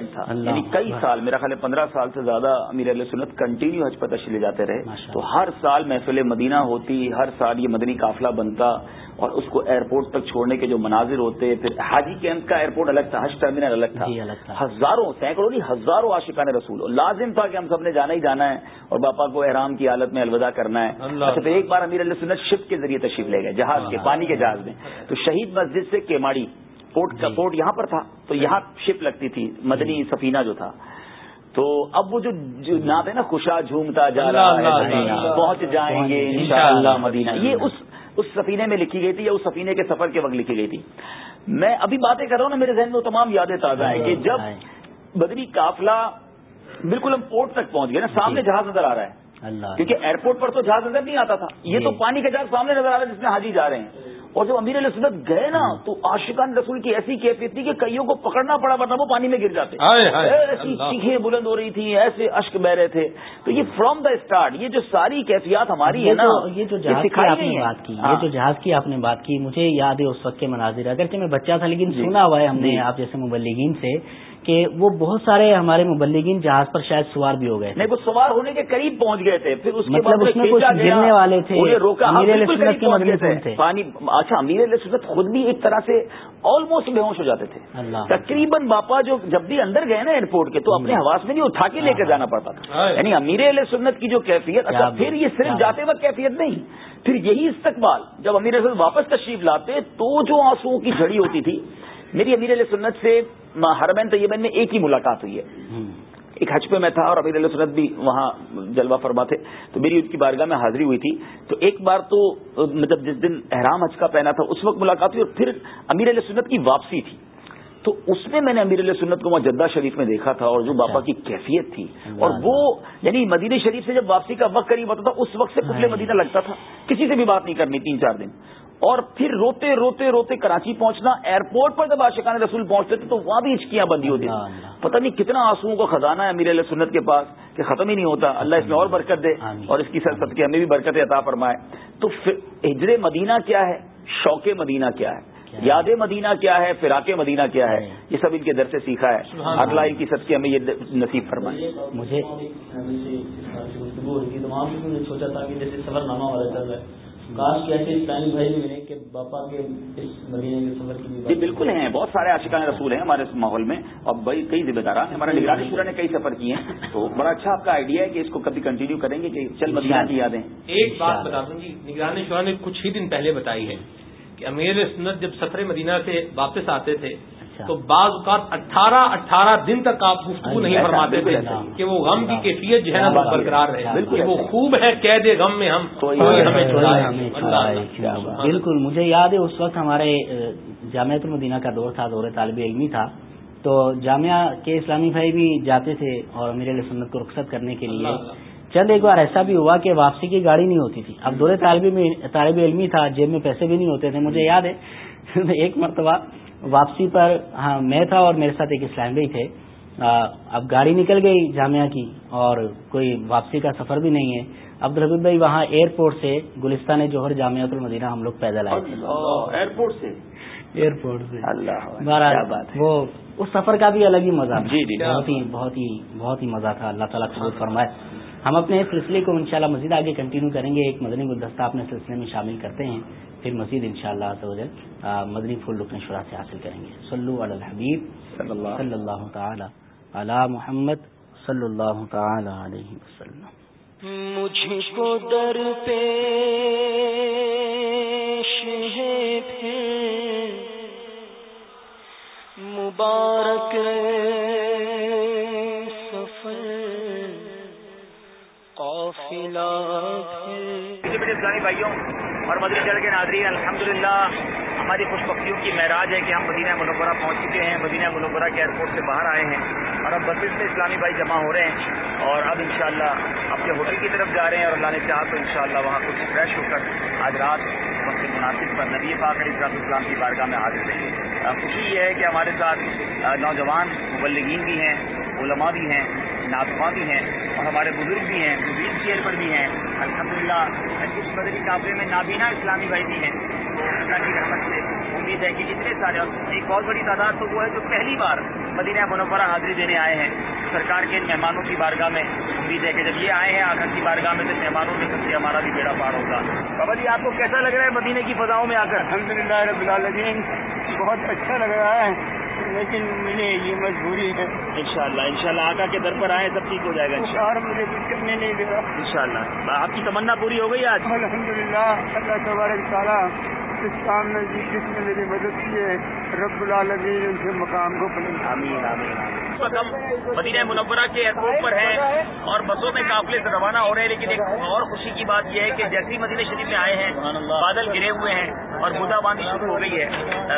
ایونٹ تھا یعنی کئی۔ سال میرا خیال ہے پندرہ سال سے زیادہ امیر علیہ سنت کنٹینیو حج پر تشریف لے جاتے رہے. تو ہر سال محفل مدینہ ہوتی ہر سال یہ مدنی قافلہ بنتا اور اس کو ایئرپورٹ تک چھوڑنے کے جو مناظر ہوتے پھر حاجی کیمپ کا ایئرپورٹ الگ تھا حج ٹرمینل الگ تھا. جی، الگ تھا۔ ہزاروں سینکڑوں نہیں ہزاروں عاشقان رسول. لازم تھا کہ ہم سب نے جانا ہی جانا ہے اور باپا کو احرام کی حالت میں الوداع کرنا ہے. اچھا پھر ایک بار امیر علیہ سنت شپ کے ذریعے تشریف لے گئے جہاز کے پانی کے جہاز میں. تو شہید مسجد سے کیماڑی پورٹ کا جی۔ پورٹ یہاں پر تھا تو یہاں شپ لگتی تھی مدنی سفینہ جو تھا۔ تو اب وہ جو نام ہے نا خوشا جھومتا جا رہا ہے۔ پہنچ جائیں گے انشاءاللہ مدینہ۔ یہ اس اس سفینے میں لکھی گئی تھی یا اس سفینے کے سفر کے وقت لکھی گئی تھی۔ میں ابھی باتیں کر رہا ہوں نا میرے ذہن میں وہ تمام یادیں تازہ ہیں کہ جب بدری قافلہ بالکل ہم پورٹ تک پہنچ گئے نا سامنے جہاز نظر آ رہا ہے۔ کیونکہ ایئرپورٹ پر تو جہاز نظر نہیں آتا تھا۔ یہ جی۔ تو پانی کا جہاز سامنے نظر آ رہا ہے جس میں حاجی جا رہے ہیں۔ اور جب امیر علیہ سنت گئے نا تو عاشقان رسول کی ایسی کیفیت تھی کہ کئیوں کو پکڑنا پڑا ورنہ وہ پانی میں گر جاتے ایسی۔ چیخیں بلند ہو رہی تھی ایسے اشک بہ رہے تھے تو یہ فرام دا اسٹارٹ یہ جو ساری کیفیات ہماری ہے نا یہ جو جہاز کی آپ نے۔ بات کی ہاں۔ یہ جو جہاز کی آپ نے بات کی مجھے یاد ہے اس وقت کے مناظر اگرچہ میں بچہ تھا لیکن جی۔ سنا ہوا ہے ہم نے جی۔ آپ جیسے مبلغین سے کہ وہ بہت سارے ہمارے مبلگین جہاز پر شاید سوار بھی ہو گئے نہیں وہ سوار ہونے کے قریب پہنچ گئے تھے پھر اس کے مطلب بعد اس میں کچھ گرنے والے تھے انہیں روکا ہاں، کے تھے۔ پانی اچھا امیر علیہ سنت خود بھی ایک طرح سے آلموسٹ بے ہوش ہو جاتے تھے۔ تقریباً باپا جو جب بھی اندر گئے نا ایئرپورٹ کے تو اپنے حواس میں نہیں اٹھا کے لے کر جانا پڑتا تھا۔ یعنی امیر علیہ سنت کی جو کیفیت اچھا پھر یہ صرف جاتے وقت کیفیت نہیں پھر یہی استقبال۔ جب امیر سنت واپس تشریف لاتے تو جو آنسو کی جھڑی ہوتی تھی میری امیر علیہ سنت سے حرمین طیبین میں ایک ہی ملاقات ہوئی ہے۔ ایک حج پہ میں تھا اور امیر علیہ سنت بھی وہاں جلوہ فرما تھے۔ تو میری ان کی بارگاہ میں حاضری ہوئی تھی۔ تو ایک بار تو مطلب جس دن احرام حج کا پہنا تھا اس وقت ملاقات ہوئی اور پھر امیر علیہ سنت کی واپسی تھی۔ تو اس میں میں نے امیر علیہ سنت کو وہاں جدہ شریف میں دیکھا تھا اور جو باپا کی کیفیت تھی۔ اور وہ یعنی مدینہ شریف سے جب واپسی کا وقت قریب ہوتا تھا اس وقت سے قبل مدینہ لگتا تھا۔ کسی سے بھی بات نہیں کرنی تین چار دن۔ اور پھر روتے روتے روتے کراچی پہنچنا ایئرپورٹ پر جب عاشقان رسول پہنچتے تھے تو وہاں بھی ہچکیاں بندی ہوتی اللہ۔ پتہ نہیں کتنا آنسوؤں کا خزانہ ہے امیر علیہ سنت کے پاس کہ ختم ہی نہیں ہوتا۔ اللہ اس میں اور برکت دے۔ اور اس کی سرسد کے ہمیں بھی برکت عطا فرمائے۔ تو پھر ہجر مدینہ کیا ہے؟ شوق مدینہ کیا ہے؟ یاد مدینہ کیا ہے؟ فراق مدینہ کیا ہے۔ یہ سب ان کے در سے سیکھا ہے۔ اگلا ان کی سب کی ہمیں یہ نصیب فرمائے۔ مجھے سوچا تھا کہ جیسے سفر نامہ والا چل رہا ہے۔ کاش کے ایسے اسلامی بھائی ملے کہ باپا کے اس مدینے کے سفر کی جی بالکل ہیں بہت سارے عاشقان رسول ہیں ہمارے اس ماحول میں اور بڑی کئی ذمہ دار ہیں ہمارے نگرانی شورا نے کئی سفر کیے ہیں تو بڑا اچھا آپ کا آئیڈیا ہے کہ اس کو کبھی کنٹینیو کریں گے کہ چل مدینہ کی یادیں ایک بات بتا دوں جی نگرانی شعرا نے کچھ ہی دن پہلے بتائی ہے کہ امیر سنت جب سفر مدینہ سے واپس آتے تھے۔ تو بعض اوقات اٹھارہ اٹھارہ دن تک آپ گفتگو نہیں ایسا فرماتے بالکل تھے۔ کہ وہ غم کی کیفیت جو ہے نا برقرار رہے۔ بالکل کہ وہ۔ خوب ہے قید غم میں ہم ہمیں بالکل مجھے یاد ہے اس وقت ہمارے جامعۃ المدینہ کا دور تھا دور طالب علمی تھا۔ تو جامعہ کے اسلامی بھائی بھی جاتے تھے اور امیر علیہ سنت کو رخصت کرنے کے لیے۔ چند ایک بار ایسا بھی ہوا کہ واپسی کی گاڑی نہیں ہوتی تھی۔ اب دور طالب طالب علمی تھا جیب میں پیسے بھی نہیں ہوتے تھے۔ مجھے یاد ہے ایک مرتبہ واپسی پر ہاں میں تھا اور میرے ساتھ ایک اسلام بھائی تھے۔ آ، اب گاڑی نکل گئی جامعہ کی اور کوئی واپسی کا سفر بھی نہیں ہے۔ عبد الحبیب بھائی وہاں ایئرپورٹ سے گلستان جوہر جامعۃ المدینہ ہم لوگ پیدل آئے۔ تھے ایئرپورٹ سے؟ ایئرپورٹ سے۔ اللہ وہ اس سفر کا بھی الگ ہی مزہ جی، جی۔ بہت ہی بہت ہی بہت ہی مزہ تھا۔ اللہ تعالیٰ قبول فرمائے۔ ہم اپنے اس سلسلے کو انشاءاللہ مزید آگے کنٹینیو کریں گے۔ ایک مدنی گلدستہ اپنے سلسلے میں شامل کرتے ہیں۔ پھر مزید ان شاء اللہ مدنی پھول رکن شرا سے حاصل کریں گے۔ صلو علی الحبیب صلی اللہ صلی اللہ تعالی علی محمد صلی اللہ تعالی علیہ وسلم۔ مجھ کو در پیش ہے پھر مبارک سفر قافلہ اسلامی بھائیوں اور مدری چل کے ناظرین، الحمدللہ، ہماری خوش بختیوں کی معراج ہے کہ ہم مدینہ منورہ پہنچ چکے ہیں۔ مدینہ منورہ کے ایئرپورٹ سے باہر آئے ہیں اور اب بسز میں اسلامی بھائی جمع ہو رہے ہیں اور اب انشاءاللہ اپنے ہوٹل کی طرف جا رہے ہیں اور اللہ نے چاہا تو انشاءاللہ وہاں کچھ فریش ہو کر آج رات وقت مناسب پر نبی پاک علیہ اسلام کی بارگاہ میں حاضر رہیں خوشی یہ ہے کہ ہمارے ساتھ نوجوان مبلغین بھی ہیں۔ علماء بھی ہیں ناطفاں بھی ہیں اور ہمارے بزرگ بھی ہیں ویل چیئر پر بھی ہیں۔ الحمدللہ، اس مدنی قافلے میں نابینا اسلامی بھائی بھی ہیں۔ اللہ کی رحمت سے۔ امید ہے کہ اتنے سارے اور ایک بہت بڑی تعداد تو وہ ہے جو پہلی بار مدینہ منورہ حاضری دینے آئے ہیں۔ سرکار کے ان مہمانوں کی بارگاہ میں امید ہے کہ جب یہ آئے ہیں آخر کی بارگاہ میں تو مہمانوں میں سب سے ہمارا بھی بیڑا پار ہوگا۔ بابا جی آپ کو کیسا لگ رہا ہے مدینے کی فضاؤں میں آ کر؟ الحمد للہ رب العالمین، بہت اچھا لگ رہا ہے۔ لیکن مجھے یہ مجبوری ہے۔ انشاءاللہ انشاءاللہ آقا کے در پر آئے سب ٹھیک ہو جائے گا بخار مجھے کچھ کرنے نہیں دے رہا۔ انشاءاللہ۔ آپ کی تمنا پوری ہو گئی آج؟ الحمد للہ اللہ تبارک تعالیٰ اس کام میں جس جس نے میری مدد کی ہے رب العالمین ان کے مقام کو بلند آمین آمین اس وقت ہم مدینہ منورہ کے ایئرپورٹ پر ہیں اور بسوں میں قافلے سے روانہ ہو رہے ہیں لیکن ایک اور خوشی کی بات یہ ہے کہ جیسے ہی مدینہ شریف میں آئے ہیں بادل گرے ہوئے ہیں اور بودا باندھی شروع ہو گئی ہے۔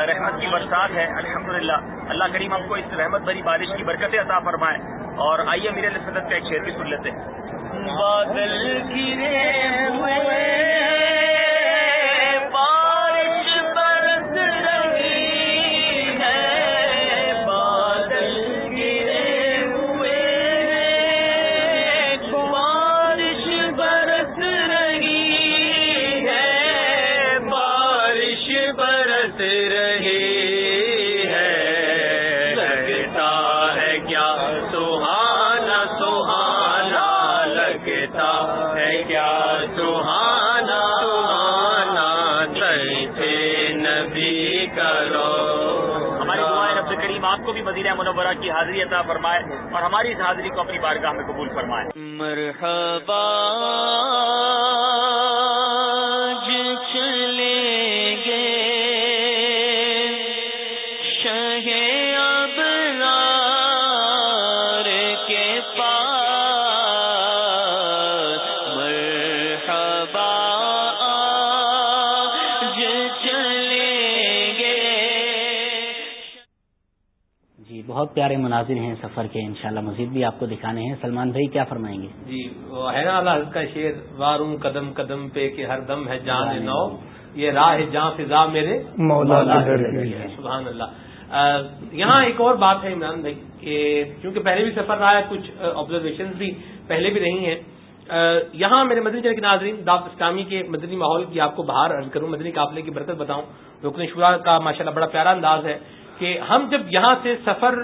رحمت کی برسات ہے الحمدللہ۔ اللہ کریم ہم کو اس رحمت بھری بارش کی برکتیں عطا فرمائے۔ اور آئیے میرے صدت کا ایک شعر بھی سن لیتے ہیں۔ بادل گرے ہوئے اس حاضری کو اپنی بارگاہ میں قبول فرمائے مناظر ہیں سفر کے انشاءاللہ مزید بھی آپ کو دکھانے ہیں۔ سلمان بھائی کیا فرمائیں گے؟ جی وہ ہے نا اللہ کا شعر واروں قدم قدم پہ کہ ہر دم ہے جان نو۔ یہ راہ جان فضا میرے مولا سبحان اللہ۔ یہاں ایک اور بات ہے عمران بھائی کہ کیونکہ پہلے بھی سفر رہا ہے کچھ آبزرویشن بھی پہلے بھی رہی ہیں۔ یہاں میرے مدنی چینل کے ناظرین دعوت اسلامی کے مدنی ماحول کی آپ کو باہر عرض کروں مدنی قافلے کی برکت بتاؤں۔ رکن شورا کا ماشاءاللہ بڑا پیارا انداز ہے۔ کہ ہم جب یہاں سے سفر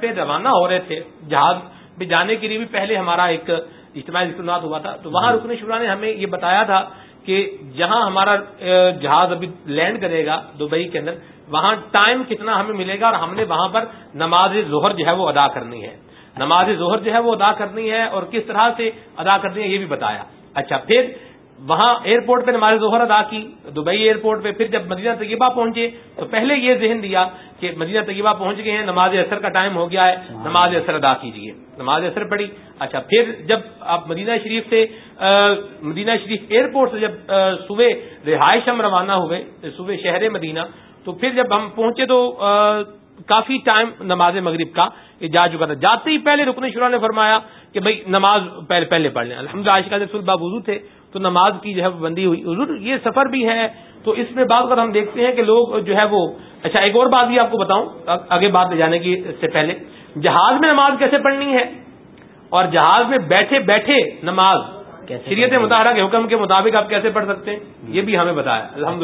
پہ روانہ ہو رہے تھے جہاز پہ جانے کے لیے بھی پہلے ہمارا ایک اجتماعی ذکرات ہوا تھا تو وہاں رکن شورا نے ہمیں یہ بتایا تھا کہ جہاں ہمارا جہاز ابھی لینڈ کرے گا دبئی کے اندر وہاں ٹائم کتنا ہمیں ملے گا اور ہم نے وہاں پر نماز ظہر جو ہے وہ ادا کرنی ہے۔ نماز ظہر جو ہے وہ ادا کرنی ہے اور کس طرح سے ادا کرنی ہے یہ بھی بتایا۔ اچھا پھر وہاں ایئرپورٹ پہ نماز ظہر ادا کی، دبئی ایئرپورٹ پہ، پھر جب مدینہ طیبہ پہنچے تو پہلے یہ ذہن دیا کہ مدینہ طیبہ پہنچ گئے ہیں، نماز اثر کا ٹائم ہو گیا ہے، نماز اثر ادا کیجیے نماز اثر پڑھی۔ اچھا پھر جب آپ مدینہ شریف سے مدینہ شریف ایئرپورٹ سے جب صبح رہائش ہم روانہ ہوئے صبح شہر مدینہ، تو پھر جب ہم پہنچے تو کافی ٹائم نماز مغرب کا یہ جا چکا تھا جاتے ہی پہلے رکن شورا نے فرمایا کہ بھائی نماز پہلے پہلے پڑھ لیں۔ الحمد للہ عاشقہ رسول باب وضو تھے، تو نماز کی جو ہے بندی ہوئی۔ حضور، یہ سفر بھی ہے، تو اس میں بعض اگر ہم دیکھتے ہیں کہ لوگ جو ہے وہ اچھا ایک اور بات بھی آپ کو بتاؤں، آگے بات لے جانے کی سے پہلے۔ جہاز میں نماز کیسے پڑھنی ہے؟ اور جہاز میں بیٹھے بیٹھے نماز شریعت مطالعہ کے حکم کے مطابق آپ کیسے پڑھ سکتے ہیں؟ یہ بھی ہمیں بتایا الحمد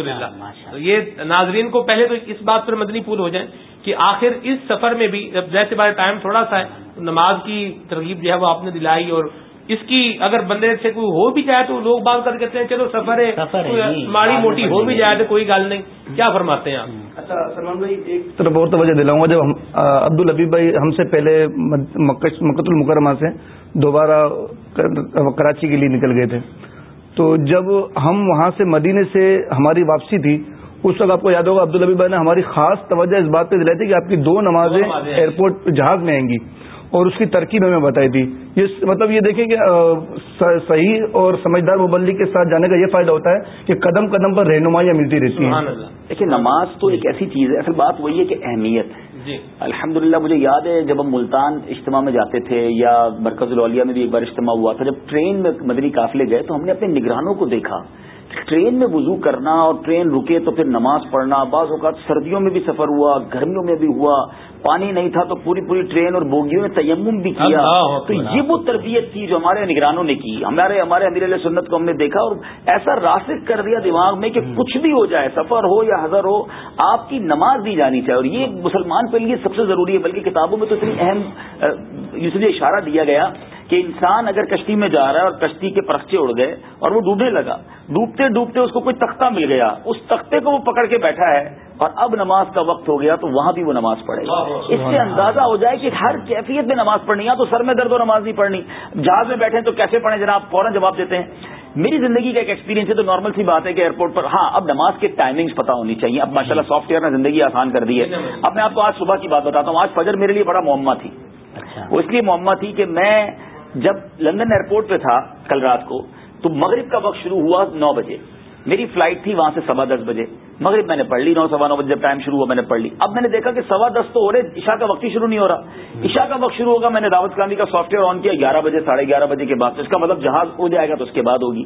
یہ ناظرین کو پہلے تو اس بات پر مدنی پول ہو جائیں کہ آخر اس سفر میں بھی جب جیسے بارے ٹائم تھوڑا سا ہے نماز کی ترغیب جو ہے وہ آپ نے دلائی اور اس کی اگر بندے سے کوئی ہو بھی جائے تو لوگ بات کر کہتے ہیں چلو سفر ہے کوئی ماڑی موٹی ہو بھی جائے تو کوئی گل نہیں۔ کیا فرماتے ہیں آپ؟ اچھا سلمان بھائی ایک طرف اور توجہ دلاؤں گا۔ جب ہم عبد الحبیب بھائی ہم سے پہلے مکت المکرمہ سے دوبارہ کراچی کے لیے نکل گئے تھے۔ تو جب ہم وہاں سے مدینے سے ہماری واپسی تھی اس وقت آپ کو یاد ہوگا عبد الحبیب بھائی نے ہماری خاص توجہ اس بات پہ دلائی تھی کہ آپ کی دو نمازیں ایئرپورٹ جہاز میں آئیں گی۔ اور اس کی ترکیب ہمیں بتائی تھی۔ یہ مطلب یہ دیکھیں کہ صحیح اور سمجھدار مبلی کے ساتھ جانے کا یہ فائدہ ہوتا ہے کہ قدم قدم پر رہنمائیاں ملتی رہتی ہیں۔ دیکھیے نماز تو ایک ایسی چیز ہے اصل بات وہی ہے کہ اہمیت ہے۔ الحمد للہ مجھے یاد ہے جب ہم ملتان اجتماع میں جاتے تھے یا مرکز الولیا میں بھی ایک بار اجتماع ہوا تھا جب ٹرین میں مدنی قافلے گئے تو ہم نے اپنے نگرانوں کو دیکھا۔ ٹرین میں وضو کرنا اور ٹرین رکے تو پھر نماز پڑھنا بعض اوقات سردیوں میں بھی سفر ہوا گرمیوں میں بھی ہوا پانی نہیں تھا تو پوری پوری ٹرین اور بوگیوں میں تیمم بھی کیا۔ تو یہ وہ تربیت تھی جو ہمارے نگرانوں نے کی۔ ہمارے ہمارے امیر علیہ سنت کو ہم نے دیکھا اور ایسا راسک کر دیا دماغ میں کہ کچھ بھی ہو جائے سفر ہو یا حضر ہو آپ کی نماز دی جانی چاہیے۔ اور یہ مسلمان کے لیے سب سے ضروری ہے بلکہ کتابوں میں تو اتنی اہم اس لیے اشارہ دیا گیا کہ انسان اگر کشتی میں جا رہا ہے اور کشتی کے پرخچے اڑ گئے اور وہ ڈوبنے لگا ڈوبتے ڈوبتے اس کو کوئی تختہ مل گیا اس تختے کو وہ پکڑ کے بیٹھا ہے اور اب نماز کا وقت ہو گیا تو وہاں بھی وہ نماز پڑھے۔ گا اس سے اندازہ ہو جائے کہ ہر کیفیت میں نماز پڑھنی ہے تو سر میں درد و نماز نہیں پڑھنی۔ جہاز میں بیٹھے تو کیسے پڑھیں جناب؟ فوراً جواب دیتے ہیں۔ میری زندگی کا ایک ایکسپیرینس ہے تو نارمل سی بات ہے کہ ایئرپورٹ پر ہاں اب نماز کے ٹائمنگز پتا ہونی چاہیے۔ اب ماشاء اللہ سافٹ ویئر نے زندگی آسان کر دی ہے۔ اب میں آپ کو آج صبح کی بات بتاتا ہوں۔ آج فجر میرے لیے بڑا معمہ تھی۔ وہ اس لیے معمہ تھی کہ میں جب لندن ایئرپورٹ پہ تھا کل رات کو، تو مغرب کا وقت شروع ہوا نو بجے۔ میری فلائٹ تھی وہاں سے سوا دس بجے۔ مغرب میں نے پڑھ لی نو، سوا نو بجے جب ٹائم شروع ہوا میں نے پڑھ لی۔ اب میں نے دیکھا کہ سوا دس تو ہو رہے، عشاء کا وقت ہی شروع نہیں ہو رہا۔ عشاء کا وقت شروع ہوگا، میں نے دعوت کلامی کا سافٹ ویئر آن کیا، گیارہ بجے، ساڑھے گیارہ بجے کے بعد۔ تو اس کا مطلب جہاز اڑ جائے گا تو اس کے بعد ہوگی۔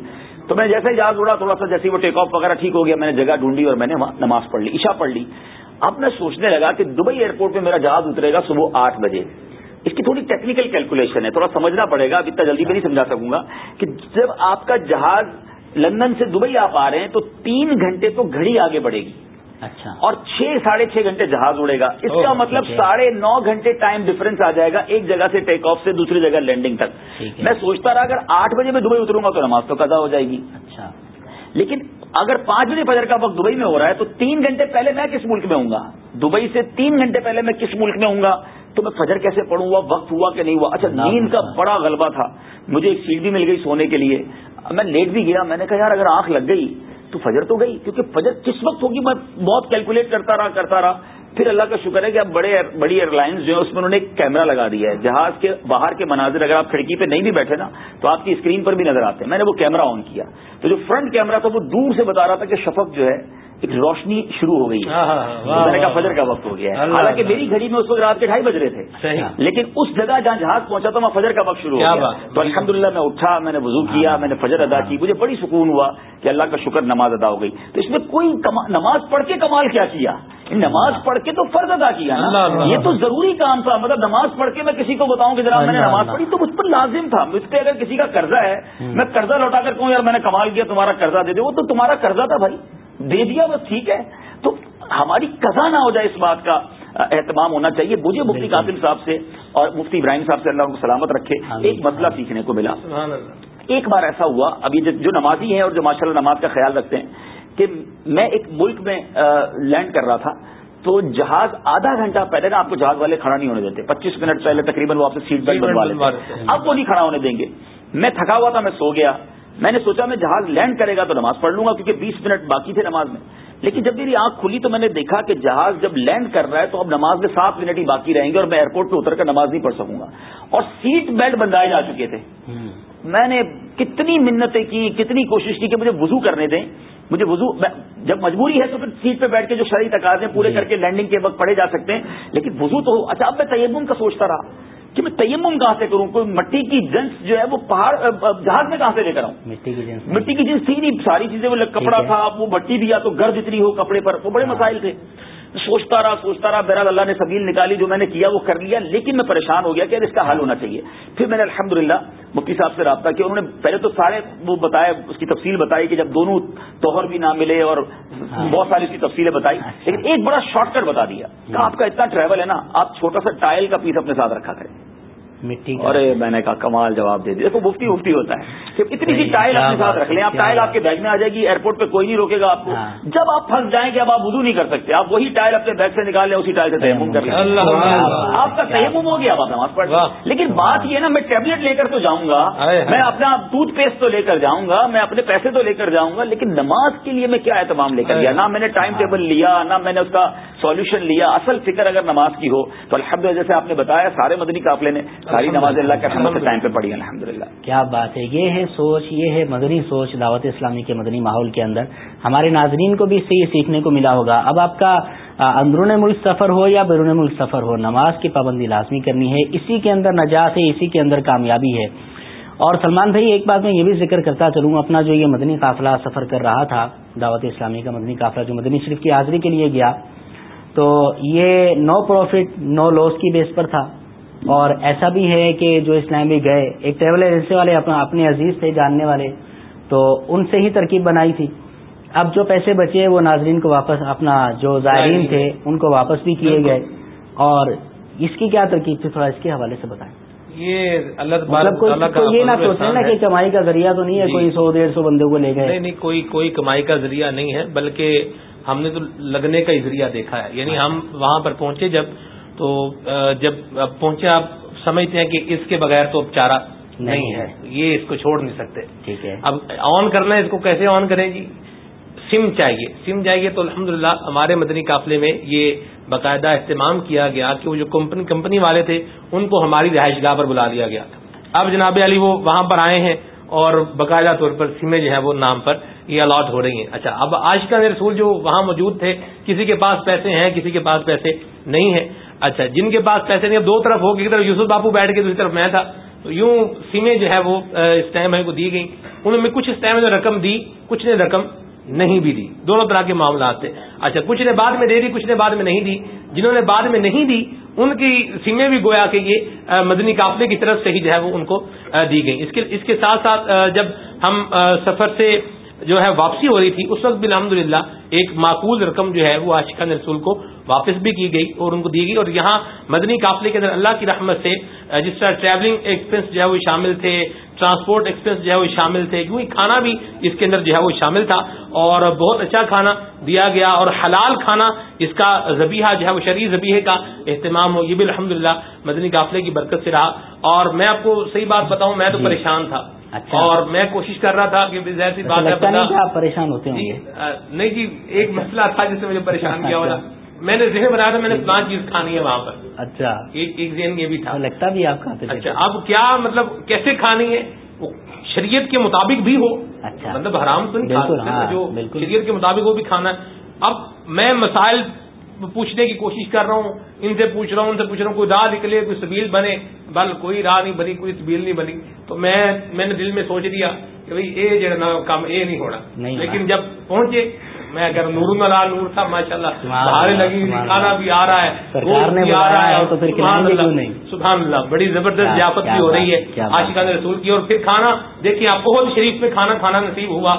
تو میں جیسے جہاز اڑا، تھوڑا سا جیسے وہ ٹیک آف وغیرہ ٹھیک ہو گیا، میں نے جگہ ڈھونڈی اور میں نے وہاں نماز پڑھ لی، عشاء پڑھ لی۔ اب میں سوچنے لگا کہ دبئی ایئرپورٹ پہ میرا جہاز اترے گا صبح آٹھ بجے۔ اس کی تھوڑی ٹیکنیکل کیلکولیشن ہے تھوڑا سمجھنا پڑے گا اب اتنا جلدی میں نہیں سمجھا سکوں گا کہ جب آپ کا جہاز لندن سے دبئی آپ آ رہے ہیں تو تین گھنٹے تو گھڑی آگے بڑھے گی۔ اچھا۔ اور چھ ساڑھے چھ گھنٹے جہاز اڑے گا۔ اس کا مطلب ہے۔ ساڑھے نو گھنٹے ٹائم ڈفرنس آ جائے گا ایک جگہ سے ٹیک آف سے دوسری جگہ لینڈنگ تک۔ میں سوچتا رہا اگر آٹھ بجے میں دبئی اتروں گا تو نماز تو قضا ہو جائے گی۔ اچھا۔ لیکن اگر پانچ بجے فجر کا وقت دبئی میں ہو رہا ہے تو تین گھنٹے پہلے میں کس ملک میں ہوں گا؟ دبئی سے تین گھنٹے پہلے میں کس ملک میں ہوں گا؟ تو میں فجر کیسے پڑھوں؟ گا وقت ہوا کہ نہیں ہوا؟ اچھا نیند کا بڑا غلبہ تھا۔ مجھے ایک سیٹ بھی مل گئی سونے کے لیے۔ میں لیٹ بھی گیا میں نے کہا یار اگر آنکھ لگ گئی تو فجر تو گئی کیونکہ فجر کس وقت ہوگی؟ میں بہت کیلکولیٹ کرتا رہا کرتا رہا۔ پھر اللہ کا شکر ہے کہ اب بڑے بڑی ایئر لائنز جو ہے اس میں انہوں نے ایک کیمرہ لگا دیا ہے۔ جہاز کے باہر کے مناظر اگر آپ کھڑکی پہ نہیں بھی بیٹھے نا تو آپ کی اسکرین پر بھی نظر آتے ہیں۔ میں نے وہ کیمرہ آن کیا۔ تو جو فرنٹ کیمرہ تھا وہ دور سے بتا رہا تھا کہ شفق جو ہے ایک روشنی شروع ہو گئی۔ ہے ہاں، ہاں، ہاں، واہ، فجر کا وقت ہو گیا۔ ہے حالانکہ۔ میری گھڑی میں اس وقت رات کے ڈھائی بج رہے تھے۔ لیکن اس جگہ جہاں جہاز پہنچا تو وہاں فجر کا وقت شروع ہو گیا؟ تو الحمدللہ میں اٹھا میں نے وضو کیا میں نے فجر ادا کی۔ مجھے بڑی سکون ہوا کہ اللہ کا شکر نماز ادا ہو گئی۔ تو اس میں کوئی نماز پڑھ کے کمال کیا کیا؟ نماز پڑھ کے تو فرض ادا کیا نا۔ یہ تو ضروری کام تھا۔ مطلب نماز پڑھ کے میں کسی کو بتاؤں کہ جناب میں نے نماز۔ پڑھی تو مجھ پر لازم تھا۔ مجھ پہ اگر کسی کا قرضہ ہے میں قرضہ لوٹا کر کہوں یار میں نے کمال کیا تمہارا قرضہ دے دے۔ وہ تو تمہارا قرضہ تھا بھائی۔ دے دیا بس ٹھیک ہے۔ تو ہماری قضا نہ ہو جائے اس بات کا اہتمام ہونا چاہیے۔ مجھے مفتی۔ قاسم صاحب سے اور مفتی ابراہیم صاحب سے اللہ ان کو سلامت رکھے آمین۔ ایک مسئلہ سیکھنے کو ملا۔ سبحان اللہ۔ ایک بار ایسا ہوا ابھی جو جو نمازی ہیں اور جو ماشاء اللہ نماز کا خیال رکھتے ہیں کہ میں ایک ملک میں لینڈ کر رہا تھا تو جہاز آدھا گھنٹہ پہلے نا آپ کو جہاز والے کھڑا نہیں ہونے دیتے۔ پچیس منٹ پہلے تقریباً وہ آپ سے سیٹ بیلٹ بنوا لیتے۔ اب وہ نہیں کھڑا ہونے دیں گے۔ میں تھکا ہوا تھا میں سو گیا۔ میں نے سوچا میں جہاز لینڈ کرے گا تو نماز پڑھ لوں گا کیونکہ بیس منٹ باقی تھے نماز میں۔ لیکن جب میری آنکھ کھلی تو میں نے دیکھا کہ جہاز جب لینڈ کر رہا ہے تو اب نماز میں سات منٹ ہی باقی رہیں گے اور میں ایئرپورٹ پہ اتر کر نماز نہیں پڑھ سکوں گا۔ اور سیٹ بیلٹ بندھائے جا چکے تھے۔ میں نے کتنی منتیں کی کتنی کوشش کی کہ مجھے وضو کرنے دیں۔ مجھے وضو جب مجبوری ہے تو پھر سیٹ پہ بیٹھ کے جو شرعی تقاضے پورے جی۔ کر کے لینڈنگ کے وقت پڑے جا سکتے ہیں لیکن وضو تو اچھا اب میں تیمم کا سوچتا رہا۔ کہ میں تیمم کہاں سے کروں؟ کوئی مٹی کی جنس جو ہے وہ پہاڑ جہاز میں کہاں سے لے کر آؤں؟ مٹی کی جنس مٹی کی جنس تھی نہیں ساری چیزیں وہ کپڑا۔ تھا وہ مٹی بھی یا تو گرد اتنی ہو کپڑے پر وہ بڑے مسائل تھے۔ سوچتا رہا سوچتا رہا بہرحال اللہ نے سبیل نکالی جو میں نے کیا وہ کر لیا لیکن میں پریشان ہو گیا کہ اس کا حل ہونا چاہیے۔ پھر میں نے الحمدللہ مفتی صاحب سے رابطہ کیا انہوں نے پہلے تو سارے وہ بتایا اس کی تفصیل بتائی کہ جب دونوں توہر بھی نہ ملے اور بہت ساری اس کی تفصیلیں بتائی لیکن ایک بڑا شارٹ کٹ بتا دیا کہ آپ کا اتنا ٹریول ہے نا آپ چھوٹا سا ٹائل کا پیس اپنے ساتھ رکھا کریں۔ مٹی ارے میں نے کہا کمال جواب دے دیا دیکھو مفتی مفتی ہوتا ہے کہ اتنی سی ٹائل اپنے ساتھ رکھ لیں آپ ٹائل آپ کے بیگ میں آ جائے گی ایئرپورٹ پہ کوئی نہیں روکے گا آپ کو ہاں۔ جب آپ پھنس جائیں گے اب آپ وضو نہیں کر سکتے آپ وہی ٹائل اپنے بیگ سے نکال لیں اسی ٹائل سے تیمم کر لیں۔ آپ کا تیمم ہو گیا آپ نماز پڑھ۔ لیکن بات یہ نا میں ٹیبلٹ لے کر تو جاؤں گا۔ میں اپنا ٹوتھ پیسٹ تو لے کر جاؤں گا میں اپنے پیسے تو لے کر جاؤں گا لیکن نماز کے لیے میں کیا اہتمام لے کر گیا نہ میں نے ٹائم ٹیبل لیا نہ میں نے اس کا سولوشن لیا اصل فکر اگر نماز کی ہو تو الحمد جیسے آپ نے بتایا سارے مدنی قافلے نے ساری نماز اللہ کے رحمت سے ٹائم پہ پڑھی الحمد للہ کیا بات ہے؟ یہ ہے سوچ یہ ہے مدنی سوچ دعوت اسلامی کے مدنی ماحول کے اندر۔ ہمارے ناظرین کو بھی اس سے یہ سیکھنے کو ملا ہوگا۔ اب آپ کا اندرون ملک سفر ہو یا بیرون ملک سفر ہو نماز کی پابندی لازمی کرنی ہے۔ اسی کے اندر نجات ہے اسی کے اندر کامیابی ہے۔ اور سلمان بھائی ایک بات میں یہ بھی ذکر کرتا چلوں اپنا جو یہ مدنی قافلہ سفر کر رہا تھا دعوت اسلامی کا مدنی قافلہ جو مدنی شریف کی حاضری کے لیے گیا تو یہ نو پروفٹ نو لوس کی بیس پر تھا۔ اور ایسا بھی ہے کہ جو اسلام بھی گئے ایک ٹریول ایجنسی والے اپنا اپنے عزیز تھے جاننے والے تو ان سے ہی ترکیب بنائی تھی۔ اب جو پیسے بچے وہ ناظرین کو واپس اپنا جو زائرین تھے ان کو واپس بھی کیے گئے۔ اور اس کی کیا ترکیب تھی؟ تھوڑا اس کے حوالے سے بتائیں۔ یہ اللہ مطلب یہ نہ سوچیں نا کہ۔ کمائی کا ذریعہ تو نہیں ہے جی۔ کوئی سو ڈیڑھ سو بندوں کو لے گئے۔ نہیں کوئی کوئی کمائی کا ذریعہ نہیں ہے بلکہ ہم نے تو لگنے کا ہی ذریعہ دیکھا ہے۔ یعنی ہم وہاں پر پہنچے جب تو جب اب پہنچے آپ سمجھتے ہیں کہ اس کے بغیر تو اب چارہ نہیں ہے۔ یہ اس کو چھوڑ نہیں سکتے۔ ٹھیک ہے۔ اب آن کرنا ہے اس کو کیسے آن کریں جی؟ سم چاہیے۔ سم چاہیے تو الحمدللہ ہمارے مدنی قافلے میں یہ باقاعدہ اہتمام کیا گیا کہ وہ جو کمپنی کمپنی والے تھے ان کو ہماری رہائش گاہ پر بلا لیا گیا اب جناب علی وہ وہاں پر آئے ہیں اور باقاعدہ طور پر سمیں جو ہے وہ نام پر یہ الاٹ ہو رہی ہیں۔ اچھا اب آج کا رسول جو وہاں موجود تھے کسی کے پاس پیسے ہیں کسی کے پاس پیسے نہیں ہیں۔ اچھا جن کے پاس پیسے نہیں، اب دو طرف ہو ایک طرف یوسف باپو بیٹھ کے دوسری طرف میں تھا، تو یوں سمیں جو ہے وہ اس ٹائم ہے کو دی گئی انہوں نے کچھ اس ٹائم نے رقم دی، کچھ نے رقم نہیں بھی دی۔ دونوں طرح کے معاملات تھے۔ اچھا کچھ نے بعد میں دے دی، کچھ نے بعد میں نہیں دی۔ جنہوں نے بعد میں نہیں دی، ان کی سیمیں بھی گویا کہ یہ مدنی قافلے کی طرف سے ہی جو ہے وہ ان کو دی گئی اس کے اس کے ساتھ ساتھ جب ہم سفر سے جو ہے واپسی ہو رہی تھی اس وقت بھی الحمد ایک معقول رقم جو ہے وہ عاشقان رسول کو واپس بھی کی گئی اور ان کو دی گئی اور یہاں مدنی قافلے کے اندر اللہ کی رحمت سے جس طرح ٹریولنگ ایکسپینس جو ہے وہ شامل تھے ٹرانسپورٹ ایکسپینس جو ہے وہ شامل تھے کیونکہ کھانا بھی اس کے اندر جو ہے وہ شامل تھا اور بہت اچھا کھانا دیا گیا اور حلال کھانا اس کا زبیحہ جو ہے وہ شرعی زبیحے کا اہتمام ہو یہ بھی الحمد مدنی قافلے کی برکت سے رہا اور میں آپ کو صحیح بات بتاؤں میں تو جی۔ پریشان تھا۔ اور میں کوشش کر رہا تھا کہ ظاہر سی بات ہے آپ پریشان ہوتے ہوں جی نہیں جی ایک مسئلہ تھا جس نے مجھے پریشان کیا ہوا میں نے ذہن بنایا تھا میں نے پانچ چیز کھانی ہے وہاں پر۔ اچھا۔ ایک ایک ذہن یہ بھی تھا۔ لگتا بھی آپ کھاتے اچھا اب کیا مطلب کیسے کھانی ہے؟ وہ شریعت کے مطابق بھی ہو۔ اچھا۔ مطلب حرام تو نہیں کھا ہاں، جو۔ شریعت کے مطابق وہ بھی کھانا ہے۔ اب میں مسائل پوچھنے کی کوشش کر رہا ہوں ان سے پوچھ رہا ہوں ان سے پوچھ رہا ہوں کوئی راہ نکلے کوئی سبیل بنے بل کوئی راہ نہیں بنی کوئی سبیل نہیں بنی تو میں میں نے دل میں سوچ لیا کہ بھائی یہ ہے نا کام یہ نہیں ہونا۔ لیکن جب پہنچے میں اگر نور ملا نور تھا ماشاء اللہ بہاریں لگی کھانا۔ بھی آ رہا ہے سرکار نے آ رہا ہے تو پھر سبحان اللہ، کیوں نہیں؟ سبحان اللہ بڑی زبردست ضیافت بھی ہو رہی ہے۔ عاشقان رسول کی اور پھر کھانا دیکھیے آپ عہد شریف میں کھانا کھانا نصیب ہوا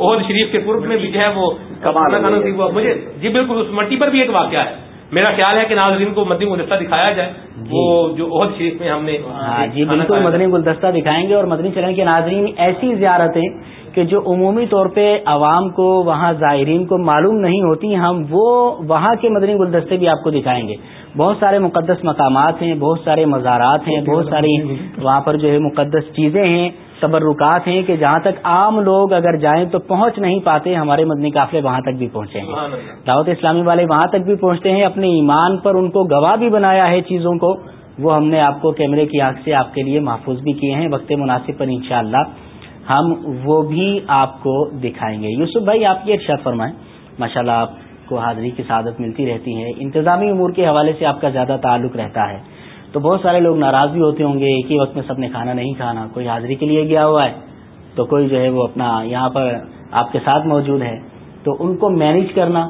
عہد شریف کے قرب میں بھی جو ہے وہ کھانا۔ نصیب ہوا۔ مجھے جی بالکل اس مٹی پر بھی ایک واقعہ ہے۔ میرا خیال ہے کہ ناظرین کو مدی گلدستہ دکھایا جائے۔ وہ جو عہد شریف میں ہم نے ہاں جی کھانا بالکل مدنی گلدستہ دکھائیں گے اور مدنی چینل کے ناظرین ایسی زیارتیں کہ جو عمومی طور پہ عوام کو وہاں زائرین کو معلوم نہیں ہوتی ہم وہ وہاں کے مدنی گلدستے بھی آپ کو دکھائیں گے۔ بہت سارے مقدس مقامات ہیں بہت سارے مزارات ہیں بہت ساری وہاں پر جو ہے مقدس چیزیں ہیں۔ تبرکات ہیں کہ جہاں تک عام لوگ اگر جائیں تو پہنچ نہیں پاتے ہمارے مدنی قافلے وہاں تک بھی پہنچے ہیں۔ دعوت اسلامی والے وہاں تک بھی پہنچتے ہیں اپنے ایمان پر ان کو گواہ بھی بنایا ہے چیزوں کو۔ وہ ہم نے آپ کو کیمرے کی آنکھ سے آپ کے لیے محفوظ بھی کیے ہیں۔ وقت مناسب پر انشاءاللہ ہم وہ بھی آپ کو دکھائیں گے۔ یوسف بھائی آپ یہ ارشاد فرمائیں۔ ماشاءاللہ آپ کو حاضری کی سعادت ملتی رہتی ہے۔ انتظامی امور کے حوالے سے آپ کا زیادہ تعلق رہتا ہے۔ تو بہت سارے لوگ ناراض بھی ہوتے ہوں گے، ایک ہی وقت میں سب نے کھانا نہیں کھانا، کوئی حاضری کے لیے گیا ہوا ہے، تو کوئی جو ہے وہ اپنا یہاں پر آپ کے ساتھ موجود ہے، تو ان کو مینیج کرنا،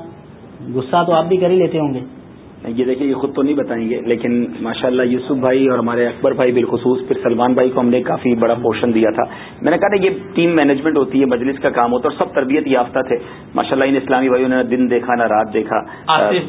غصہ تو آپ بھی کر ہی لیتے ہوں گے۔ یہ دیکھیں یہ خود تو نہیں بتائیں گے لیکن ماشاءاللہ یوسف بھائی اور ہمارے اکبر بھائی بالخصوص پھر سلمان بھائی کو ہم نے کافی بڑا پوشن دیا تھا۔ میں نے کہا نا یہ ٹیم مینجمنٹ ہوتی ہے مجلس کا کام ہوتا ہے اور سب تربیت یافتہ تھے۔ ماشاءاللہ ان اسلامی بھائیوں نے دن دیکھا نہ رات دیکھا۔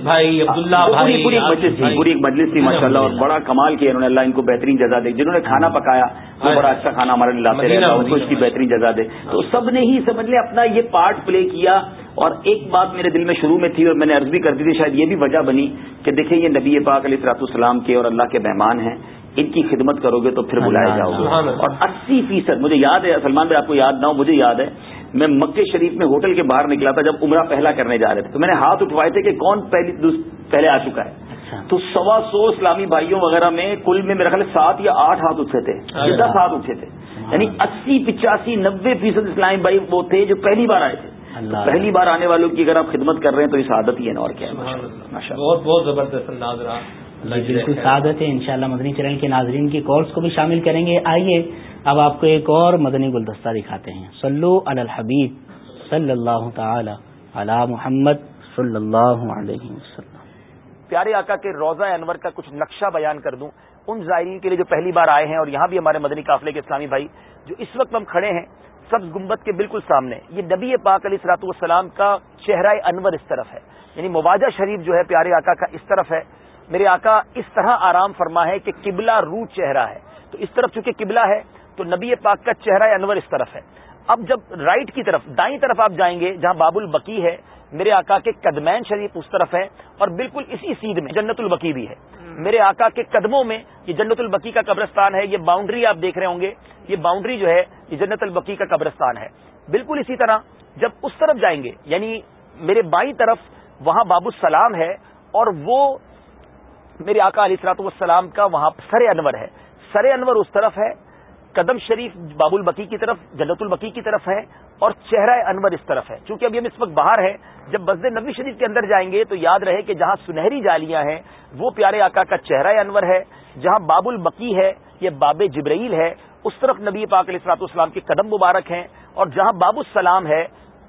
بھائی عبداللہ بھائی پوری مجلس تھی۔ پوری ایک مجلس تھی ماشاءاللہ اور بڑا کمال کیا انہوں نے۔ اللہ ان کو بہترین جزا دے۔ جنہوں نے کھانا پکایا وہ بڑا اچھا کھانا ہمارے لاتے رہے۔ ان کو اس کی۔ بہترین جزا دے۔ تو سب نے ہی سمجھ لے اپنا یہ پارٹ پلے کیا۔ اور ایک بات میرے دل میں شروع میں تھی اور میں نے عرض بھی کر دی تھی شاید یہ بھی وجہ بنی کہ دیکھیں یہ نبی پاک علیہ السلاط السلام کے اور اللہ کے مہمان ہیں ان کی خدمت کرو گے تو پھر بلائے جاؤ گے۔ اور اسی فیصد مجھے یاد ہے سلمان بھائی آپ کو یاد نہ ہو مجھے یاد ہے میں مکے شریف میں ہوٹل کے باہر نکلا تھا جب عمرہ پہلا کرنے جا رہے تھے۔ تو میں نے ہاتھ اٹھوائے تھے کہ کون پہلی پہلے آ چکا ہے۔ اچھا۔ تو سوا سو اسلامی بھائیوں وغیرہ میں کل میں میرا خیال سات یا آٹھ ہاتھ اٹھے تھے یا دس ہاتھ اٹھے تھے۔ یعنی اسی پچاسی نبے فیصد اسلامی بھائی وہ تھے جو پہلی بار آئے تھے۔ پہلی بار آنے والوں کی اگر آپ خدمت کر رہے ہیں تو اس عادت ہی ہے نا اور کیا ہے؟ بہت بہت زبردست انداز رہا جی بالکل۔ سعادت ہے انشاءاللہ مدنی چینل کے ناظرین کی کالس کو بھی شامل کریں گے۔ آئیے اب آپ کو ایک اور مدنی گلدستہ دکھاتے ہیں۔ صلو علی الحبیب صلی اللہ تعالی علی محمد صلی اللہ علیہ وسلم۔ پیارے آقا کے روزہ انور کا کچھ نقشہ بیان کر دوں۔ ان زائرین کے لیے جو پہلی بار آئے ہیں اور یہاں بھی ہمارے مدنی قافلے کے اسلامی بھائی جو اس وقت ہم کھڑے ہیں سبز گنبد کے بالکل سامنے۔ یہ نبی پاک علیہ سلاط والسلام کا چہرہ انور اس طرف ہے۔ یعنی مواجہ شریف جو ہے پیارے آقا کا اس طرف ہے۔ میرے آقا، اس طرح آرام فرما ہے کہ قبلہ رو چہرہ ہے۔ تو اس طرف چونکہ قبلہ ہے، تو نبی پاک کا چہرہ انور اس طرف ہے۔ اب جب رائٹ کی طرف، دائیں طرف آپ جائیں گے، جہاں باب البکی ہے، میرے آقا کے قدمین شریف اس طرف ہے اور بالکل اسی سیدھ میں جنت البکی بھی ہے۔ میرے آقا کے قدموں میں یہ جنت البکی کا قبرستان ہے، یہ باؤنڈری آپ دیکھ رہے ہوں گے۔ یہ باؤنڈری جو ہے، یہ جنت البکی کا قبرستان ہے۔ بالکل اسی طرح جب اس طرف جائیں گے یعنی میرے بائیں طرف وہاں باب السلام ہے اور وہ میرے آقا علیہ السلاط والسلام کا وہاں سر انور ہے۔ سر انور اس طرف ہے، قدم شریف باب البکی کی طرف، جنت البکی کی طرف ہے۔ اور چہرہ انور اس طرف ہے۔ چونکہ ابھی ہم اس وقت باہر ہیں، جب مسجد نبی شریف کے اندر جائیں گے تو یاد رہے کہ جہاں سنہری جالیاں ہیں، وہ پیارے آقا کا چہرہ انور ہے، جہاں باب البکی ہے، یہ باب جبرائیل ہے، اس طرف نبی پاک علیہ السلاط والسلام کے قدم مبارک ہیں، اور جہاں باب السلام ہے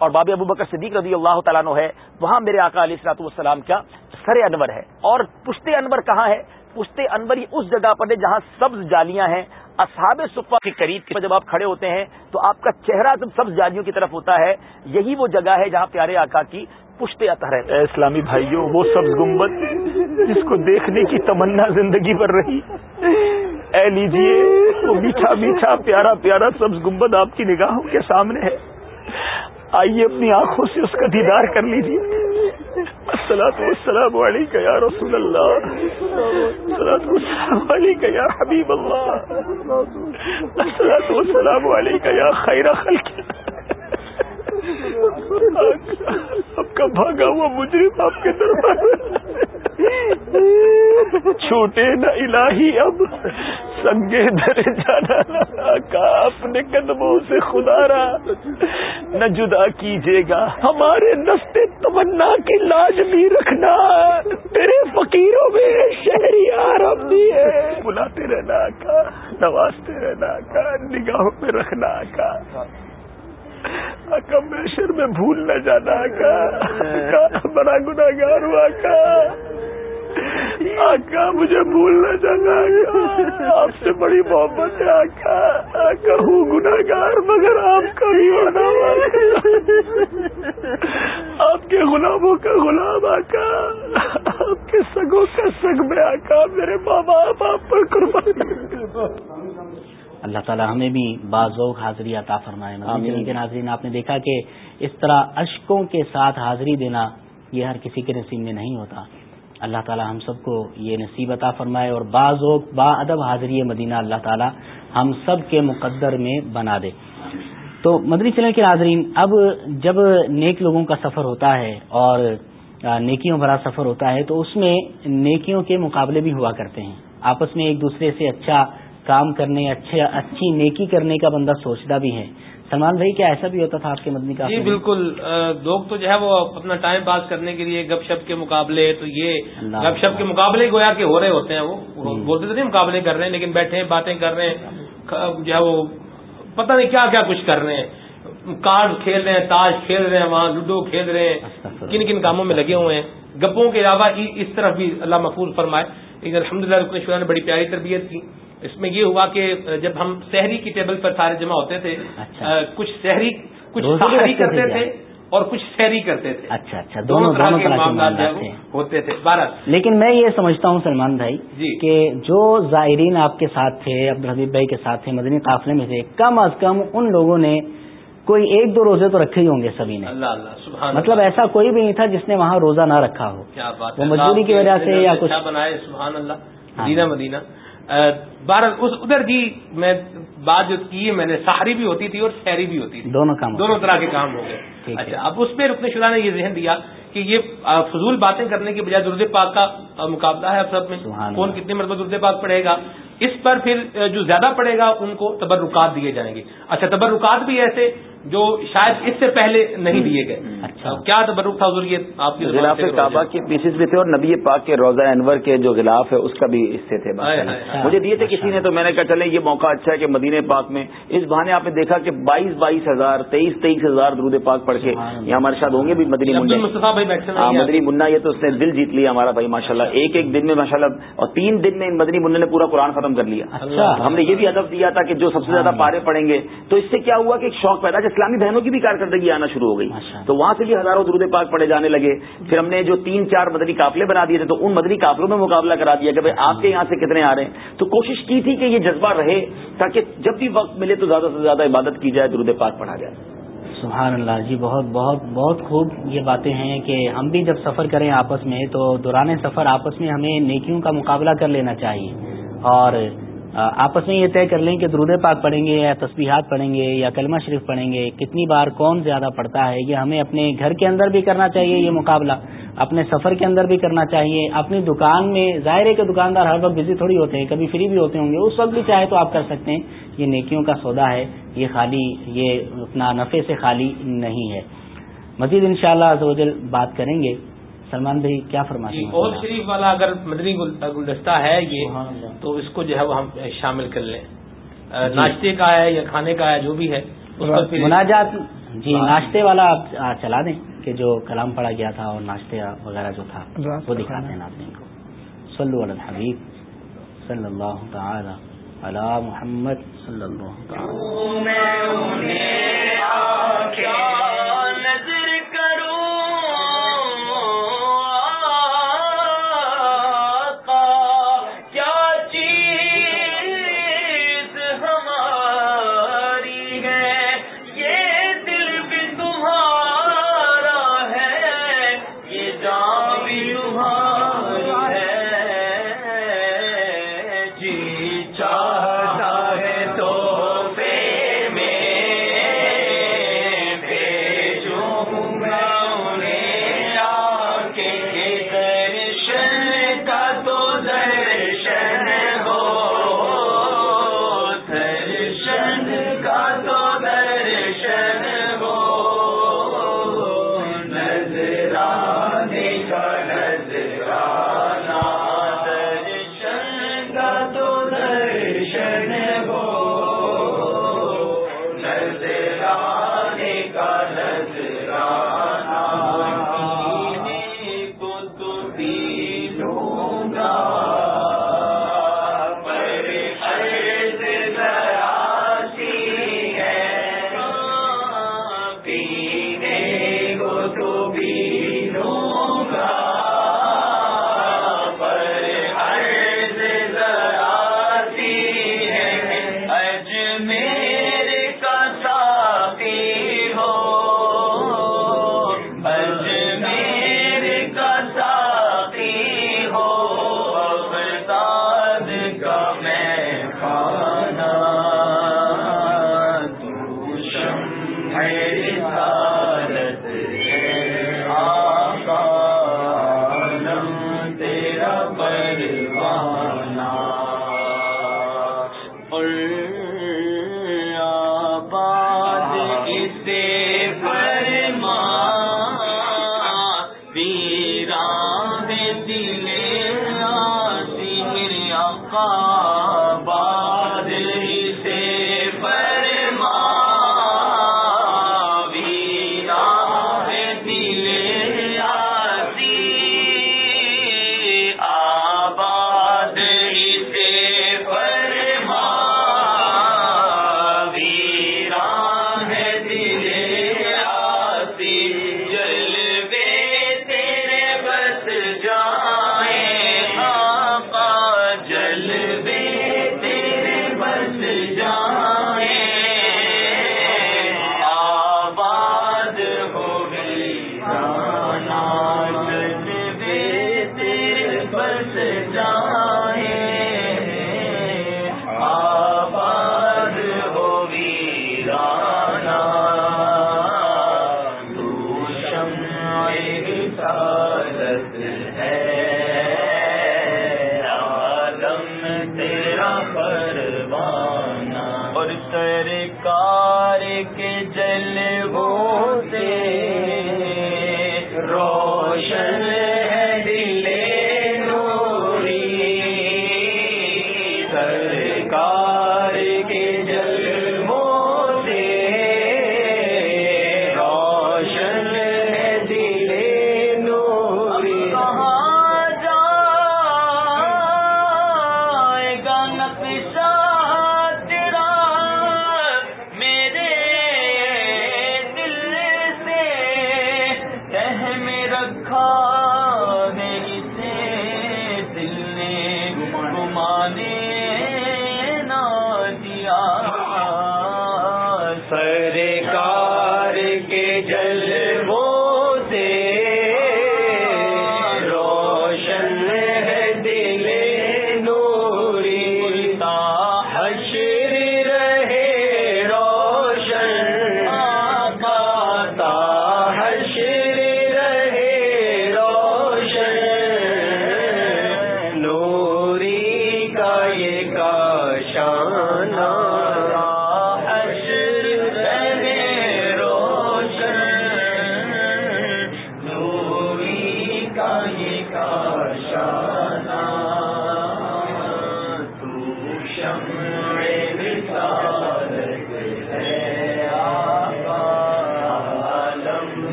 اور باب ابو بکر صدیق رضی اللہ تعالیٰ عنہ ہے، وہاں میرے آقا علیہ السلاط والسلام کا سر انور ہے۔ اور پشت انور کہاں ہے؟ پشت انور یہ اس جگہ پر ہے جہاں سبز جالیاں ہیں اصحاب صفا کے قریب جب آپ کھڑے ہوتے ہیں تو آپ کا چہرہ جب سبز جادیوں کی طرف ہوتا ہے، یہی وہ جگہ ہے جہاں پیارے آقا کی پشتے اطہر ہے اسلامی بھائیوں، وہ سبز گنبد جس کو دیکھنے کی تمنا زندگی پر رہی۔ اے لیجیے وہ میٹھا میٹھا، پیارا پیارا سبز گنبد آپ کی نگاہوں کے سامنے ہے۔ آئیے اپنی آنکھوں سے اس کا دیدار کر لیجیے السلام والسلام یا رسول اللہ۔ السلام والسلام علیکہ یا حبیب اللہ۔ السلام والسلام علیکہ یا خیر خلق۔ آپ کا بھاگا ہوا مجرم آپ کے دربار چھوٹے نہ الہی اب، سنگے درے جانا کا اپنے قدموں سے خدا را۔ نہ جدا کیجیے گا، ہمارے نستے تمنا کی لاج بھی رکھنا۔ تیرے فقیروں میں شہری آرام بھی ہے۔ بلاتے رہنا کا نوازتے رہنا کا نگاہوں پہ رکھنا کا آقا میشر میں بھول نہ جانا کا بڑا گناگار ہوا کا آقا مجھے بھول نہ جانا۔ آپ سے بڑی محبت ہے آقا۔ آقا ہوں گناگار مگر آپ کا بھی ہونا آپ کے غلاموں کا غلام آقا۔ آپ کے سگوں کا سگ میں آقا میرے ماں باپ آپ پر قربان۔ اللہ تعالی ہمیں بھی بعض ذوق حاضری عطا فرمائے۔ کے ناظرین آپ نے دیکھا کہ اس طرح اشکوں کے ساتھ حاضری دینا یہ ہر کسی کے نصیب میں نہیں ہوتا۔ اللہ تعالی ہم سب کو یہ نصیب عطا فرمائے اور بعض ذوق با ادب حاضری مدینہ اللہ تعالی ہم سب کے مقدر میں بنا دے۔ تو مدنی چینل کے ناظرین، اب جب نیک لوگوں کا سفر ہوتا ہے اور نیکیوں بھرا سفر ہوتا ہے، تو اس میں نیکیوں کے مقابلے بھی ہوا کرتے ہیں۔ آپس میں ایک دوسرے سے اچھا کام کرنے اچھے اچھی نیکی کرنے کا بندہ سوچتا بھی ہے۔ سلمان بھائی کیا ایسا بھی ہوتا تھا آپ کے مدنی کا جی بالکل لوگ تو جو ہے وہ اپنا ٹائم پاس کرنے کے لیے گپ شپ کے مقابلے تو یہ گپ شپ کے مقابلے گویا کے ہو رہے ہوتے ہیں وہ بولتے تو نہیں مقابلے کر رہے ہیں لیکن بیٹھے ہیں باتیں کر رہے ہیں جو ہے وہ پتہ نہیں کیا کیا کچھ کر رہے ہیں۔ کارڈ کھیل رہے ہیں تاش کھیل رہے ہیں وہاں لوڈو کھیل رہے ہیں۔ کن کن کاموں میں لگے ہوئے ہیں۔ گپوں کے علاوہ اس طرف بھی اللہ محفوظ فرمائے۔ لیکن الحمد للہ رکن شعرا نے بڑی پیاری تربیت کی۔ اس میں یہ ہوا کہ جب ہم شہری کی ٹیبل پر سارے جمع ہوتے تھے کچھ شہری کچھ شہری کرتے تھے اور کچھ شہری کرتے تھے۔ اچھا اچھا دونوں دونوں طرح کے معاملات ہوتے تھے۔ بارہ لیکن میں یہ سمجھتا ہوں سلمان بھائی جی۔ کہ جو زائرین آپ کے ساتھ تھے عبدالحبیب بھائی کے ساتھ تھے مدنی قافلے میں تھے کم از کم ان لوگوں نے کوئی ایک دو روزے تو رکھے ہی ہوں گے سبھی نے۔ اللہ اللہ سبحان مطلب ایسا کوئی بھی نہیں تھا جس نے وہاں روزہ نہ رکھا ہو۔ کیا بات وہ مجبوری کی وجہ سے یا کچھ بنائے سبحان اللہ۔ مدینہ مدینہ۔ بارہ اس ادھر جی میں بات جو کی میں نے سہاری بھی ہوتی تھی اور شہری بھی ہوتی تھی۔ دونوں کام دونوں طرح کے کام ہو گئے۔ اچھا اب اس پہ رکن شدہ نے یہ ذہن دیا کہ یہ فضول باتیں کرنے کے بجائے درد پاک کا مقابلہ ہے اب سب میں۔ کون کتنے مرتبہ درد پاک پڑے گا؟ اس پر پھر جو زیادہ پڑے گا ان کو تبرکات دیے جائیں گے۔ اچھا تبرکات بھی ایسے جو شاید اس سے پہلے نہیں دیے گئے۔ اچھا۔ کیا تبرک تھا حضور یہ آپ کی غلاف کعبہ کے پیسز بھی تھے اور نبی پاک کے روزہ انور کے جو غلاف ہے اس کا بھی حصے تھے مجھے دیے تھے کسی نے تو میں نے کہا چلے یہ موقع اچھا ہے کہ مدینہ پاک میں اس بہانے آپ نے دیکھا کہ بائیس بائیس ہزار تیئیس تیئیس ہزار درود پاک پڑھ کے یہاں ہمارے ساتھ ہوں گے بھی مدنی بھائی ہاں مدنی منا یہ تو اس نے دل جیت لیا ہمارا بھائی ماشاء ایک ایک دن میں ماشاء اور تین دن میں ان مدنی منہ نے پورا قرآن ختم کر لیا۔ ہم نے یہ بھی ادب دیا تھا کہ جو سب سے زیادہ پارے پڑیں گے۔ تو اس سے کیا ہوا کہ ایک شوق پیدا اسلامی بہنوں کی بھی کارکردگی آنا شروع ہو گئی۔ تو وہاں سے بھی ہزاروں درود پاک پڑے جانے لگے۔ پھر ہم نے جو تین چار مدنی قافلے بنا دیے تھے تو ان مدنی قافلوں میں مقابلہ کرا دیا کہ بھائی آپ کے یہاں سے کتنے آ رہے ہیں۔ تو کوشش کی تھی کہ یہ جذبہ رہے تاکہ جب بھی وقت ملے تو زیادہ سے زیادہ عبادت کی جائے درود پاک پڑھا جائے۔ سبحان اللہ جی بہت بہت بہت خوب یہ باتیں ہیں کہ ہم بھی جب سفر کریں آپس میں تو دوران سفر آپس میں ہمیں نیکیوں کا مقابلہ کر لینا چاہیے۔ اور آپس میں یہ طے کر لیں کہ درود پاک پڑھیں گے یا تسبیحات پڑھیں گے یا کلمہ شریف پڑھیں گے، کتنی بار کون زیادہ پڑھتا ہے، یہ ہمیں اپنے گھر کے اندر بھی کرنا چاہیے یہ مقابلہ، اپنے سفر کے اندر بھی کرنا چاہیے، اپنی دکان میں، ظاہر ہے کہ دکاندار ہر وقت بزی تھوڑی ہوتے ہیں، کبھی فری بھی ہوتے ہوں گے، اس وقت بھی چاہے تو آپ کر سکتے ہیں، یہ نیکیوں کا سودا ہے، یہ خالی، یہ اپنا نفے سے خالی نہیں ہے۔ مزید ان شاء اللہ بات کریں گے۔ سلمان بھائی کیا فرمائیں اور شریف والا اگر مدنی گلدستہ ہے یہ تو اس کو جو ہے وہ ہم شامل کر لیں۔ ناشتے کا ہے یا کھانے کا ہے جو بھی ہے مناجات جی ناشتے والا آپ چلا دیں کہ جو کلام پڑا گیا تھا اور ناشتے وغیرہ جو تھا وہ دکھاتے ہیں ناظرین کو۔ صلی اللہ حبیب صلی اللہ تعالی علی محمد صلی اللہ تعالی۔ نظر کرو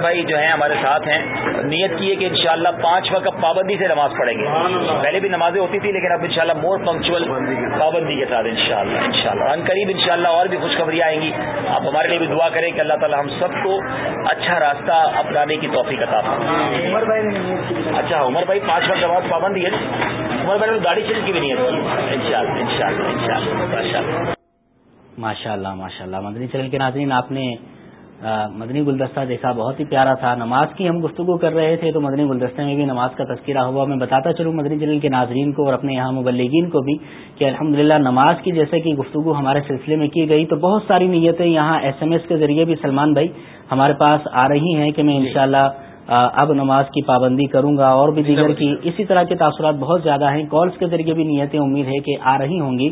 بھائی جو ہیں ہمارے ساتھ ہیں نیت کی ہے کہ انشاءاللہ پانچ وقت پابندی سے نماز پڑھیں گے۔ پہلے بھی نمازیں ہوتی تھی لیکن اب انشاءاللہ مور پنکچوئل پابندی کے ساتھ انشاءاللہ انشاءاللہ۔ ان قریب انشاءاللہ اور بھی خوشخبریاں آئیں گی۔ آپ ہمارے لیے بھی دعا کریں کہ اللہ تعالی ہم سب کو اچھا راستہ اپنانے کی توفیق عطا عمر بھائی اچھا عمر بھائی پانچ وقت نماز پابندی ہے۔ عمر بھائی نے گاڑی چلنے کی بھی نیت کی۔ ماشاء اللہ ماشاء اللہ مدنی چینل کے ناظرین آپ نے مدنی گلدستہ دیکھا بہت ہی پیارا تھا۔ نماز کی ہم گفتگو کر رہے تھے تو مدنی گلدستے میں بھی نماز کا تذکرہ ہوا۔ میں بتاتا چلوں مدنی چینل کے ناظرین کو اور اپنے یہاں مبلگین کو بھی کہ الحمدللہ نماز کی جیسے کہ گفتگو ہمارے سلسلے میں کی گئی تو بہت ساری نیتیں یہاں ایس ایم ایس کے ذریعے بھی سلمان بھائی ہمارے پاس آ رہی ہیں کہ میں انشاءاللہ اب نماز کی پابندی کروں گا اور بھی دیگر کی اسی طرح کے تاثرات بہت زیادہ ہیں۔ کالز کے ذریعے بھی نیتیں امید ہے کہ آ رہی ہوں گی۔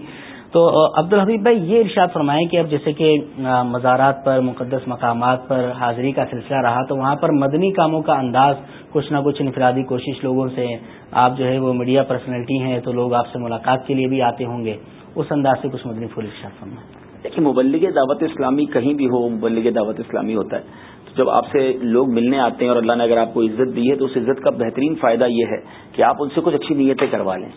تو عبد الحبیب بھائی یہ ارشاد فرمائیں کہ اب جیسے کہ مزارات پر، مقدس مقامات پر حاضری کا سلسلہ رہا، تو وہاں پر مدنی کاموں کا انداز کچھ نہ کچھ انفرادی کوشش لوگوں سے، آپ جو ہے وہ میڈیا پرسنالٹی ہیں، تو لوگ آپ سے ملاقات کے لیے بھی آتے ہوں گے۔ اس انداز سے کچھ مدنی پھول ارشاد فرمائیں۔ دیکھیے، مبلغ دعوت اسلامی کہیں بھی ہو، مبلغ دعوت اسلامی ہوتا ہے۔ جب آپ سے لوگ ملنے آتے ہیں اور اللہ نے اگر آپ کو عزت دی ہے تو اس عزت کا بہترین فائدہ یہ ہے کہ آپ ان سے کچھ اچھی نیتیں کروا لیں۔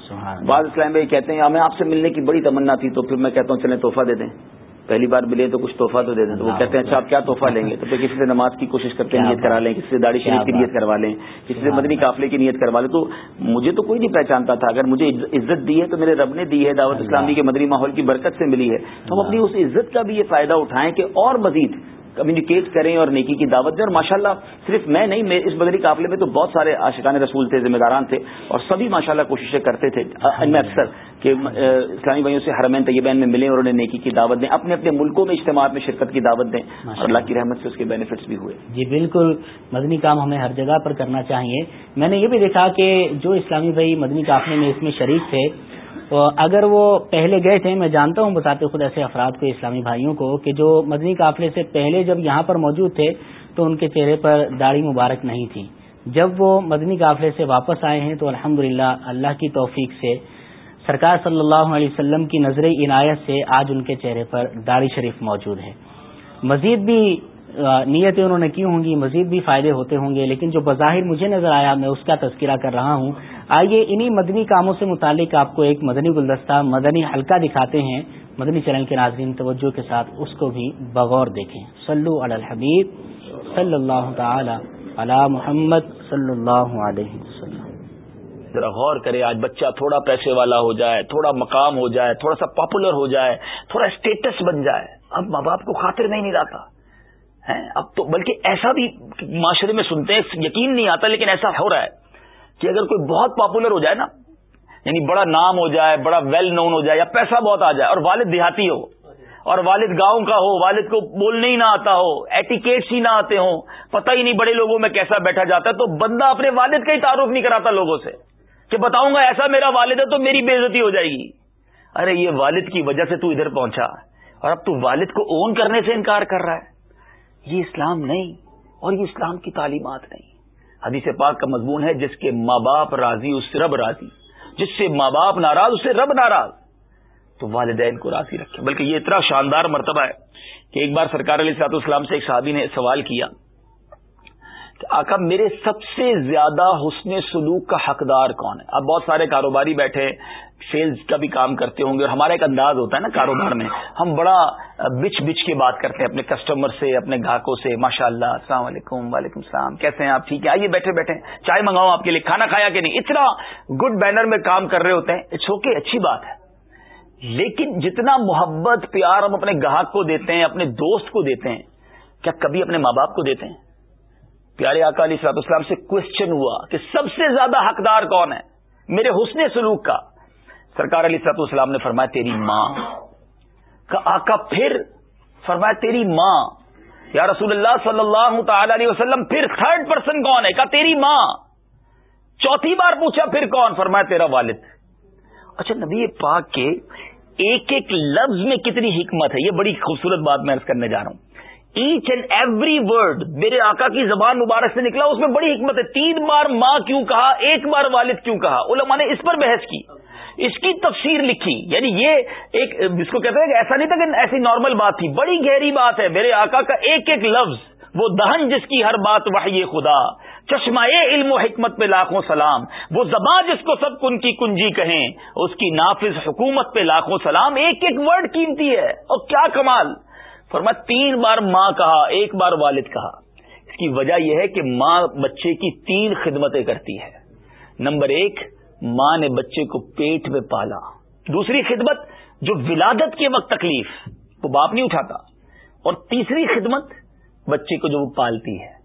بعض اسلام بھائی کہتے ہیں ہمیں آپ سے ملنے کی بڑی تمنا تھی تو پھر میں کہتا ہوں چلیں تحفہ دے دیں۔ پہلی بار ملے تو کچھ تحفہ تو دے دیں۔ تو وہ کہتے ہیں اچھا آپ کیا تحفہ لیں گے؟ تو پھر کسی سے نماز کی کوشش کرتے ہیں نیت کرا لیں کسی سے داڑھی شریف کی نیت کروا لیں کسی سے مدنی قافلے کی نیت کروا لیں۔ تو مجھے تو کوئی نہیں پہچانتا تھا۔ اگر مجھے عزت دی ہے تو میرے رب نے دی ہے۔ دعوت اسلامی کے مدنی ماحول کی برکت سے ملی ہے۔ تو ہم اپنی اس عزت کا بھی یہ فائدہ اٹھائیں کہ اور مزید کمیونیکیٹ کریں اور نیکی کی دعوت دیں۔ اور ماشاءاللہ صرف میں نہیں میں اس بدری قافلے میں تو بہت سارے عاشقان رسول تھے ذمہ داران تھے اور سبھی ماشاءاللہ کوششیں کرتے تھے۔ میں اکثر کہ اسلامی بھائیوں سے حرمین طیبین میں ملیں اور انہیں نیکی کی دعوت دیں اپنے اپنے ملکوں میں اجتماع میں شرکت کی دعوت دیں۔ اور اللہ کی رحمت سے اس کے بینیفٹس بھی ہوئے۔ جی بالکل۔ مدنی کام ہمیں ہر جگہ پر کرنا چاہیے۔ میں نے یہ بھی دیکھا کہ جو اسلامی بھائی مدنی قافلے میں اس میں شریک تھے اگر وہ پہلے گئے تھے، میں جانتا ہوں بتاتے خود ایسے افراد کو، اسلامی بھائیوں کو، کہ جو مدنی قافلے سے پہلے جب یہاں پر موجود تھے، تو ان کے چہرے پر داڑھی مبارک نہیں تھی۔ جب وہ مدنی قافلے سے واپس آئے ہیں، تو الحمد اللہ کی توفیق سے، سرکار صلی اللہ علیہ وسلم کی نظر عنایت سے آج ان کے چہرے پر داڑھی شریف موجود ہے۔ مزید بھی نیتیں انہوں نے کی ہوں گی، مزید بھی فائدے ہوتے ہوں گے، لیکن جو بظاہر مجھے نظر آیا، میں اس کا تذکرہ کر رہا ہوں۔ آئیے انہی مدنی کاموں سے متعلق آپ کو ایک مدنی گلدستہ، مدنی حلقہ دکھاتے ہیں۔ مدنی چینل کے ناظرین توجہ کے ساتھ اس کو بھی بغور دیکھیں۔ صلو علی الحبیب صلی اللہ تعالی علی محمد صلی اللہ علیہ وسلم۔ ذرا غور کرے، آج بچہ تھوڑا پیسے والا ہو جائے، تھوڑا مقام ہو جائے، تھوڑا سا پاپولر ہو جائے، تھوڑا اسٹیٹس بن جائے۔ اب ماں باپ کو خاطر نہیں نہیں رہتا اب تو بلکہ ایسا بھی معاشرے میں سنتے ہیں، یقین نہیں آتا، لیکن ایسا ہو رہا ہے۔ کہ اگر کوئی بہت پاپولر ہو جائے نا یعنی بڑا نام ہو جائے، بڑا ویل نون ہو جائے یا پیسہ بہت آ جائے، اور والد دیہاتی ہو، اور والد گاؤں کا ہو، والد کو بولنے ہی نہ آتا ہو ایٹیکیٹس ہی نہ آتے ہوں، پتہ ہی نہیں بڑے لوگوں میں کیسا بیٹھا جاتا ہے، تو بندہ اپنے والد کا ہی تعارف نہیں کراتا لوگوں سے کہ بتاؤں گا ایسا میرا والد ہے تو میری بےزتی ہو جائے گی۔ ارے یہ والد کی وجہ سے تو ادھر پہنچا، اور اب تو والد کو اون کرنے سے انکار کر رہا ہے۔ یہ اسلام نہیں، اور یہ اسلام کی تعلیمات نہیں۔ حدیث پاک کا مضمون ہے، جس کے ماں باپ راضی اس سے رب راضی، جس سے ماں باپ ناراض، اس سے رب ناراض۔ تو والدین کو راضی رکھے۔ بلکہ یہ اتنا شاندار مرتبہ ہے کہ ایک بار سرکار علیہ سات اسلام سے ایک صحابی نے سوال کیا کہ آقا، میرے سب سے زیادہ حسن سلوک کا حقدار کون ہے؟ اب بہت سارے کاروباری بیٹھے سیلز کا بھی کام کرتے ہوں گے اور ہمارا ایک انداز ہوتا ہے نا کاروبار میں، ہم بڑا بچ بچ کے بات کرتے ہیں اپنے کسٹمر سے، اپنے گاہکوں سے ماشاء اللہ السلام علیکم، وعلیکم السلام، کیسے ہیں آپ؟ ٹھیک ہے، آئیے بیٹھے بیٹھے، چائے منگاؤ آپ کے لیے، کھانا کھایا کہ نہیں؟ اتنا گڈ بینر میں کام کر رہے ہوتے ہیں اٹس اوکے اچھی بات ہے۔ لیکن جتنا محبت، پیار ہم اپنے گاہک کو دیتے ہیں، اپنے دوست کو دیتے ہیں، کیا کبھی اپنے ماں باپ کو دیتے ہیں؟ پیارے آقا علی سلاط اسلام سے کوشچن ہوا کہ سب سے زیادہ حقدار کون ہے؟ میرے حسن سلوک کا۔ سرکار علی سرت اسلام نے فرمایا، تیری ماں۔ کا آقا پھر فرمایا، تیری ماں۔ یا رسول اللہ صلی اللہ تعالی علیہ وسلم، پھر تھرڈ پرسن کون ہے؟ کہا تیری ماں۔ چوتھی بار پوچھا، پھر کون؟ فرمایا، تیرا والد۔ اچھا نبی پاک کے ایک ایک لفظ میں کتنی حکمت ہے؟ یہ بڑی خوبصورت بات میں کرنے جا رہا ہوں۔ ایچ اینڈ ایوری ورڈ میرے آقا کی زبان مبارک سے نکلا، اس میں بڑی حکمت ہے۔ تین بار ماں کیوں کہا؟ ایک بار والد کیوں کہا؟ علماء نے اس پر بحث کی۔ اس کی تفسیر لکھی۔ یعنی یہ ایک جس کو کہتے ہیں کہ ایسا نہیں تھا کہ ایسی نارمل بات تھی، بڑی گہری بات ہے۔ میرے آقا کا ایک ایک لفظ، وہ دہن جس کی ہر بات وحی خدا، چشمہ علم و حکمت پہ لاکھوں سلام، وہ زباں جس کو سب کن کی کنجی کہیں، اس کی نافذ حکومت پہ لاکھوں سلام، ایک ایک ورڈ قیمتی ہے۔ اور کیا کمال۔ فرما تین بار ماں کہا، ایک بار والد کہا۔ اس کی وجہ یہ ہے کہ ماں بچے کی تین خدمتیں کرتی ہے۔ نمبر ایک ماں نے بچے کو پیٹ میں پالا۔ دوسری خدمت جو ولادت کے وقت تکلیف، وہ باپ نہیں اٹھاتا۔ اور تیسری خدمت بچے کو جو وہ پالتی ہے۔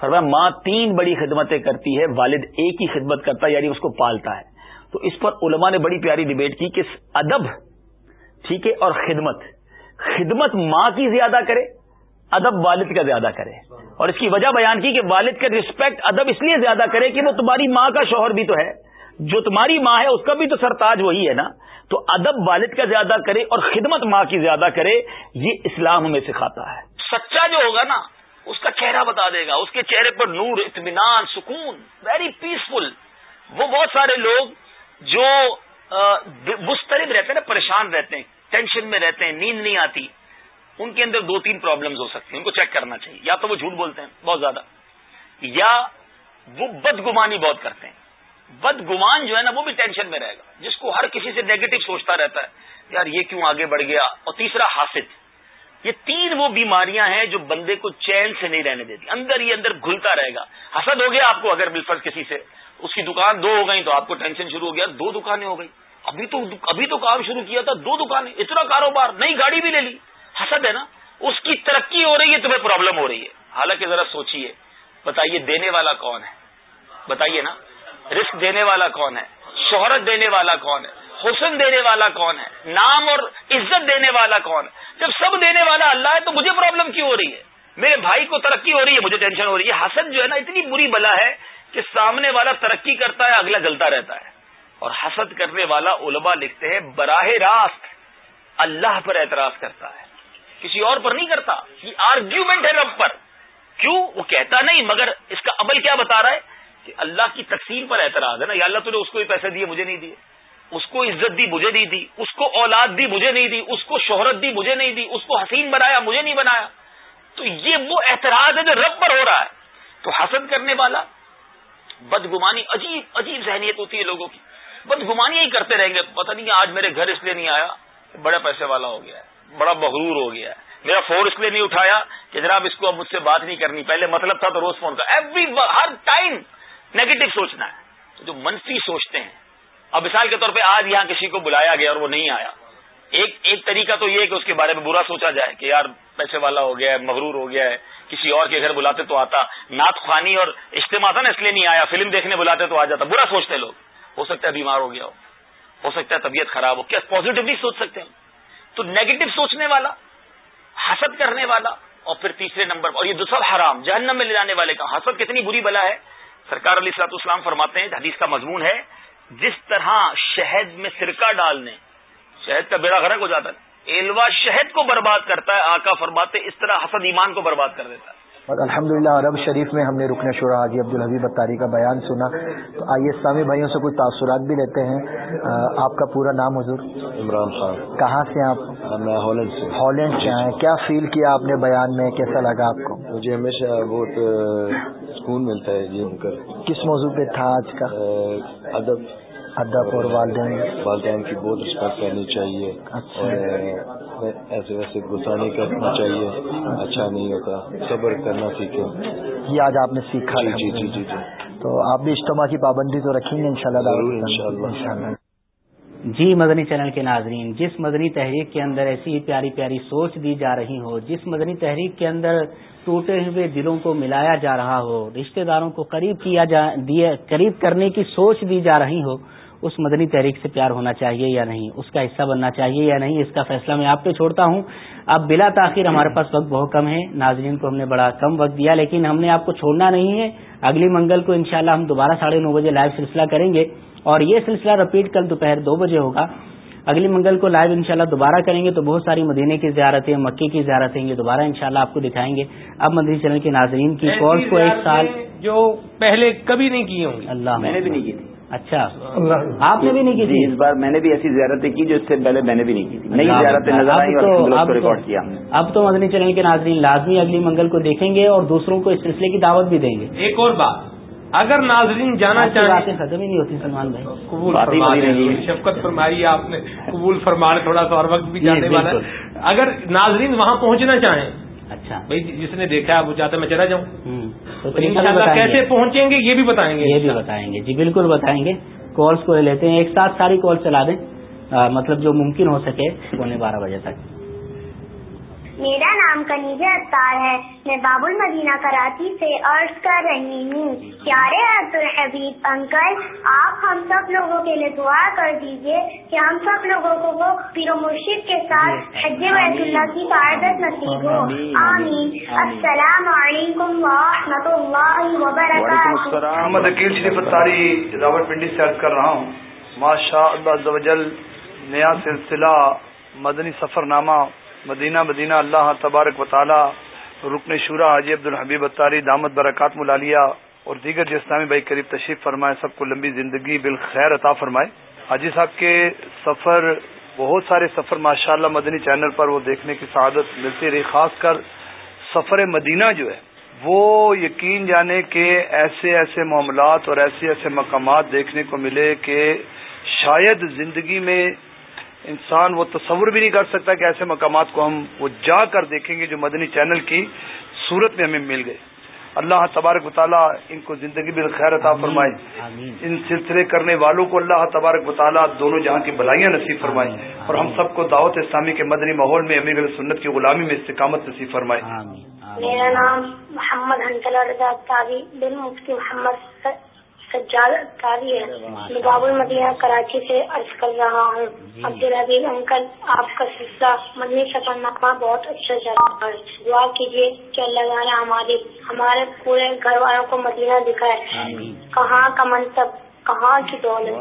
فرمایا، ماں تین بڑی خدمتیں کرتی ہے، والد ایک ہی خدمت کرتا ہے یعنی اس کو پالتا ہے۔ تو اس پر علماء نے بڑی پیاری ڈبیٹ کی کہ ادب، ٹھیک ہے، اور خدمت۔ خدمت ماں کی زیادہ کرے، ادب والد کا زیادہ کرے۔ اور اس کی وجہ بیان کی کہ والد کا رسپیکٹ ادب اس لیے زیادہ کرے کہ وہ تمہاری ماں کا شوہر بھی تو ہے۔ جو تمہاری ماں ہے، اس کا بھی تو سرتاج وہی ہے نا۔ تو ادب والد کا زیادہ کرے اور خدمت ماں کی زیادہ کرے، یہ اسلام ہمیں سکھاتا ہے۔ سچا جو ہوگا نا، اس کا چہرہ بتا دے گا۔ اس کے چہرے پر نور، اطمینان، سکون ویری پیسفل وہ بہت سارے لوگ جو مسترد رہتے ہیں نا، پریشان رہتے ہیں ٹینشن میں رہتے ہیں، نیند نہیں آتی۔ ان کے اندر دو تین پرابلمز ہو سکتی ہیں، ان کو چیک کرنا چاہیے۔ یا تو وہ جھوٹ بولتے ہیں، بہت زیادہ۔ یا وہ بدگمانی بہت کرتے ہیں۔ بد گمان جو ہے نا وہ بھی ٹینشن میں رہے گا۔ جس کو ہر کسی سے نیگیٹو سوچتا رہتا ہے، یار یہ کیوں آگے بڑھ گیا؟ اور تیسرا حاصل یہ تین وہ بیماریاں ہیں جو بندے کو چین سے نہیں رہنے دیتی۔ اندر ہی اندر گھلتا رہے گا۔ حسد ہو گیا آپ کو اگر بالفرض کسی سے۔ اس کی دکان دو ہو گئی تو آپ کو ٹینشن شروع ہو گیا۔ دو دکانیں ہو گئی ابھی تو ابھی تو کام شروع کیا تھا، دو دکانیں۔ اتنا کاروبار، نئی گاڑی بھی لے لی۔ حسد ہے نا؟ اس کی ترقی ہو رہی ہے، تمہیں پرابلم ہو رہی ہے۔ حالانکہ ذرا سوچیے، بتائیے دینے والا کون ہے؟ بتائیے نا۔ رسک دینے والا کون ہے؟ شہرت دینے والا کون ہے؟ حسن دینے والا کون ہے؟ نام اور عزت دینے والا کون ہے؟ جب سب دینے والا اللہ ہے تو مجھے پرابلم کیوں ہو رہی ہے؟ میرے بھائی کو ترقی ہو رہی ہے، مجھے ٹینشن ہو رہی ہے۔ حسد جو ہے نا، اتنی بری بلا ہے کہ سامنے والا ترقی کرتا ہے، اگلا جلتا رہتا ہے۔ اور حسد کرنے والا علماء لکھتے ہیں، براہ راست اللہ پر اعتراض کرتا ہے۔ کسی اور پر نہیں کرتا۔ یہ آرگیومنٹ ہے رب پر۔ کیوں؟ وہ کہتا نہیں، مگر اس کا عمل کیا بتا رہا ہے؟ کہ اللہ کی تقسیم پر اعتراض ہے نا، یا اللہ تو نے اس کو ہی پیسے دیے، مجھے نہیں دیے۔ اس کو عزت دی، مجھے نہیں دی۔ اس کو اولاد دی، مجھے نہیں دی۔ اس کو شہرت دی، مجھے نہیں دی۔ اس کو حسین بنایا، مجھے نہیں بنایا۔ تو یہ وہ اعتراض ہے جو رب پر ہو رہا ہے۔ تو حسد کرنے والا، بدگمانی، عجیب عجیب ذہنیت ہوتی ہے لوگوں کی۔ بدگمانی ہی کرتے رہیں گے۔ پتہ نہیں آج میرے گھر اس لیے نہیں آیا بڑا پیسے والا ہو گیا ہے، بڑا مغرور ہو گیا ہے۔ میرا فون اس لیے نہیں اٹھایا کہ جناب اس کو اب مجھ سے بات نہیں کرنی۔ پہلے مطلب تھا تو روز فون کا ایوری ہر ٹائم نیگیٹو سوچنا ہے۔ جو منفی سوچتے ہیں۔ اب مثال کے طور پہ آج یہاں کسی کو بلایا گیا اور وہ نہیں آیا۔ ایک ایک طریقہ تو یہ ہے کہ اس کے بارے میں برا سوچا جائے کہ یار پیسے والا ہو گیا ہے، مغرور ہو گیا ہے، کسی اور کے گھر بلاتے تو آتا۔ نعت خوانی اور اجتماع تھا نا، اس لیے نہیں آیا۔ فلم دیکھنے بلاتے تو آ جاتا۔ برا سوچتے لوگ۔ ہو سکتا ہے بیمار ہو گیا ہو۔ ہو سکتا ہے طبیعت خراب ہو۔ کیا پازیٹیولی سوچ سکتے ہیں تو نیگیٹو سوچنے والا، حسد کرنے والا اور پھر تیسرے نمبر اور یہ دوسرا حرام، جہنم میں لے جانے والے کا۔ حسد کتنی بری بلا ہے۔ سرکار علی صلاحت اسلام فرماتے ہیں حدیث کا مضمون ہے، جس طرح شہد میں سرکہ ڈالنے، شہد کا بیڑا غرق ہو جاتا ہے، ایلوا شہد کو برباد کرتا ہے، آقا فرماتے اس طرح حسد ایمان کو برباد کر دیتا ہے۔ اور الحمد للہ عرب شریف میں ہم نے رکن شعرا حاجی عبد الحبیب اتاری کا بیان سنا۔ تو آئیے اسلامی بھائیوں سے کچھ تاثرات بھی لیتے ہیں۔ آپ کا پورا نام حضور؟ عمران خان۔ کہاں سے آپ؟ میں ہالینڈ سے۔ ہالینڈ سے آئے کیا فیل کیا آپ نے بیان میں؟ کیسا لگا آپ کو؟ مجھے ہمیشہ بہت سکون ملتا ہے یہ کر کس موضوع پہ تھا آج کا؟ ادب۔ ادب اور والدین۔ والدین کی بہت رسپیکٹ کرنی چاہیے۔ اور ایسے ویسے غصہ نہیں کرنا چاہیے۔ اچھا نہیں ہوتا صبر کرنا سیکھے یہ آج آپ نے سیکھا جی جی جی جی۔ تو آپ بھی اجتماع کی پابندی تو رکھیں گے ان شاء اللہ جی مدنی چینل کے ناظرین جس مدنی تحریک کے اندر ایسی پیاری پیاری سوچ دی جا رہی ہو جس مدنی تحریک کے اندر ٹوٹے ہوئے دلوں کو ملایا جا رہا ہو رشتہ داروں کو قریب کیا جا قریب کرنے کی سوچ دی جا رہی ہو اس مدنی تحریک سے پیار ہونا چاہیے یا نہیں؟ اس کا حصہ بننا چاہیے یا نہیں؟ اس کا فیصلہ میں آپ پہ چھوڑتا ہوں۔ اب بلا تاخیر ہمارے پاس وقت بہت کم ہے۔ ناظرین کو ہم نے بڑا کم وقت دیا لیکن ہم نے آپ کو چھوڑنا نہیں ہے۔ اگلی منگل کو انشاءاللہ ہم دوبارہ ساڑھے نو بجے لائیو سلسلہ کریں گے۔ اور یہ سلسلہ رپیٹ کل دوپہر دو بجے ہوگا۔ اگلی منگل کو لائیو انشاءاللہ دوبارہ کریں گے تو بہت ساری مدینے کی زیارتیں مکے کی زیارتیں یہ دوبارہ انشاءاللہ آپ کو دکھائیں گے۔ اب مدنی چینل کے ناظرین کی کو ایک سال جو پہلے کبھی نہیں کی ہوں اللہ میں نے بھی نہیں کی تھی۔ اچھا۔ آپ نے بھی نہیں کی جی تھی اس بار میں نے بھی ایسی زیارتیں کی جو اس سے پہلے میں نے بھی نہیں کی تھی۔ نئی زیارتیں نظر آئی اور ریکارڈ کیا۔ اب تو مدنی چینل کے ناظرین لازمی اگلی منگل کو دیکھیں گے اور دوسروں کو اس سلسلے کی دعوت بھی دیں گے۔ ایک اور بات اگر ناظرین جانا چاہیں ختم ہی نہیں ہوتی سلمان بھائی۔ قبول فرما۔ شفقت فرمائی آپ نے قبول فرما رہے تھوڑا سا اور وقت بھی جی، جانے والا ہے۔ اگر ناظرین وہاں پہنچنا چاہیں اچھا۔ بھائی جس نے دیکھا وہ چاہتا میں چلا جاؤں۔ تو کیسے پہنچیں گے یہ بھی بتائیں گے۔ یہ بھی بتائیں گے۔ جی بالکل بتائیں گے۔ کالس کو لیتے ہیں۔ ایک ساتھ ساری کال چلا دیں۔ مطلب جو ممکن ہو سکے پونے بارہ بجے تک۔ میرا نام کنیزہ اطار ہے۔ میں باب المدینہ کراچی سے عرض کر رہی ہوں۔ پیارے عبد الحبیب انکل آپ ہم سب لوگوں کے لیے دعا کر دیجیے کہ ہم سب لوگوں کو وہ پیر و مرشد کے ساتھ حج بیت اللہ کی سعادت نصیب ہو۔ آمین السلام علیکم ورحمۃ اللہ وبرکاتہ۔ محمد عقیل شریف اتاری راول پنڈی سے عرض کر رہا ہوں۔ ماشاء اللہ عز و جل نیا سلسلہ مدنی سفر نامہ مدینہ مدینہ اللہ تبارک و تعالی، رکن شورا حاجی عبد الحبیب اتاری دامت برکات ملالیہ اور دیگر جو اسلامی بھائی قریب تشریف فرمائے، سب کو لمبی زندگی بالخیر عطا فرمائے۔ حاجی صاحب کے سفر، بہت سارے سفر ماشاء اللہ مدنی چینل پر وہ دیکھنے کی سعادت ملتی رہی، خاص کر سفر مدینہ جو ہے، وہ یقین جانے کہ ایسے ایسے معاملات اور ایسے ایسے مقامات دیکھنے کو ملے کہ شاید زندگی میں انسان وہ تصور بھی نہیں کر سکتا کہ ایسے مقامات کو ہم وہ جا کر دیکھیں گے جو مدنی چینل کی صورت میں ہمیں مل گئے۔ اللہ تبارک و تعالیٰ ان کو زندگی بالخیر عطا فرمائے۔ آمین۔ ان سلسلے کرنے والوں کو اللہ تبارک و تعالیٰ دونوں جہاں کی بلائیاں نصیب فرمائے اور ہم سب کو دعوت اسلامی کے مدنی ماحول میں امیر سنت کی غلامی میں استقامت نصیب فرمائے۔ آمین آمین۔ میرا نام محمد حنزل رضا بن مفتی محمد سجاد اطاری ہے۔ میں باب المدینہ کراچی سے عرض کر رہا ہوں۔ عبدالحبیب انکل آپ کا سلسلہ مدنی سفر نامہ بہت اچھا چل رہا ہے۔ دعا کیجیے کہ اللہ تعالیٰ ہماری ہمارے پورے گھر والوں کو مدینہ دکھائے۔ کہاں کا منصب کہاں کی دولت؟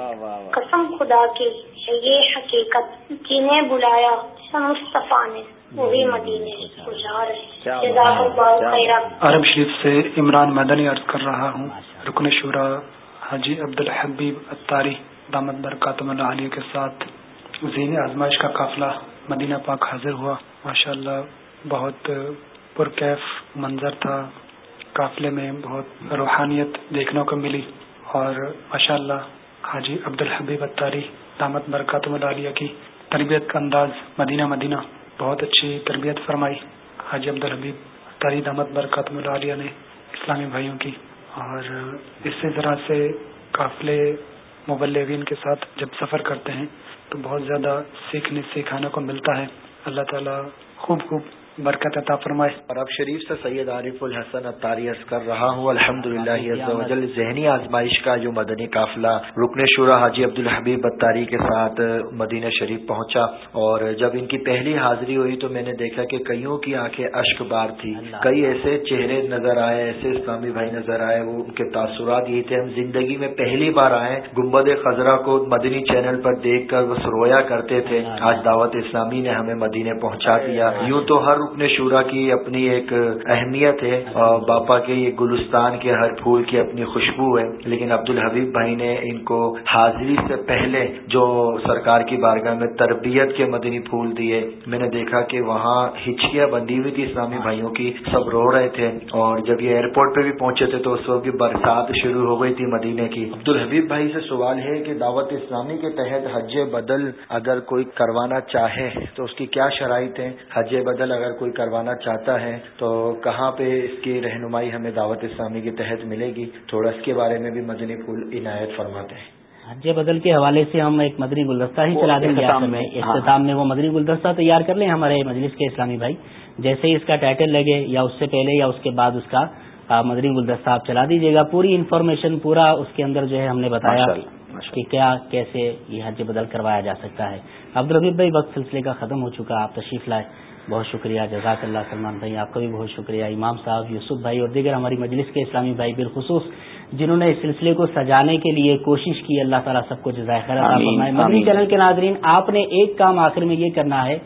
قسم خدا کی یہ حقیقت۔ جنہیں بلایا؟ مصطفیٰ نے۔ وہی مدینے جزاک اللہ خیرہ۔ عرب شریف سے عمران مدنی عرض کر رہا ہوں۔ رکن شورا ہاں حاجی عبد الحبیب اتاری دامت برکاتم اللہ علیہ کے ساتھ زین آزمائش کا قافلہ مدینہ پاک حاضر ہوا۔ ماشاءاللہ، بہت پرکیف منظر تھا۔ قافلے میں بہت روحانیت دیکھنے کو ملی۔ اور ماشاءاللہ ہاں حاجی عبد الحبیب اتاری دامت برکاتم اللہ علیہ کی تربیت کا انداز مدینہ مدینہ بہت اچھی تربیت فرمائی۔ ہاں حاجی عبد الحبیب اتاری دامت برکاتم اللہ علیہ نے اسلامی بھائیوں کی اور اسی طرح سے قافلے مبلغین کے ساتھ جب سفر کرتے ہیں تو بہت زیادہ سیکھنے سکھانے کو ملتا ہے۔ اللہ تعالیٰ خوب خوب برکت عطا فرمائے۔ عرب شریف سے سید عارف الحسن اتاری عرض کر رہا ہوں الحمد للہ ذہنی آزمائش کا جو مدنی قافلہ رکن شورا حاجی عبد الحبیب اتاری کے ساتھ مدینہ شریف پہنچا۔ اور جب ان کی پہلی حاضری ہوئی تو میں نے دیکھا کہ کئیوں کی آنکھیں اشک بار تھی کئی ایسے چہرے نظر آئے ایسے اسلامی بھائی نظر آئے وہ ان کے تاثرات یہ تھے۔ ہم زندگی میں پہلی بار آئے گمبد خزرہ کو مدنی چینل پر دیکھ کر وہ سرویا کرتے تھے۔ آج دعوت اسلامی نے ہمیں مدینے پہنچا دیا۔ یوں تو ہر رکن شورا کی اپنی ایک اہمیت ہے اور باپا کے یہ گلستان کے ہر پھول کی اپنی خوشبو ہے۔ لیکن عبد الحبیب بھائی نے ان کو حاضری سے پہلے جو سرکار کی بارگاہ میں تربیت کے مدنی پھول دیے، میں نے دیکھا کہ وہاں ہچکیاں بندی ہوئی تھی اسلامی بھائیوں کی، سب رو رہے تھے۔ اور جب یہ ایئرپورٹ پہ بھی پہنچے تھے تو اس وقت بھی برسات شروع ہو گئی تھی مدینے کی۔ عبد الحبیب بھائی سے سوال ہے کہ دعوت اسلامی کے تحت حج بدل اگر کوئی کروانا چاہے تو اس کی کیا شرائط ہے حج بدل اگر کوئی کروانا چاہتا ہے تو کہاں پہ اس کی رہنمائی ہمیں دعوت اسلامی کے تحت ملے گی؟ تھوڑا اس کے بارے میں بھی مدنی پھول عنایت فرماتے ہیں۔ حج بدل کے حوالے سے ہم ایک مدنی گلدستہ ہی چلا دیں گے اختتام میں، ہاں۔ میں وہ مدنی گلدستہ تیار کر لیں ہمارے مجلس کے اسلامی بھائی۔ جیسے ہی اس کا ٹائٹل لگے یا اس سے پہلے یا اس کے بعد اس کا مدنی گلدستہ آپ چلا دیجیے گا۔ پوری انفارمیشن پورا اس کے اندر جو ہے ہم نے بتایا کہ کیا کیسے یہ حج بدل کروایا جا سکتا ہے۔ عبد الربیب بھائی وقت سلسلے کا ختم ہو چکا آپ تشریف لائے۔ بہت شکریہ جزاک اللہ سلمان بھائی آپ کا بھی بہت شکریہ۔ امام صاحب یوسف بھائی اور دیگر ہماری مجلس کے اسلامی بھائی بالخصوص جنہوں نے اس سلسلے کو سجانے کے لیے کوشش کی اللہ تعالیٰ سب کو جزائے خیر فرمائے۔ مدنی۔ چینل کے ناظرین آپ نے ایک کام آخر میں یہ کرنا ہے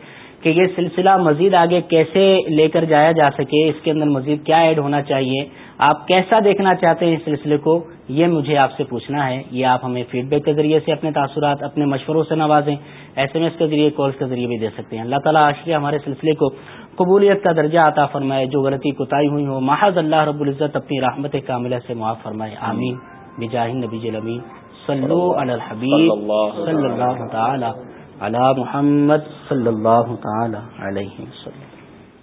کہ یہ سلسلہ مزید آگے کیسے لے کر جایا جا سکے اس کے اندر مزید کیا ایڈ ہونا چاہیے۔ آپ کیسا دیکھنا چاہتے ہیں اس سلسلے کو یہ مجھے آپ سے پوچھنا ہے۔ یہ آپ ہمیں فیڈ بیک کے ذریعے سے اپنے تاثرات اپنے مشوروں سے نوازیں ایس ایم ایس کے ذریعے کالس کے ذریعے بھی دے سکتے ہیں۔ اللہ تعالیٰ عاشق ہمارے سلسلے کو قبولیت کا درجہ عطا فرمائے جو غلطی کوتاہی ہوئی ہو۔ محض اللہ رب العزت اپنی رحمت کاملہ سے معاف فرمائے۔ آمین۔ بجاہ نبی الامین صلو علی الحبیب۔ صلی اللہ تعالی علی محمد صلی اللہ تعالی علیہ وسلم۔